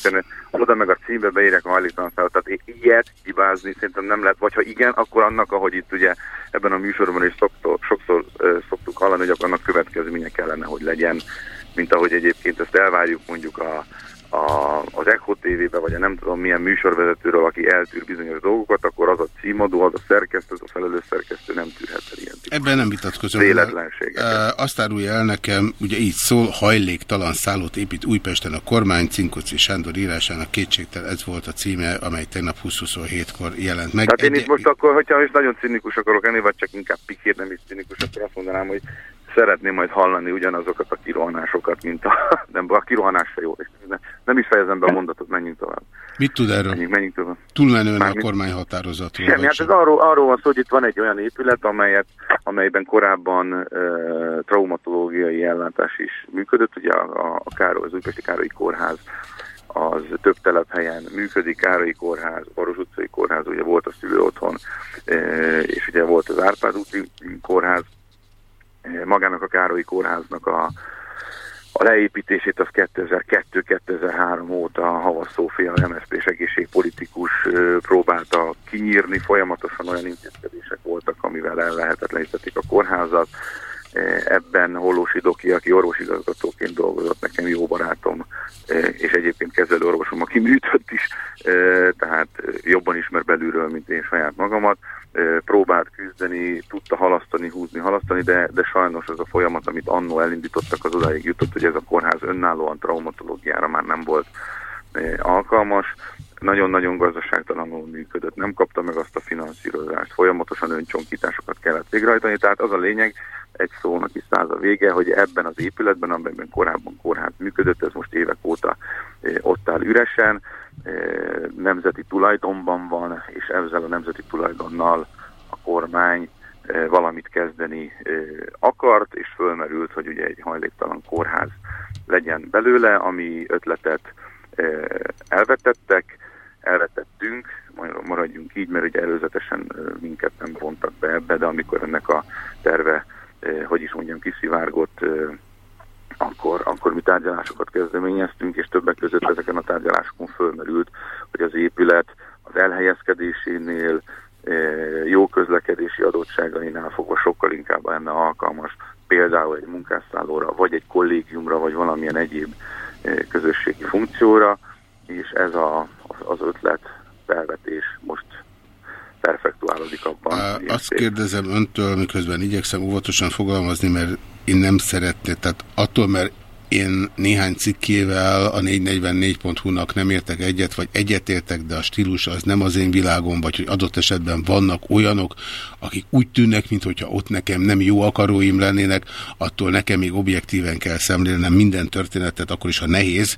oda meg a címbe beérek a hajléktalan tehát ilyet hibázni szerintem nem lehet, vagy ha igen, akkor annak, ahogy itt ugye ebben a műsorban is sokszor, sokszor szoktuk hallani, hogy akkor annak következménye kellene, hogy legyen, mint ahogy egyébként ezt elvárjuk mondjuk a a, az Echo TV-be, vagy a nem tudom milyen műsorvezetőről, aki eltűr bizonyos dolgokat, akkor az a címadó, az a szerkesztő, az a felelős szerkesztő nem tűrhet el ilyen Ebben nem vitatkozom. Véletlenséget. Azt árulja el nekem, ugye így szól, hajléktalan szállót épít Újpesten a kormány, Cinkoci Sándor írásának kétségtel ez volt a címe, amely tegnap 20-27-kor jelent meg. Hát én itt most akkor, hogyha is nagyon cinikus akarok enni, vagy csak inkább pikér, nem is cinikus, akkor azt mondanám, hogy szeretném majd hallani ugyanazokat a kirohanásokat, mint a... [LAUGHS] Nem, a kirohanás se jó. Nem is fejezem be a mondatot, menjünk tovább. Mit tud erről? Menjünk, menjünk tovább. Túlmenően a kormányhatározatról. Semmi, hát ez arról, arról van szó, hogy itt van egy olyan épület, amelyet, amelyben korábban uh, traumatológiai ellátás is működött. Ugye a, a Károly, az Újpesti Károly Kórház az több telephelyen működik, Károlyi Kórház, Boros utcai Kórház, ugye volt a szülő otthon, és ugye volt az Árpád úti kórház, magának a Károlyi Kórháznak a, a leépítését az 2002-2003 óta Havas Szófia, MSZP-s egészségpolitikus próbálta kinyírni, folyamatosan olyan intézkedések voltak, amivel el lehetetlenítették a kórházat. Ebben Hollósi Doki, aki orvosigazgatóként dolgozott, nekem jó barátom, és egyébként kezelő orvosom, aki műtött is, tehát jobban ismer belülről, mint én saját magamat próbált küzdeni, tudta halasztani, húzni, halasztani, de, de sajnos ez a folyamat, amit annó elindítottak, az odáig jutott, hogy ez a kórház önállóan traumatológiára már nem volt alkalmas. Nagyon-nagyon gazdaságtalanul működött, nem kapta meg azt a finanszírozást, folyamatosan öncsonkításokat kellett végrehajtani, tehát az a lényeg, egy szónak is száz a vége, hogy ebben az épületben, amiben korábban kórház működött, ez most évek óta ott áll üresen, nemzeti tulajdonban van, és ezzel a nemzeti tulajdonnal a kormány valamit kezdeni akart, és fölmerült, hogy ugye egy hajléktalan kórház legyen belőle, ami ötletet elvetettek, elvetettünk, maradjunk így, mert ugye előzetesen minket nem vontak be ebbe, de amikor ennek a terve, hogy is mondjam, kiszivárgott, akkor, akkor mi tárgyalásokat kezdeményeztünk, és többek között ezeken a tárgyalásokon fölmerült, hogy az épület az elhelyezkedésénél, jó közlekedési adottságainál fogva sokkal inkább lenne alkalmas. Például egy munkásszállóra, vagy egy kollégiumra, vagy valamilyen egyéb közösségi funkcióra, és ez a, az ötlet felvetés most perfektuálódik abban. Azt kérdezem öntől, miközben igyekszem óvatosan fogalmazni, mert én nem szeretném, tehát attól, mert én néhány cikkével a 444.hu-nak nem értek egyet, vagy egyetértek, de a stílus az nem az én világom, vagy hogy adott esetben vannak olyanok, akik úgy tűnnek, mintha ott nekem nem jó akaróim lennének, attól nekem még objektíven kell szemlélnem minden történetet, akkor is, ha nehéz.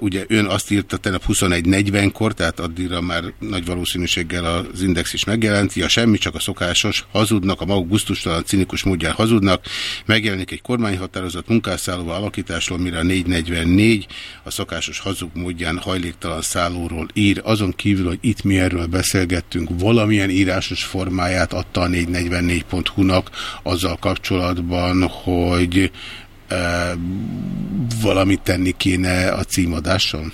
Ugye ön azt írta tegnap 21.40-kor, tehát addigra már nagy valószínűséggel az index is megjelenti, a semmi, csak a szokásos hazudnak, a maguk gusztustalan, cinikus módján hazudnak, megjelenik egy kormányhatározat munkásszállóval alakításról, mire a 444 a szokásos hazug módján hajléktalan szállóról ír. Azon kívül, hogy itt mi erről beszélgettünk, valamilyen írásos formáját adta a 444.hu-nak azzal kapcsolatban, hogy e, valamit tenni kéne a címadáson?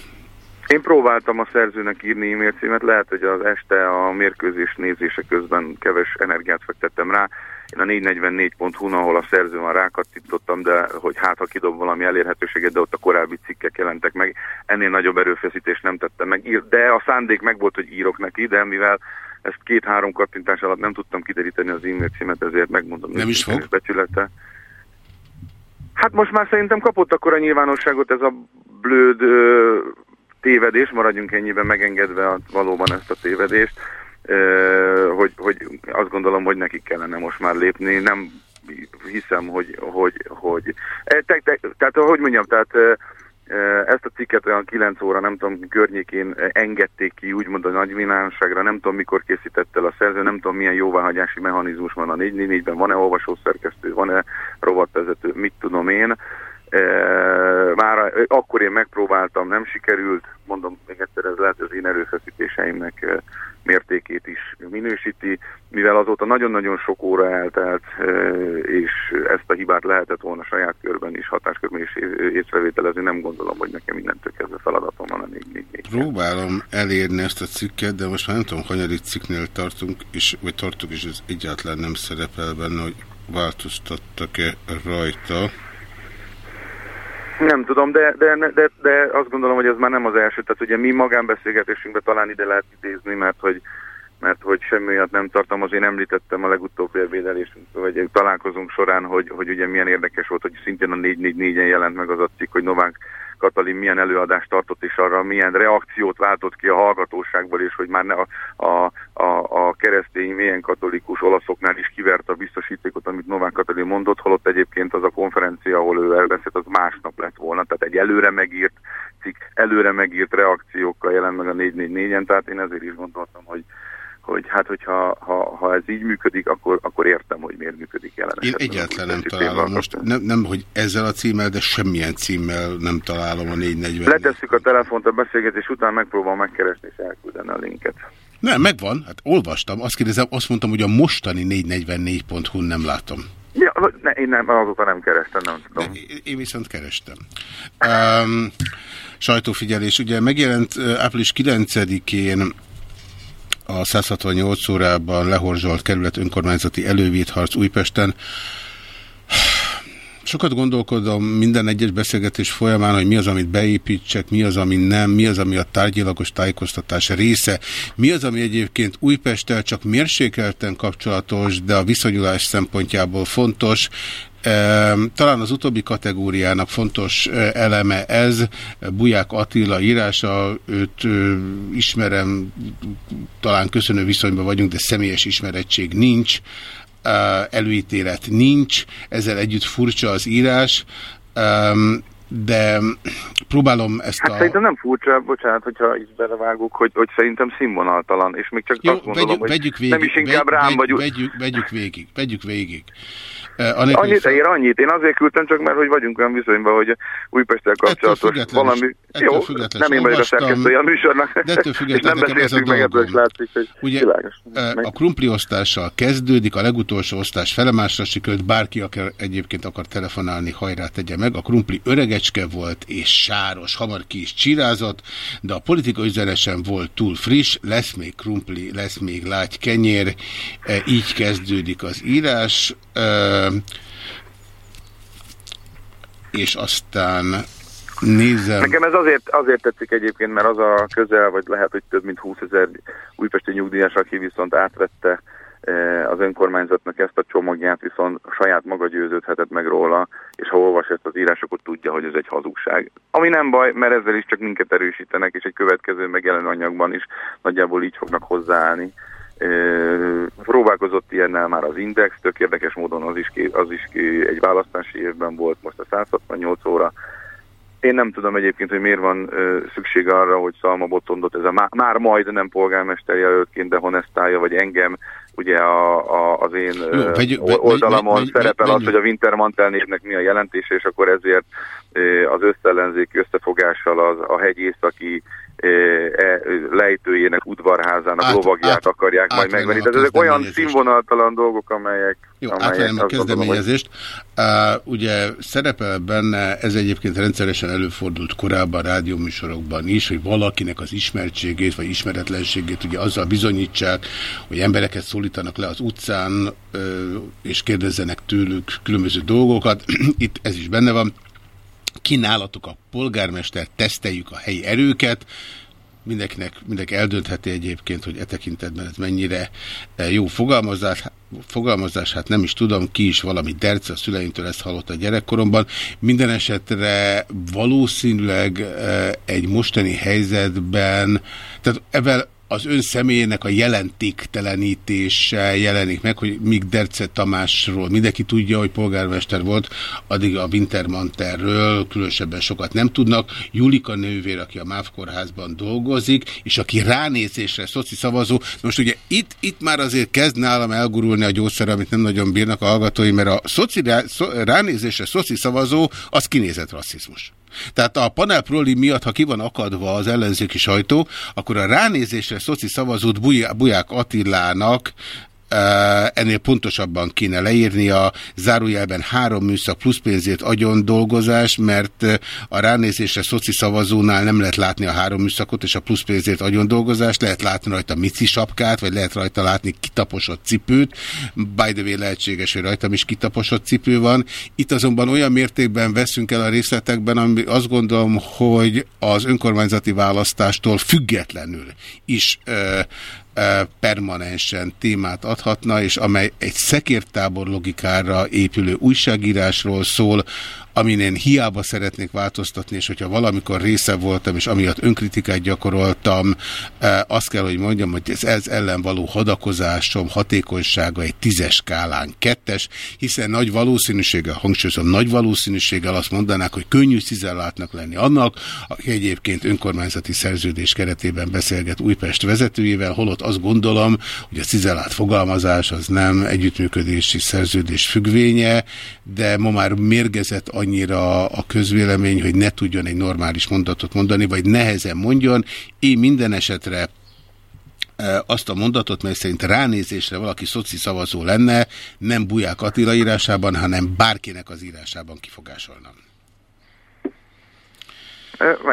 Én próbáltam a szerzőnek írni e-mail címet, lehet, hogy az este a mérkőzés nézése közben keves energiát fektettem rá. Én a 444.hu, ahol a szerző van rákattintottam, de hogy hát ha kidob valami elérhetőséget, de ott a korábbi cikkek jelentek meg, ennél nagyobb erőfeszítést nem tettem meg. De a szándék meg volt, hogy írok neki, de mivel ezt két-három kattintás alatt nem tudtam kideríteni az e-mail címet, ezért megmondom. Nem is fog? Becsülete. Hát most már szerintem kapott akkor a nyilvánosságot ez a blőd ö, tévedés, maradjunk ennyiben megengedve a, valóban ezt a tévedést, hogy, hogy azt gondolom, hogy nekik kellene most már lépni. Nem hiszem, hogy, hogy, hogy te, te, tehát hogy mondjam, tehát ezt a cikket olyan 9 óra, nem tudom, környékén engedték ki, úgymond a nagyvinánságra, nem tudom, mikor készített el a szerző, nem tudom, milyen jóváhagyási mechanizmus van a 444-ben, van-e olvasószerkesztő, van-e rovatvezető, mit tudom én. Már akkor én megpróbáltam, nem sikerült, mondom még egyszer, ez lehet az én erőfeszítéseimnek mértékét is minősíti, mivel azóta nagyon-nagyon sok óra eltelt, és ezt a hibát lehetett volna saját körben is, hatáskörben is észrevételezni, nem gondolom, hogy nekem mindentől kezdve feladatom van a 444 Próbálom elérni ezt a cikket, de most már nem tudom, hanyadik cikknél tartunk, és, vagy tartunk, és ez egyáltalán nem szerepel benne, hogy változtattak-e rajta. Nem tudom, de, de, de, de azt gondolom, hogy ez már nem az első. Tehát ugye mi magánbeszélgetésünkbe talán ide lehet idézni, mert hogy, mert hogy semmi olyat nem tartalmaz. Én említettem a legutóbbi ebédelésünk, vagy találkozunk során, hogy, hogy ugye milyen érdekes volt, hogy szintén a 444-en jelent meg az a cikk, hogy Novák Katalin milyen előadást tartott, és arra milyen reakciót váltott ki a hallgatóságból, és hogy már ne a, a, a, a keresztény, milyen katolikus olaszoknál is kivert a biztosítékot, amit Novák Katalin mondott, holott egyébként az a konferencia, ahol ő elbeszélt, az másnap lett volna. Tehát egy előre megírt cikk, előre megírt reakciókkal jelent meg a 444-en, tehát én ezért is gondoltam, hogy hogy hát, hogyha ha, ha ez így működik, akkor, akkor értem, hogy miért működik jelen Én egyáltalán nem találom most, nem, nem, hogy ezzel a címmel, de semmilyen címmel nem találom a 440 Letesszük a telefont a beszélgetés után, megpróbálom megkeresni és elküldeni a linket. Nem, megvan, hát olvastam, azt kérdezem, azt mondtam, hogy a mostani 444.hu nem látom. Ja, ne, én nem, azóta nem kerestem, nem tudom. De, én viszont kerestem. Um, sajtófigyelés, ugye megjelent április 9-én a 168 órában lehorzsolt kerület önkormányzati elővédharc Újpesten. Sokat gondolkodom minden egyes beszélgetés folyamán, hogy mi az, amit beépítsek, mi az, ami nem, mi az, ami a tárgyilagos tájékoztatás része, mi az, ami egyébként Újpesttel csak mérsékelten kapcsolatos, de a viszonyulás szempontjából fontos, talán az utóbbi kategóriának fontos eleme ez, Buják Attila írása, őt ismerem, talán köszönő viszonyban vagyunk, de személyes ismerettség nincs, előítélet nincs, ezzel együtt furcsa az írás, de próbálom ezt hát a... szerintem nem furcsa, bocsánat, hogyha így belevágok, hogy, hogy szerintem színvonaltalan, és még csak Jó, azt gondolom, vegyük, hogy vegyük végig, nem is inkább vegy, rám vegy, vagy... Vegyük, vegyük végig, vegyük végig. Uh, anélkül, Annyit ér, annyit. Én azért küldtem csak, mert hogy vagyunk olyan viszonyban, hogy Újpesttel kapcsolatos valami... Jó, nem én vagyok a szerkesztője a műsornak, de és nem beszéltünk meg, ebből is látszik, hogy Ugye, világos. A krumpli osztással kezdődik, a legutolsó osztás felemásra sikerült, bárki, aki egyébként akar telefonálni, hajrá tegye meg. A krumpli öregecske volt és sáros, hamar ki is csirázott, de a politika üzenesen volt túl friss, lesz még krumpli, lesz még lágy kenyér, így kezdődik az írás és aztán nézem. Nekem ez azért, azért tetszik egyébként, mert az a közel, vagy lehet, hogy több mint 20 ezer újpesti nyugdíjas, aki viszont átvette az önkormányzatnak ezt a csomagját, viszont saját maga győződhetett meg róla, és ha olvas ezt az írás, akkor tudja, hogy ez egy hazugság. Ami nem baj, mert ezzel is csak minket erősítenek, és egy következő megjelenő anyagban is nagyjából így fognak hozzáállni. Próbálkozott ilyennel már az Index, tök érdekes módon az is, ki, az is ki egy választási évben volt, most a 168 óra. Én nem tudom egyébként, hogy miért van ö, szükség arra, hogy Szalma Botondot ez a má, már majd nem polgármester jelöltként, de honestálja, vagy engem, ugye a, a, az én Jó, oldalamon vegy, szerepel vegy, az, hogy a Wintermantel névnek mi a jelentése, és akkor ezért az összellenzéki összefogással az, a hegy északi lejtőjének udvarházának át, lovagját át, akarják át, majd megvenni. Tehát ezek olyan színvonaltalan dolgok, amelyek... Jó, amelyek a kezdeményezést. Gondolom, hogy... uh, ugye szerepel benne, ez egyébként rendszeresen előfordult korábban rádióműsorokban is, hogy valakinek az ismertségét vagy ismeretlenségét ugye azzal bizonyítsák, hogy embereket szólítanak le az utcán, uh, és kérdezzenek tőlük különböző dolgokat. [CLEARS THROAT] Itt ez is benne van kínálatok a polgármester, teszteljük a helyi erőket, mindenkinek, mindenki eldöntheti egyébként, hogy e tekintetben ez mennyire e, jó fogalmazás, fogalmazás, hát nem is tudom, ki is valami derce a szüleimtől ezt hallott a gyerekkoromban. Minden esetre valószínűleg e, egy mostani helyzetben, tehát ebben az ön személyének a jelentéktelenítése jelenik meg, hogy míg Derce Tamásról mindenki tudja, hogy polgármester volt, addig a Wintermanterről különösebben sokat nem tudnak. Julika nővér, aki a MÁV kórházban dolgozik, és aki ránézésre szoci szavazó. Most ugye itt, itt már azért kezd nálam elgurulni a gyógyszer, amit nem nagyon bírnak a hallgatói, mert a szoci, ránézésre szoci szavazó, az kinézett rasszizmus. Tehát a panel proli miatt, ha ki van akadva az ellenzéki sajtó, akkor a ránézésre szoci szavazót Buják Attilának ennél pontosabban kéne a zárójelben három műszak plusz pénzért agyon dolgozás, mert a ránézésre szoci szavazónál nem lehet látni a három műszakot és a plusz pénzért agyon dolgozást, lehet látni rajta mici sapkát, vagy lehet rajta látni kitaposott cipőt, by the way lehetséges, hogy rajtam is kitaposott cipő van. Itt azonban olyan mértékben veszünk el a részletekben, ami azt gondolom, hogy az önkormányzati választástól függetlenül is permanensen témát adhatna, és amely egy szekértábor logikára épülő újságírásról szól, amin én hiába szeretnék változtatni, és hogyha valamikor része voltam, és amiatt önkritikát gyakoroltam, azt kell, hogy mondjam, hogy ez, ez ellen való hadakozásom hatékonysága egy tízes skálán kettes, hiszen nagy valószínűséggel, hangsúlyozom, nagy valószínűséggel azt mondanák, hogy könnyű cizellátnak lenni annak, aki egyébként önkormányzati szerződés keretében beszélget Újpest vezetőjével, holott azt gondolom, hogy a cizellát fogalmazás az nem együttműködési szerződés függvénye, de ma már mérgezett annyira a közvélemény, hogy ne tudjon egy normális mondatot mondani, vagy nehezen mondjon. Én minden esetre e, azt a mondatot, mely szerint ránézésre valaki szoci szavazó lenne, nem Buják Attila írásában, hanem bárkinek az írásában kifogásolnám.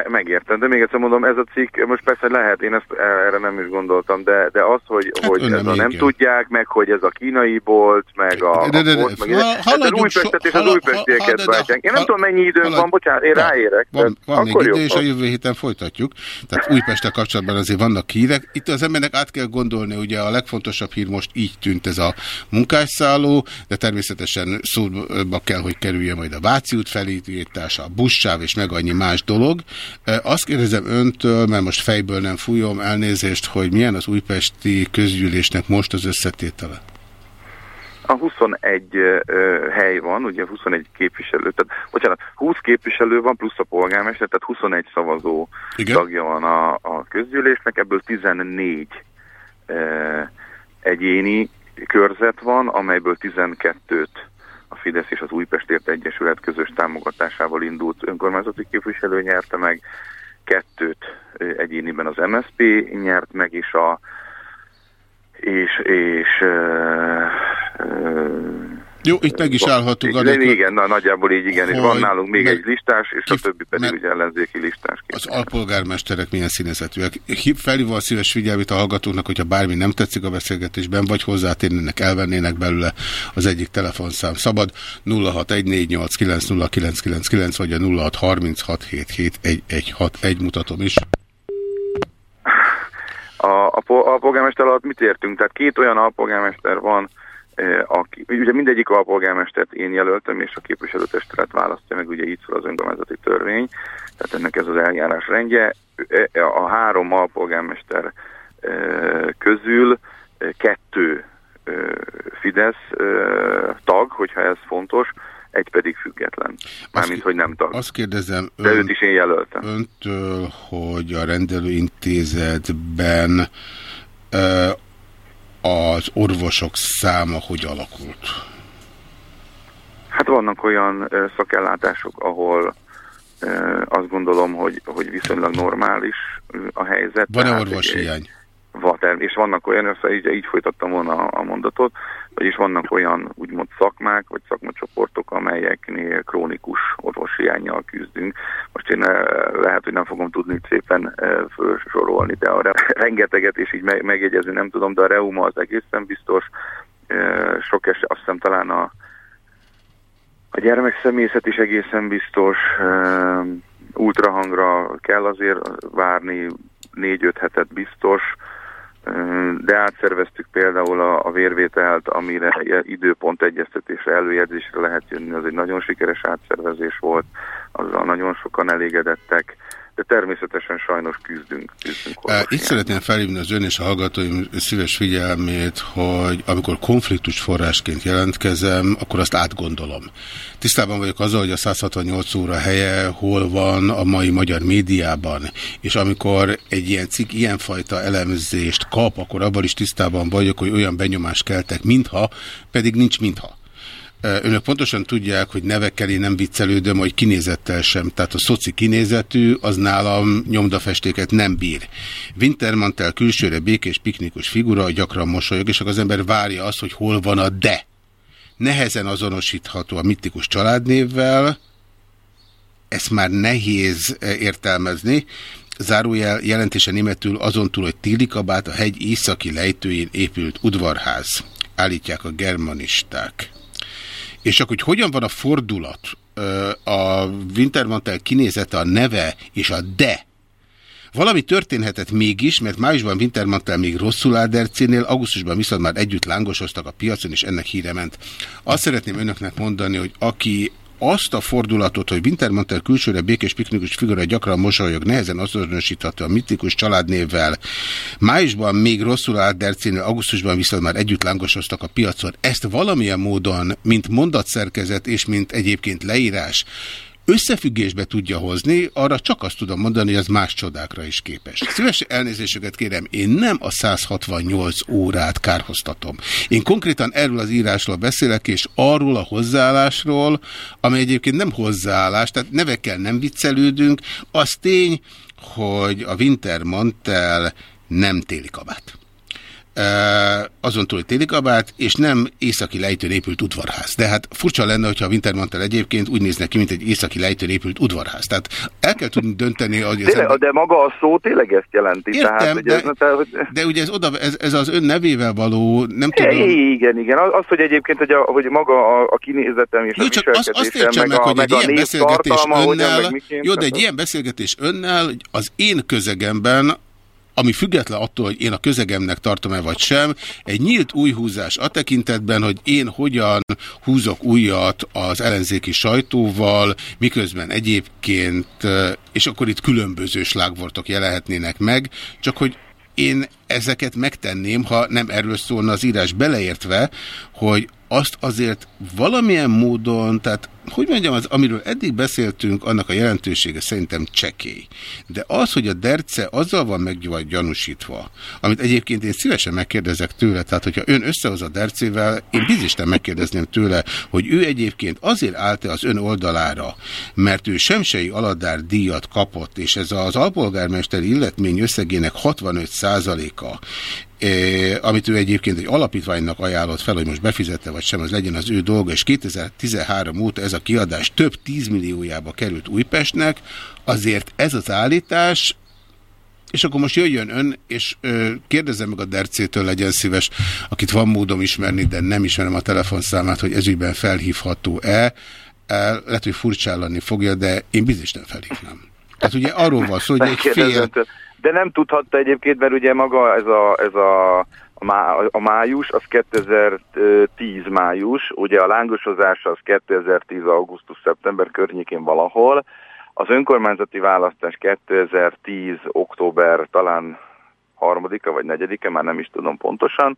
Megértem, de még egyszer mondom, ez a cikk, most persze lehet, én ezt erre nem is gondoltam, de, de az, hogy, hát hogy ez a nem tudják, meg hogy ez a kínai bolt, meg a, de, de, de, a meg ha, az Újpestet és az újpestieket váltják. Én nem tudom, mennyi időnk van, bocsánat, én ráérek. Van, van még idő, és a jövő héten folytatjuk. Tehát Újpestel kapcsolatban azért vannak hírek. Itt az embernek át kell gondolni, ugye a legfontosabb hír most így tűnt ez a munkásszálló, de természetesen szóba kell, hogy kerülje majd a Váci út felítítása, a buszsáv és meg annyi más dolog. Azt kérdezem öntől, mert most fejből nem fújom elnézést, hogy milyen az újpesti közgyűlésnek most az összetétele? A 21 uh, hely van, ugye 21 képviselő, tehát bocsánat, 20 képviselő van plusz a polgármester, tehát 21 szavazó Igen. tagja van a, a közgyűlésnek, ebből 14 uh, egyéni körzet van, amelyből 12-t a Fidesz és az Újpestért Egyesület közös támogatásával indult. Önkormányzati képviselő nyerte meg, kettőt egyéniben az MSP nyert meg, és a és, és uh, uh, jó, itt meg is állhatunk. Anélkül, igen, na, nagyjából így igen, és van nálunk még meg, egy listás, és a többi pedig ugye ellenzéki listás. Az alpolgármesterek milyen színezetűek. Felhívva a szíves figyelmét a hallgatóknak, hogyha bármi nem tetszik a beszélgetésben, vagy hozzátérnének, elvennének belőle az egyik telefonszám szabad 0614890999 vagy a 0636771161 mutatom is. A, a, a polgármester alatt mit értünk? Tehát két olyan alpolgármester van, aki, ugye mindegyik alpolgármestert én jelöltem, és a képviselőtestület választja meg, ugye így szól az önkormányzati törvény, tehát ennek ez az eljárás rendje. A három alpolgármester közül kettő Fidesz tag, hogyha ez fontos, egy pedig független. Mármint, hogy nem tag. Azt kérdezem ön, De őt is én jelöltem. öntől, hogy a rendelőintézetben az orvosok száma hogy alakult? Hát vannak olyan szakellátások, ahol azt gondolom, hogy, hogy viszonylag normális a helyzet. Van-e orvoshiány? Van, és vannak olyan, így, így folytattam volna a, a mondatot, vagyis vannak olyan úgymond szakmák, vagy szakmacsoportok, amelyeknél krónikus orvoshiányjal küzdünk. Most én lehet, hogy nem fogom tudni szépen felsorolni, de a rengeteget, és így megjegyezni nem tudom, de a reuma az egészen biztos, sok eset, azt hiszem talán a, a gyermekszemészet is egészen biztos, ultrahangra kell azért várni, négy-öt hetet biztos, de átszerveztük például a, a vérvételt, amire időpont egyeztetésre, előjegyzésre lehet jönni, az egy nagyon sikeres átszervezés volt, azzal nagyon sokan elégedettek, de természetesen sajnos küzdünk. küzdünk Itt szeretném felhívni az ön és a hallgatóim szíves figyelmét, hogy amikor konfliktus forrásként jelentkezem, akkor azt átgondolom. Tisztában vagyok azzal, hogy a 168 óra helye hol van a mai magyar médiában, és amikor egy ilyen cikk ilyenfajta elemzést kap, akkor abban is tisztában vagyok, hogy olyan benyomást keltek, mintha, pedig nincs mintha. Önök pontosan tudják, hogy nevekkel én nem viccelődöm, hogy kinézettel sem. Tehát a szoci kinézetű, az nálam nyomdafestéket nem bír. Wintermantel külsőre békés piknikus figura, gyakran mosolyog, és akkor az ember várja azt, hogy hol van a de. Nehezen azonosítható a mitikus családnévvel, ezt már nehéz értelmezni. Zárójel jelentése németül azon túl, hogy Tilikabát a hegy északi lejtőjén épült udvarház. Állítják a germanisták. És akkor, hogy hogyan van a fordulat, a Wintermantel kinézete, a neve és a de, valami történhetett mégis, mert májusban Wintermantel még rosszul áll augusztusban viszont már együtt lángosoztak a piacon, és ennek híre ment. Azt szeretném önöknek mondani, hogy aki azt a fordulatot, hogy Wintermantel külsőre békés piknikus figura gyakran mosolyog, nehezen azonosítható a mitikus családnévvel. Májusban még rosszul állt Dercénél, augusztusban viszont már együtt lángosoztak a piacon. Ezt valamilyen módon, mint mondatszerkezet és mint egyébként leírás, összefüggésbe tudja hozni, arra csak azt tudom mondani, hogy az más csodákra is képes. Szíves elnézéseket kérem, én nem a 168 órát kárhoztatom. Én konkrétan erről az írásról beszélek, és arról a hozzáállásról, ami egyébként nem hozzáállás, tehát nevekkel nem viccelődünk, az tény, hogy a Wintermantel nem téli kabát azon túl, hogy téli kabát, és nem északi lejtőn épült udvarház. De hát furcsa lenne, hogyha a Wintermantel egyébként úgy néznek ki, mint egy északi lejtőn épült udvarház. Tehát el kell tudni dönteni, hogy... Tényleg, ember... De maga a szó tényleg ezt jelenti. Értem, tehát, de, ez, tehát, hogy... de ugye ez, oda, ez, ez az ön nevével való, nem tudom... Igen, igen. Az, hogy egyébként, hogy, a, hogy maga a, a kinézetem és jó, a csak azt, azt értsem meg, meg, hogy egy ilyen beszélgetés önnel, jó, de egy ilyen beszélgetés önnel az én közegemben ami független attól, hogy én a közegemnek tartom-e vagy sem, egy nyílt új húzás a tekintetben, hogy én hogyan húzok újat az ellenzéki sajtóval, miközben egyébként, és akkor itt különböző slágvortok jelenhetnének meg, csak hogy én ezeket megtenném, ha nem erről szólna az írás beleértve, hogy azt azért valamilyen módon, tehát hogy mondjam, az, amiről eddig beszéltünk, annak a jelentősége szerintem csekély. De az, hogy a derce azzal van meg gyanúsítva, amit egyébként én szívesen megkérdezek tőle, tehát hogyha ön összehoz a dercével, én bizisten megkérdezném tőle, hogy ő egyébként azért állt-e az ön oldalára, mert ő semsei aladár díjat kapott, és ez az alpolgármester illetmény összegének 65%-a, amit ő egyébként egy alapítványnak ajánlott fel, hogy most befizette vagy sem, az legyen az ő dolga, és 2013 óta ez a kiadás több tízmilliójába került Újpestnek, azért ez az állítás, és akkor most jöjjön ön, és ö, kérdezem meg a Dercétől, legyen szíves, akit van módom ismerni, de nem ismerem a telefonszámát, hogy ezügyben felhívható-e. Lehet, hogy furcsállani fogja, de én biztos nem felhívnám. Tehát ugye arról van szó, hogy egy fél... De nem tudhatta egyébként, mert ugye maga ez a, ez a, a, má, a május, az 2010 május, ugye a lángosozás az 2010 augusztus-szeptember környékén valahol, az önkormányzati választás 2010 október talán harmadika vagy negyedike, már nem is tudom pontosan,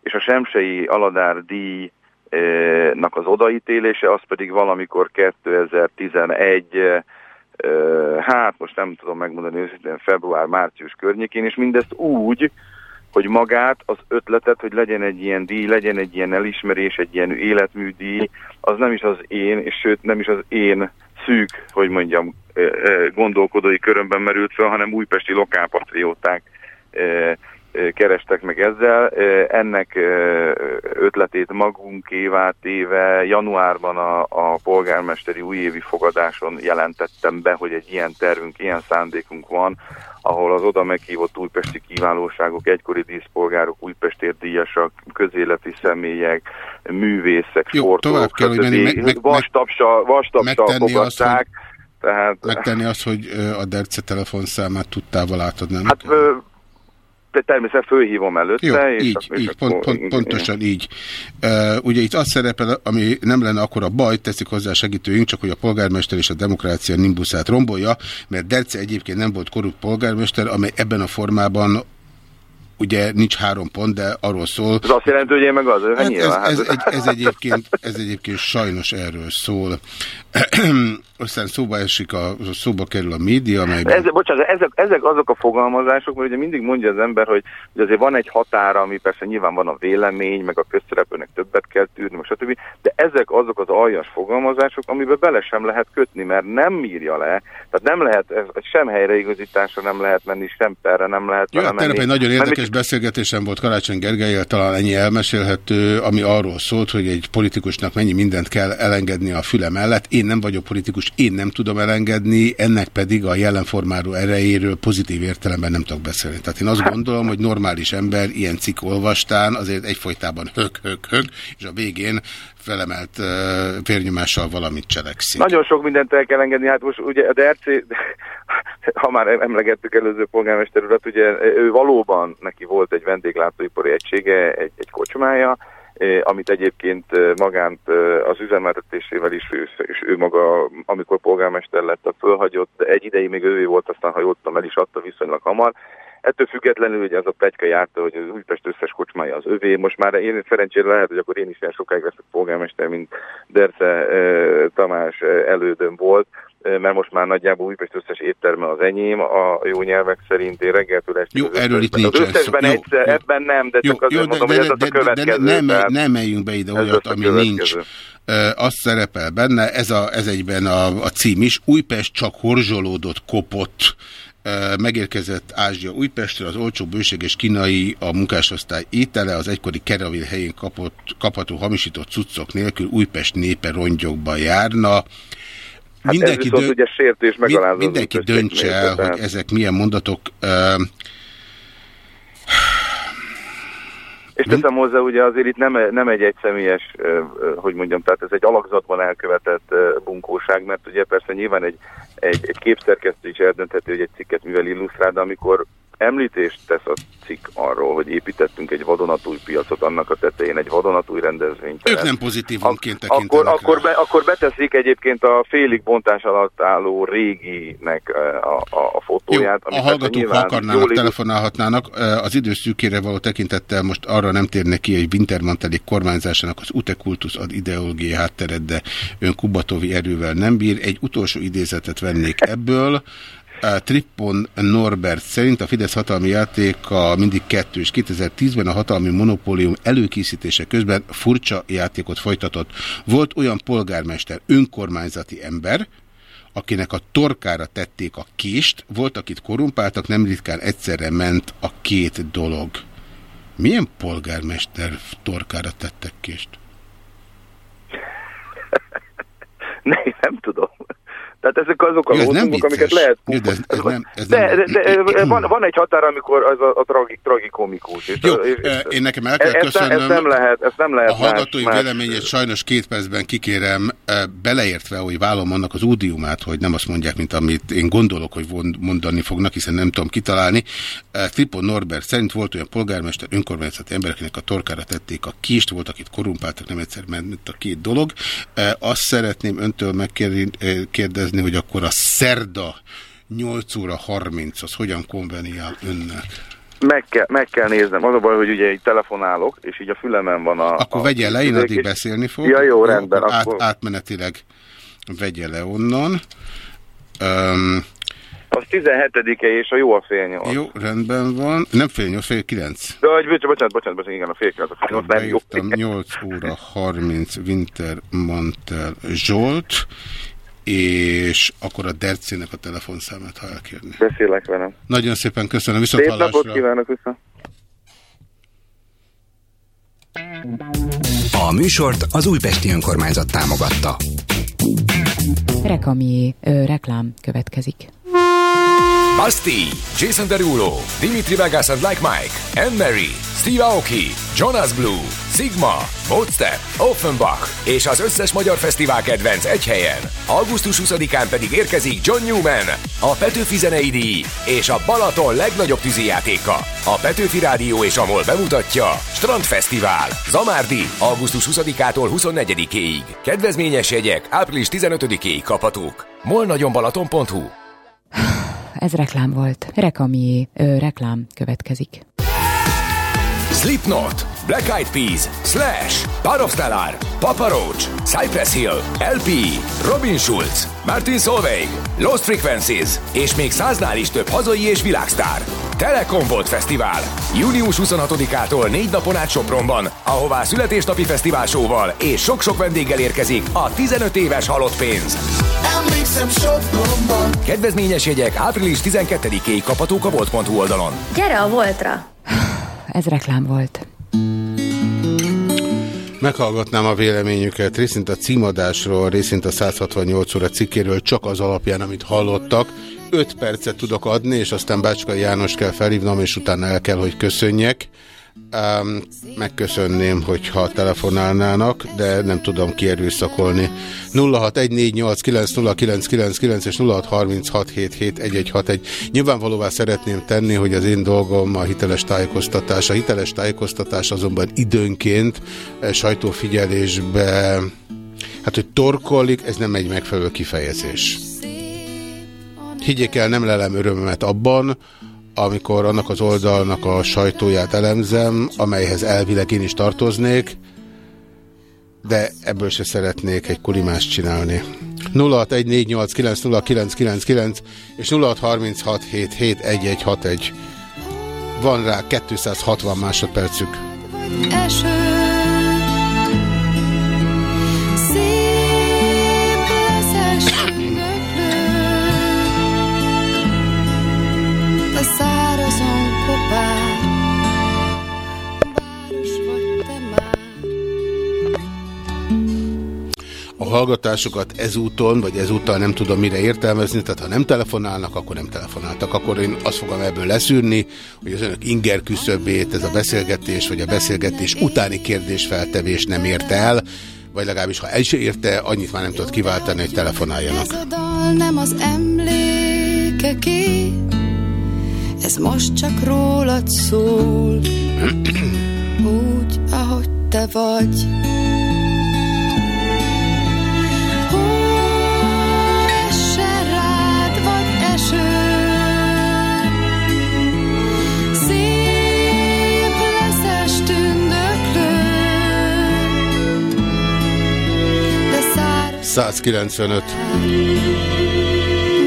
és a Semsei Aladár díjnak az odaítélése, az pedig valamikor 2011 hát most nem tudom megmondani őszintén február-március környékén, és mindezt úgy, hogy magát, az ötletet, hogy legyen egy ilyen díj, legyen egy ilyen elismerés, egy ilyen életműdíj, az nem is az én, és sőt nem is az én szűk, hogy mondjam, gondolkodói körömben merült fel, hanem újpesti lokálpatrióták kerestek meg ezzel. Ennek ötletét magunkévá téve januárban a, a polgármesteri újévi fogadáson jelentettem be, hogy egy ilyen tervünk, ilyen szándékunk van, ahol az oda meghívott újpesti kiválóságok, egykori díszpolgárok, újpestérdíjasak, közéleti személyek, művészek, Jó, sportolók, vastapsal, vastapsal fogadták. Azt, hogy, tehát, megtenni azt, hogy a Derce telefonszámát tudtával átadni. Hát, természetesen fölhívom előtte. Jó, és így, akkor, így és pont, akkor, pont, pontosan így. Uh, ugye itt az szerepel, ami nem lenne akkor a baj, teszik hozzá segítőink, csak hogy a polgármester és a demokrácia nimbuszát rombolja, mert Derce egyébként nem volt korrupt polgármester, amely ebben a formában ugye nincs három pont, de arról szól. Ez azt jelenti, hogy én meg az, hát ez, ez, ez, egy, ez, egyébként, ez egyébként sajnos erről szól. [CLEARS THROAT] Aztán szóba esik, a, szóba kerül a média, amelyben... Ez, bocsánat, ezek, ezek azok a fogalmazások, mert ugye mindig mondja az ember, hogy, hogy azért van egy határa, ami persze nyilván van a vélemény, meg a közszereplőnek többet kell tűrni, meg stb. De ezek azok az aljas fogalmazások, amiben bele sem lehet kötni, mert nem írja le, tehát nem lehet, sem helyreigazításra nem lehet menni, sem perre nem lehet Jó, menni. egy nagyon érdekes beszélgetésem volt Karácsony Gergelyel, talán ennyi elmesélhető, ami arról szólt, hogy egy politikusnak mennyi mindent kell elengedni a füle mellett. Én nem vagyok politikus, én nem tudom elengedni, ennek pedig a jelenformáró erejéről pozitív értelemben nem tudok beszélni. Tehát én azt gondolom, hogy normális ember ilyen cikk olvastán azért egyfolytában hök, hök, hök, és a végén felemelt uh, vérnyomással valamit cselekszik. Nagyon sok mindent el kell engedni, hát most ugye a DRC, [LAUGHS] ha már emlegettük előző polgármester urat, ugye ő valóban neki volt egy vendéglátóipari egysége, egy, egy kocsmája, amit egyébként magánt az üzemeltetésével is, és ő maga, amikor polgármester lett, a fölhagyott, egy ideig még ő volt, aztán ha jól tudom, el is adta viszonylag hamar. Ettől függetlenül ugye az a plegyka járta, hogy az Újpest összes kocsmája az övé. Most már én szerencsére lehet, hogy akkor én is ilyen sokáig leszek polgármester, mint Derce Tamás elődöm volt, mert most már nagyjából Újpest összes étterme az enyém, a jó nyelvek szerint én reggeltől estig. Jó, erről itt nincs Az összesben jó, egyszer, jó. ebben nem, de csak jó, azért mondom, hogy ez az a következő. De, de, nem, tehát nem emeljünk be ide olyat, ami nincs. Azt szerepel benne, ez, a, ez egyben a, a cím is, Újpest csak horzsolódott, kopott, megérkezett Ázsia Újpestre, az olcsó bőséges kínai a munkásosztály étele, az egykori Keravil helyén kapott, kapható hamisított cuccok nélkül Újpest népe rongyokba járna. Hát mindenki, dönt, ugye sértés mindenki döntse el, hogy ezek milyen mondatok. Uh, és teszem hozzá, ugye azért itt nem, nem egy egyszemélyes, hogy mondjam, tehát ez egy alakzatban elkövetett bunkóság, mert ugye persze nyilván egy, egy, egy képszerkesztő is eldöntheti, hogy egy cikket mivel illusztrál, de amikor említést tesz a cikk arról, hogy építettünk egy vadonatúj piacot, annak a tetején egy vadonatúj rendezvényt. Ők nem pozitívumként Ak- tekintenek akkor, akkor, be, akkor beteszik egyébként a félig bontás alatt álló réginek eh, a, a, a fotóját. Jó, a hallgatók, ha akarnának, telefonálhatnának. Az idő szűkére való tekintettel most arra nem térnek ki, hogy Wintermantelik kormányzásának az utekultusz ad ideológiai hátteret, de ön Kubatovi erővel nem bír. Egy utolsó idézetet vennék ebből. Trippon Norbert szerint a Fidesz hatalmi játéka mindig kettő, és 2010-ben a hatalmi monopólium előkészítése közben furcsa játékot folytatott. Volt olyan polgármester, önkormányzati ember, akinek a torkára tették a kést, volt, akit korumpáltak, nem ritkán egyszerre ment a két dolog. Milyen polgármester torkára tettek kést? [LAUGHS] nem, nem tudom. Tehát ezek azok a lózungok, amiket lehet... Jó, de, ez, ez nem, ez de, nem, de, de, van, van egy határ, amikor az a, a tragi, tragikomikus. És, Jó, és, én nekem el kell ezt, köszönnöm. Ezt nem lehet, ezt nem lehet A hallgatói más, véleményét más. sajnos két percben kikérem, beleértve, hogy vállom annak az údiumát, hogy nem azt mondják, mint amit én gondolok, hogy mondani fognak, hiszen nem tudom kitalálni. Trippo Norbert szerint volt olyan polgármester, önkormányzati ember, akinek a torkára tették a kist, volt, akit korumpáltak, nem egyszer ment a két dolog. Azt szeretném öntől megkérdezni, hogy akkor a szerda 8 óra 30, az hogyan konveniál önnek? Meg kell, meg kell néznem. Az a baj, hogy ugye így telefonálok, és így a fülemen van a... Akkor a vegye le, én addig beszélni fog. Ja, jó, rendben. Akkor át, átmenetileg vegye le onnan. Um, az 17-e és a jó a fél nyolc. Jó, rendben van. Nem fél nyolc, fél kilenc. De, bocsánat, bocsánat, bocsánat, bocsánat, igen, a fél kilenc, a fél nyolc, nem jó. 8 óra 30 Winter Mantel Zsolt, és akkor a Dercének a telefonszámát, ha elkérni. Beszélek velem. Nagyon szépen köszönöm, viszont Szép hallásra. napot kívánok vissza. A műsort az Újpesti Önkormányzat támogatta. Rekami, ö, reklám következik. Basti, Jason Derulo, Dimitri Vegas and Like Mike, Anne Mary, Steve Aoki, Jonas Blue, Sigma, Modstep, Offenbach és az összes magyar fesztivál kedvenc egy helyen. Augusztus 20-án pedig érkezik John Newman, a Petőfi Zenei Díj és a Balaton legnagyobb tűzijátéka. A Petőfi Rádió és a MOL bemutatja Strandfesztivál, Zamárdi, augusztus 20-ától 24-éig. Kedvezményes jegyek április 15-éig kaphatók. molnagyonbalaton.hu [SIGHS] Ez reklám volt. Rekami, ö, reklám következik. Slipknot, Black Eyed Peas, Slash, Parofstellar, Papa Roach, Cypress Hill, LP, Robin Schulz, Martin Solveig, Lost Frequencies és még száznál is több hazai és világsztár. Telekom Volt Fesztivál. Június 26-ától négy napon át Sopronban, ahová születésnapi fesztiválsóval és sok-sok vendéggel érkezik a 15 éves halott pénz. Emlékszem Sopronban. Kedvezményes jegyek április 12-ig kaphatók a volt.hu oldalon. Gyere a Voltra! [SIGHS] Ez reklám volt. Meghallgatnám a véleményüket részint a címadásról, részint a 168 óra cikkéről, csak az alapján, amit hallottak. 5 percet tudok adni, és aztán Bácska János kell felhívnom, és utána el kell, hogy köszönjek. Um, megköszönném, hogyha telefonálnának, de nem tudom kierőszakolni. 0614890999 és 0636771161. Nyilvánvalóvá szeretném tenni, hogy az én dolgom a hiteles tájékoztatás. A hiteles tájékoztatás azonban időnként eh, sajtófigyelésbe, hát hogy torkollik, ez nem egy megfelelő kifejezés. Higgyék el, nem lelem örömömet abban, amikor annak az oldalnak a sajtóját elemzem, amelyhez elvileg én is tartoznék, de ebből se szeretnék egy kulimást csinálni. 0614890999 és 0636771161. Van rá 260 másodpercük. Eső hallgatásokat ezúton, vagy ezúttal nem tudom mire értelmezni, tehát ha nem telefonálnak, akkor nem telefonáltak. Akkor én azt fogom ebből leszűrni, hogy az önök inger küszöbét, ez a beszélgetés, vagy a beszélgetés utáni kérdésfeltevés nem érte el, vagy legalábbis ha el is érte, annyit már nem tudott kiváltani, hogy telefonáljanak. Ez a dal nem az emlékeké Ez most csak rólad szól, [CLEARS THROAT] úgy, ahogy te vagy. 195.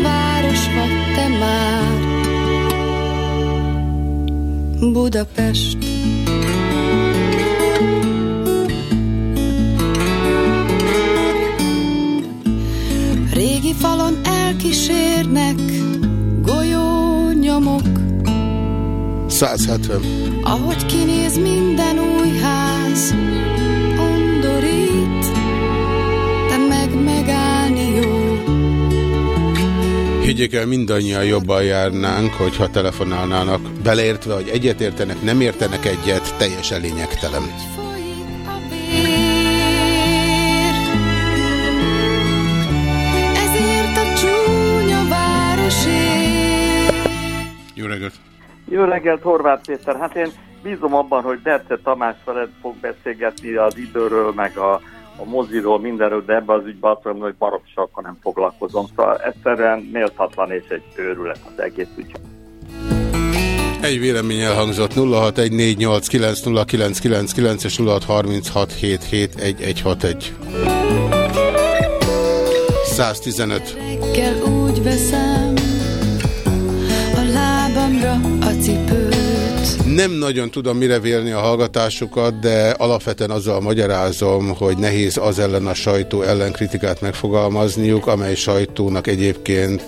város vagy te már. Budapest. Régi falon elkísérnek golyónyomok, 170. ahogy kinéz minden új ház, Higgyék el, mindannyian jobban járnánk, hogyha telefonálnának, beleértve, hogy egyetértenek, nem értenek egyet, teljesen lényegtelen. Jó reggelt! Jó reggelt, Horváth Péter. Hát én bízom abban, hogy Derce Tamás veled fog beszélgetni az időről, meg a, a moziról, mindenről, de ebben az ügyben azt mondom, hogy baromsakkal nem foglalkozom. Szóval egyszerűen méltatlan és egy őrület az egész ügy. Egy vélemény elhangzott 0614890999 és 0636771161. 115. Reggel úgy veszem Nem nagyon tudom mire vélni a hallgatásokat, de alapvetően azzal magyarázom, hogy nehéz az ellen a sajtó ellen kritikát megfogalmazniuk, amely sajtónak egyébként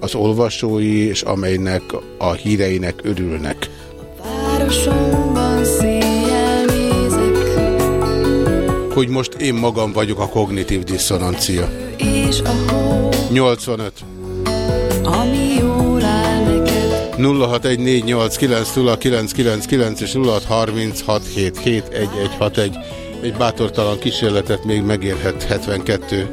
az olvasói, és amelynek a híreinek örülnek. Hogy most én magam vagyok a kognitív diszonancia. és a hó, 85. ami. 0614890999 és 0636771161. Egy bátortalan kísérletet még megérhet 72.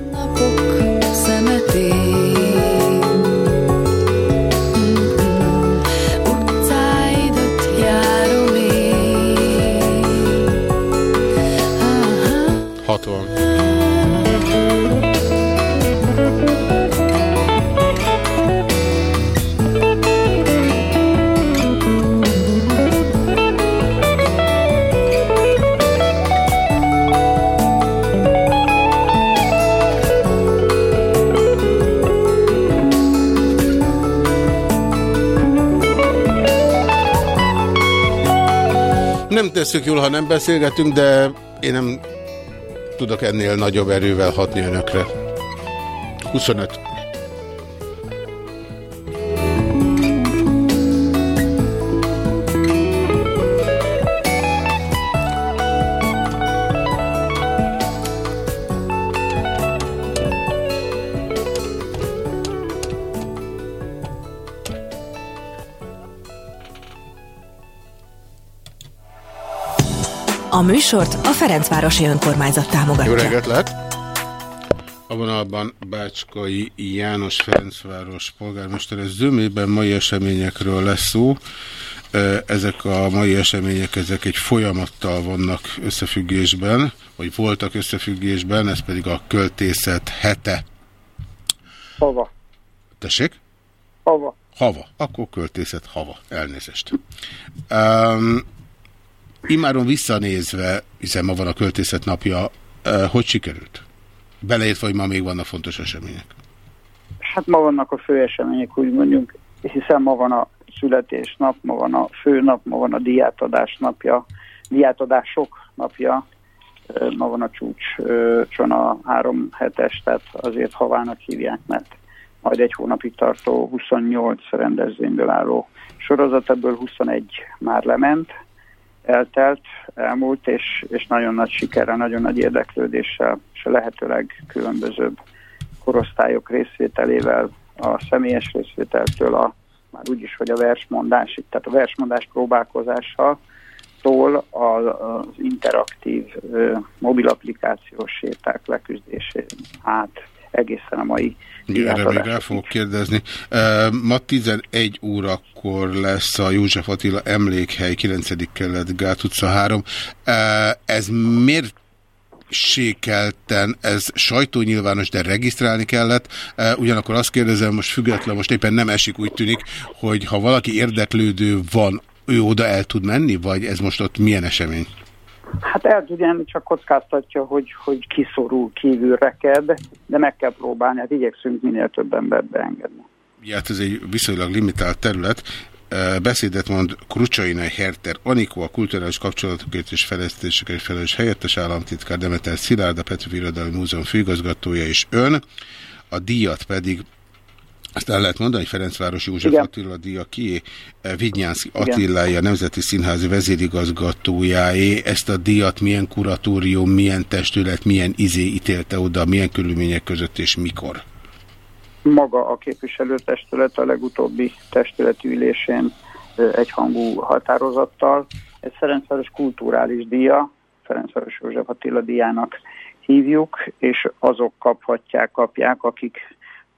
Tesszük jól, ha nem beszélgetünk, de én nem tudok ennél nagyobb erővel hatni önökre. 25. műsort a Ferencvárosi Önkormányzat támogatja. Jó reggelt lehet! A vonalban Bácskai János Ferencváros polgármester. Ez zömében mai eseményekről lesz szó. Ezek a mai események, ezek egy folyamattal vannak összefüggésben, vagy voltak összefüggésben, ez pedig a költészet hete. Hava. Tessék? Hava. Hava. Akkor költészet hava. Elnézést. Um, Imáron visszanézve, hiszen ma van a költészet napja, hogy sikerült? Beleértve, hogy ma még vannak fontos események. Hát ma vannak a fő események, úgy mondjuk, hiszen ma van a születésnap, ma van a főnap, ma van a diátadás napja, diátadások napja, ma van a csúcson a három hetes, tehát azért havának hívják, mert majd egy hónapig tartó 28 rendezvényből álló sorozat, ebből 21 már lement, eltelt, elmúlt, és, és nagyon nagy sikerrel, nagyon nagy érdeklődéssel, és a lehetőleg különbözőbb korosztályok részvételével, a személyes részvételtől, a, már úgyis, hogy a versmondás, tehát a versmondás próbálkozással, tól az, interaktív mobil applikációs séták leküzdésén át egészen a mai erre még rá fogok kérdezni. Ma 11 órakor lesz a József Attila emlékhely 9. kelet Gát utca 3. Ez miért sékelten, ez sajtónyilvános, de regisztrálni kellett. Ugyanakkor azt kérdezem, most független, most éppen nem esik, úgy tűnik, hogy ha valaki érdeklődő van, ő oda el tud menni, vagy ez most ott milyen esemény? Hát el tudja, csak kockáztatja, hogy, hogy kiszorul, kívül reked, de meg kell próbálni, hát igyekszünk minél több embert beengedni. Ja, hát ez egy viszonylag limitált terület. Beszédet mond Krucsainai Herter Anikó, a kulturális kapcsolatokért és fejlesztéseket felelős helyettes államtitkár Demeter Szilárd, a Petőfi Irodalmi Múzeum főigazgatója és ön. A díjat pedig azt el lehet mondani, hogy Ferencváros József Igen. Attila díja ki, Vignyánszki Attilája, Nemzeti Színházi vezérigazgatójáé. Ezt a díjat milyen kuratórium, milyen testület, milyen izé ítélte oda, milyen körülmények között és mikor? Maga a képviselőtestület a legutóbbi testületi ülésén egyhangú határozattal. Ez Ferencváros kulturális díja, Ferencváros József Attila díjának hívjuk, és azok kaphatják, kapják, akik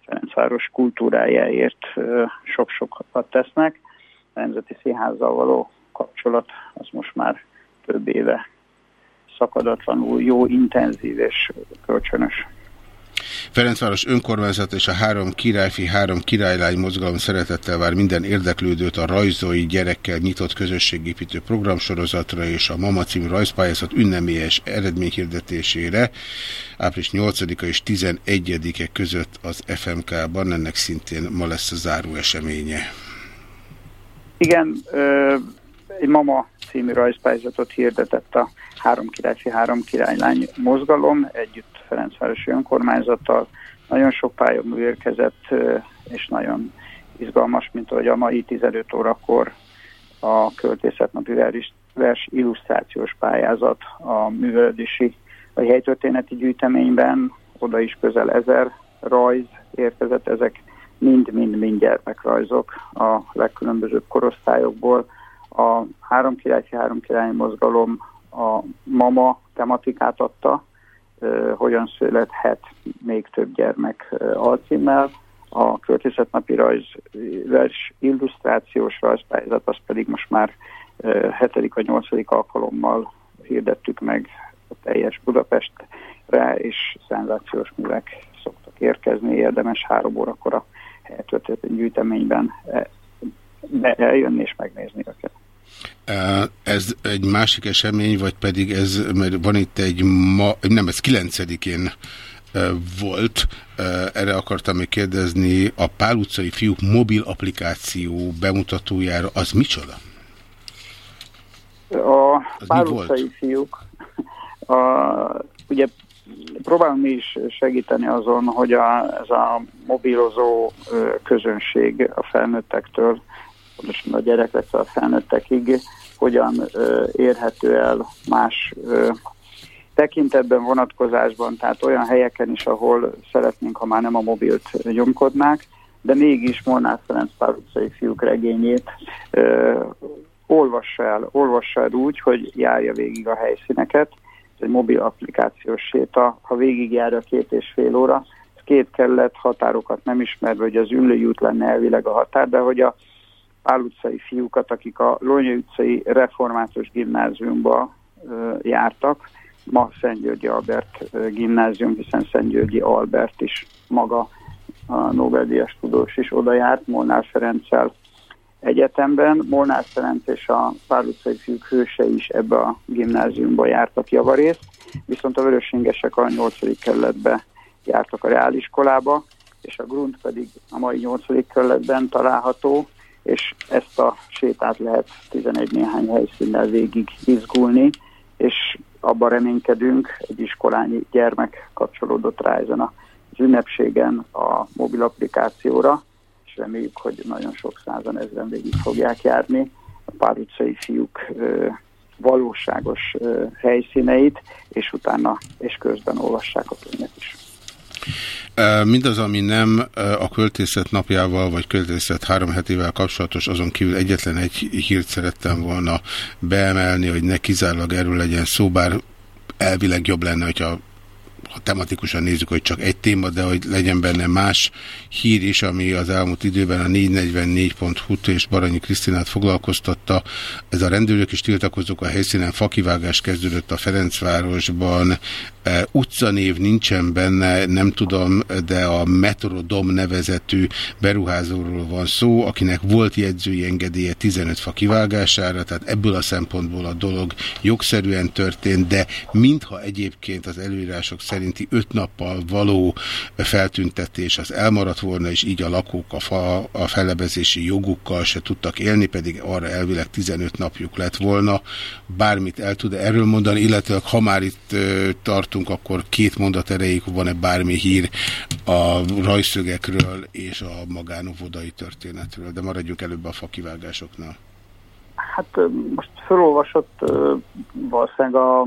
Ferencváros kultúrájáért sok-sokat tesznek. A Nemzeti Színházzal való kapcsolat az most már több éve szakadatlanul jó, intenzív és kölcsönös. Ferencváros önkormányzat és a három királyfi, három királylány mozgalom szeretettel vár minden érdeklődőt a rajzói gyerekkel nyitott közösségépítő programsorozatra és a Mama című rajzpályázat ünnemélyes eredményhirdetésére április 8-a és 11-e között az FMK-ban, ennek szintén ma lesz a záró eseménye. Igen, egy Mama című rajzpályázatot hirdetett a Három királyfi, három királylány mozgalom együtt Ferencvárosi önkormányzattal. Nagyon sok pályamű érkezett, és nagyon izgalmas, mint ahogy a mai 15 órakor a költészetnapi vers illusztrációs pályázat a művelődési vagy helytörténeti gyűjteményben, oda is közel ezer rajz érkezett, ezek mind-mind-mind gyermekrajzok a legkülönbözőbb korosztályokból. A Három Király, Három Király mozgalom a MAMA tematikát adta, hogyan születhet még több gyermek alcímmel, a költészetnapi rajz vers illusztrációs rajzpályázat, az pedig most már hetedik vagy nyolcadik alkalommal hirdettük meg a teljes Budapestre, és szenzációs művek szoktak érkezni, érdemes három órakor a gyűjteményben eljönni és megnézni őket. Ez egy másik esemény, vagy pedig ez, mert van itt egy ma, nem, ez kilencedikén volt, erre akartam még kérdezni, a Pál utcai fiúk mobil applikáció bemutatójára, az micsoda? A az Pál utcai fiúk, a, ugye próbálunk mi is segíteni azon, hogy a, ez a mobilozó közönség a felnőttektől pontosan a gyerekekkel a felnőttekig, hogyan érhető el más tekintetben, vonatkozásban, tehát olyan helyeken is, ahol szeretnénk, ha már nem a mobilt nyomkodnák, de mégis Molnár Ferenc Pál utcai fiúk regényét ö, olvassa el, olvassa el úgy, hogy járja végig a helyszíneket. Ez egy mobil applikációs séta, ha végigjárja két és fél óra, két kerület határokat nem ismerve, hogy az ülői út lenne elvileg a határ, de hogy a Pál utcai fiúkat, akik a Lonya utcai református gimnáziumba jártak. Ma Györgyi Albert gimnázium, hiszen Györgyi Albert is maga a Nobel-díjas tudós is oda járt Molnár Ferenccel egyetemben. Molnár Ferenc és a Pál utcai fiúk hőse is ebbe a gimnáziumba jártak javarészt, viszont a vörösingesek a 8. kerületbe jártak a reáliskolába, és a Grunt pedig a mai 8. kerületben található, és ezt a sétát lehet 11 néhány helyszínnel végig izgulni, és abban reménykedünk, egy iskolányi gyermek kapcsolódott rá ezen az ünnepségen a mobil applikációra, és reméljük, hogy nagyon sok százan ezren végig fogják járni a pár utcai fiúk ö, valóságos ö, helyszíneit, és utána és közben olvassák a könyvet is. Mindaz, ami nem a költészet napjával, vagy költészet három hetével kapcsolatos, azon kívül egyetlen egy hírt szerettem volna beemelni, hogy ne kizárólag erről legyen szó, bár elvileg jobb lenne, hogyha ha tematikusan nézzük, hogy csak egy téma, de hogy legyen benne más hír is, ami az elmúlt időben a 444.hu és Baranyi Krisztinát foglalkoztatta. Ez a rendőrök is tiltakozók a helyszínen fakivágás kezdődött a Ferencvárosban. E, utcanév nincsen benne, nem tudom, de a Metrodom nevezetű beruházóról van szó, akinek volt jegyzői engedélye 15 fa kivágására, tehát ebből a szempontból a dolog jogszerűen történt, de mintha egyébként az előírások szerinti öt nappal való feltüntetés az elmaradt volna, és így a lakók a, fa, a fellebezési jogukkal se tudtak élni, pedig arra elvileg 15 napjuk lett volna. Bármit el tud -e erről mondani, illetve ha már itt tartunk, akkor két mondat erejéig van-e bármi hír a rajszögekről és a magánóvodai történetről, de maradjunk előbb a fakivágásoknál. Hát most felolvasott valószínűleg a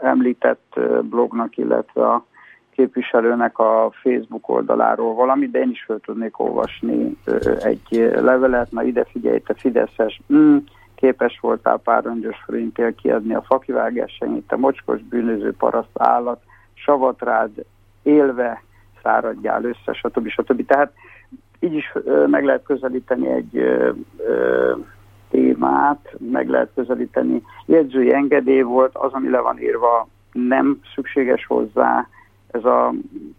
említett blognak, illetve a képviselőnek a Facebook oldaláról valamit, de én is fel tudnék olvasni egy levelet, na ide figyelj, te Fideszes, mm, képes voltál pár öngyös forintért kiadni a fakivágás segít, te mocskos bűnöző paraszt állat, savatrád, élve száradjál össze, stb. stb. Tehát így is meg lehet közelíteni egy témát, meg lehet közelíteni. Jegyzői engedély volt, az, ami le van írva, nem szükséges hozzá, ez a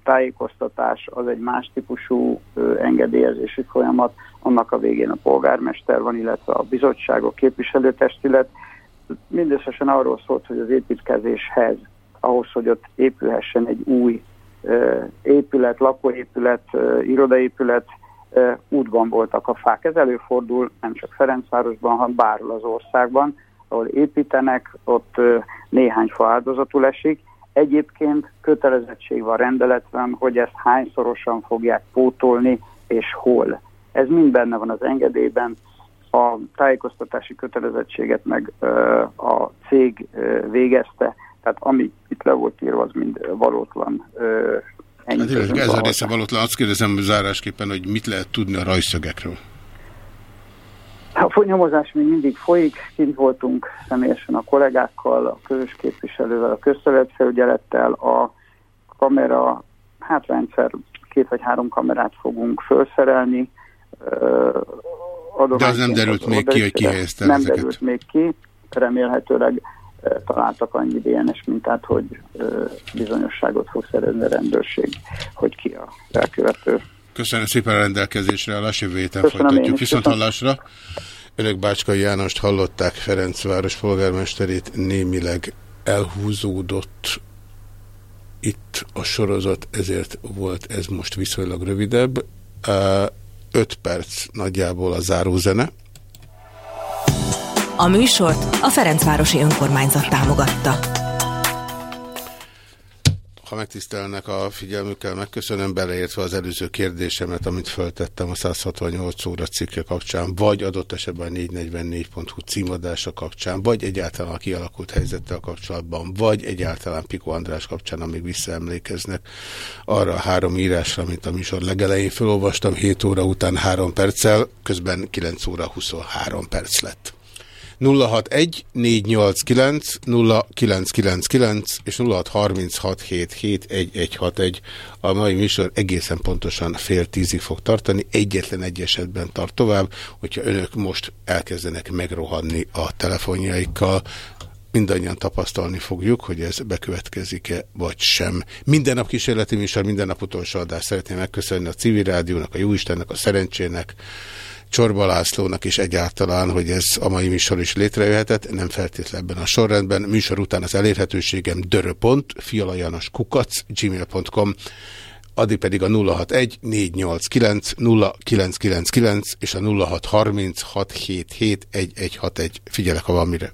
tájékoztatás az egy más típusú engedélyezési folyamat, annak a végén a polgármester van, illetve a bizottságok, képviselőtestület. Mindösszesen arról szólt, hogy az építkezéshez, ahhoz, hogy ott épülhessen egy új épület, lakóépület, irodaépület, útban voltak a fák. Ez előfordul nem csak Ferencvárosban, hanem bárhol az országban, ahol építenek, ott néhány fa áldozatul esik. Egyébként kötelezettség van rendeletben, hogy ezt hányszorosan fogják pótolni, és hol. Ez mind benne van az engedélyben. A tájékoztatási kötelezettséget meg a cég végezte, tehát ami itt le volt írva, az mind valótlan Hát ez a része valótlan. Azt kérdezem zárásképpen, hogy mit lehet tudni a rajszögekről? A nyomozás még mindig folyik, kint voltunk személyesen a kollégákkal, a közös képviselővel, a közterületfelügyelettel, a kamera, hát rendszer, két vagy három kamerát fogunk felszerelni. De az nem derült még ki, hogy ki helyezte Nem ezeket. derült még ki, remélhetőleg találtak annyi DNS mintát, hogy bizonyosságot fog szerezni a rendőrség, hogy ki a elkövető. Köszönöm szépen a rendelkezésre, a lassú héten folytatjuk. Viszont hallásra. Önök Bácskai Jánost hallották, Ferencváros polgármesterét némileg elhúzódott itt a sorozat, ezért volt ez most viszonylag rövidebb. 5 perc nagyjából a zárózene. A műsort a Ferencvárosi Önkormányzat támogatta. Ha megtisztelnek a figyelmükkel, megköszönöm beleértve az előző kérdésemet, amit föltettem a 168 óra cikke kapcsán, vagy adott esetben a 444.hu címadása kapcsán, vagy egyáltalán a kialakult helyzettel kapcsolatban, vagy egyáltalán Piko András kapcsán, amíg visszaemlékeznek arra a három írásra, amit a műsor legelején felolvastam, 7 óra után 3 perccel, közben 9 óra 23 perc lett. 061 489 0999 és 0636771161. A mai műsor egészen pontosan fél tízig fog tartani, egyetlen egy esetben tart tovább, hogyha önök most elkezdenek megrohanni a telefonjaikkal, mindannyian tapasztalni fogjuk, hogy ez bekövetkezik-e, vagy sem. Minden nap kísérleti műsor, minden nap utolsó adás szeretném megköszönni a civil rádiónak, a Jóistennek, a szerencsének, Csorba Lászlónak is egyáltalán, hogy ez a mai műsor is létrejöhetett, nem feltétlenül ebben a sorrendben. Műsor után az elérhetőségem dörö.pont, fialajanos kukac, gmail.com, addig pedig a 061 489 0999 és a 0630 677 1161. Figyelek, ha van mire.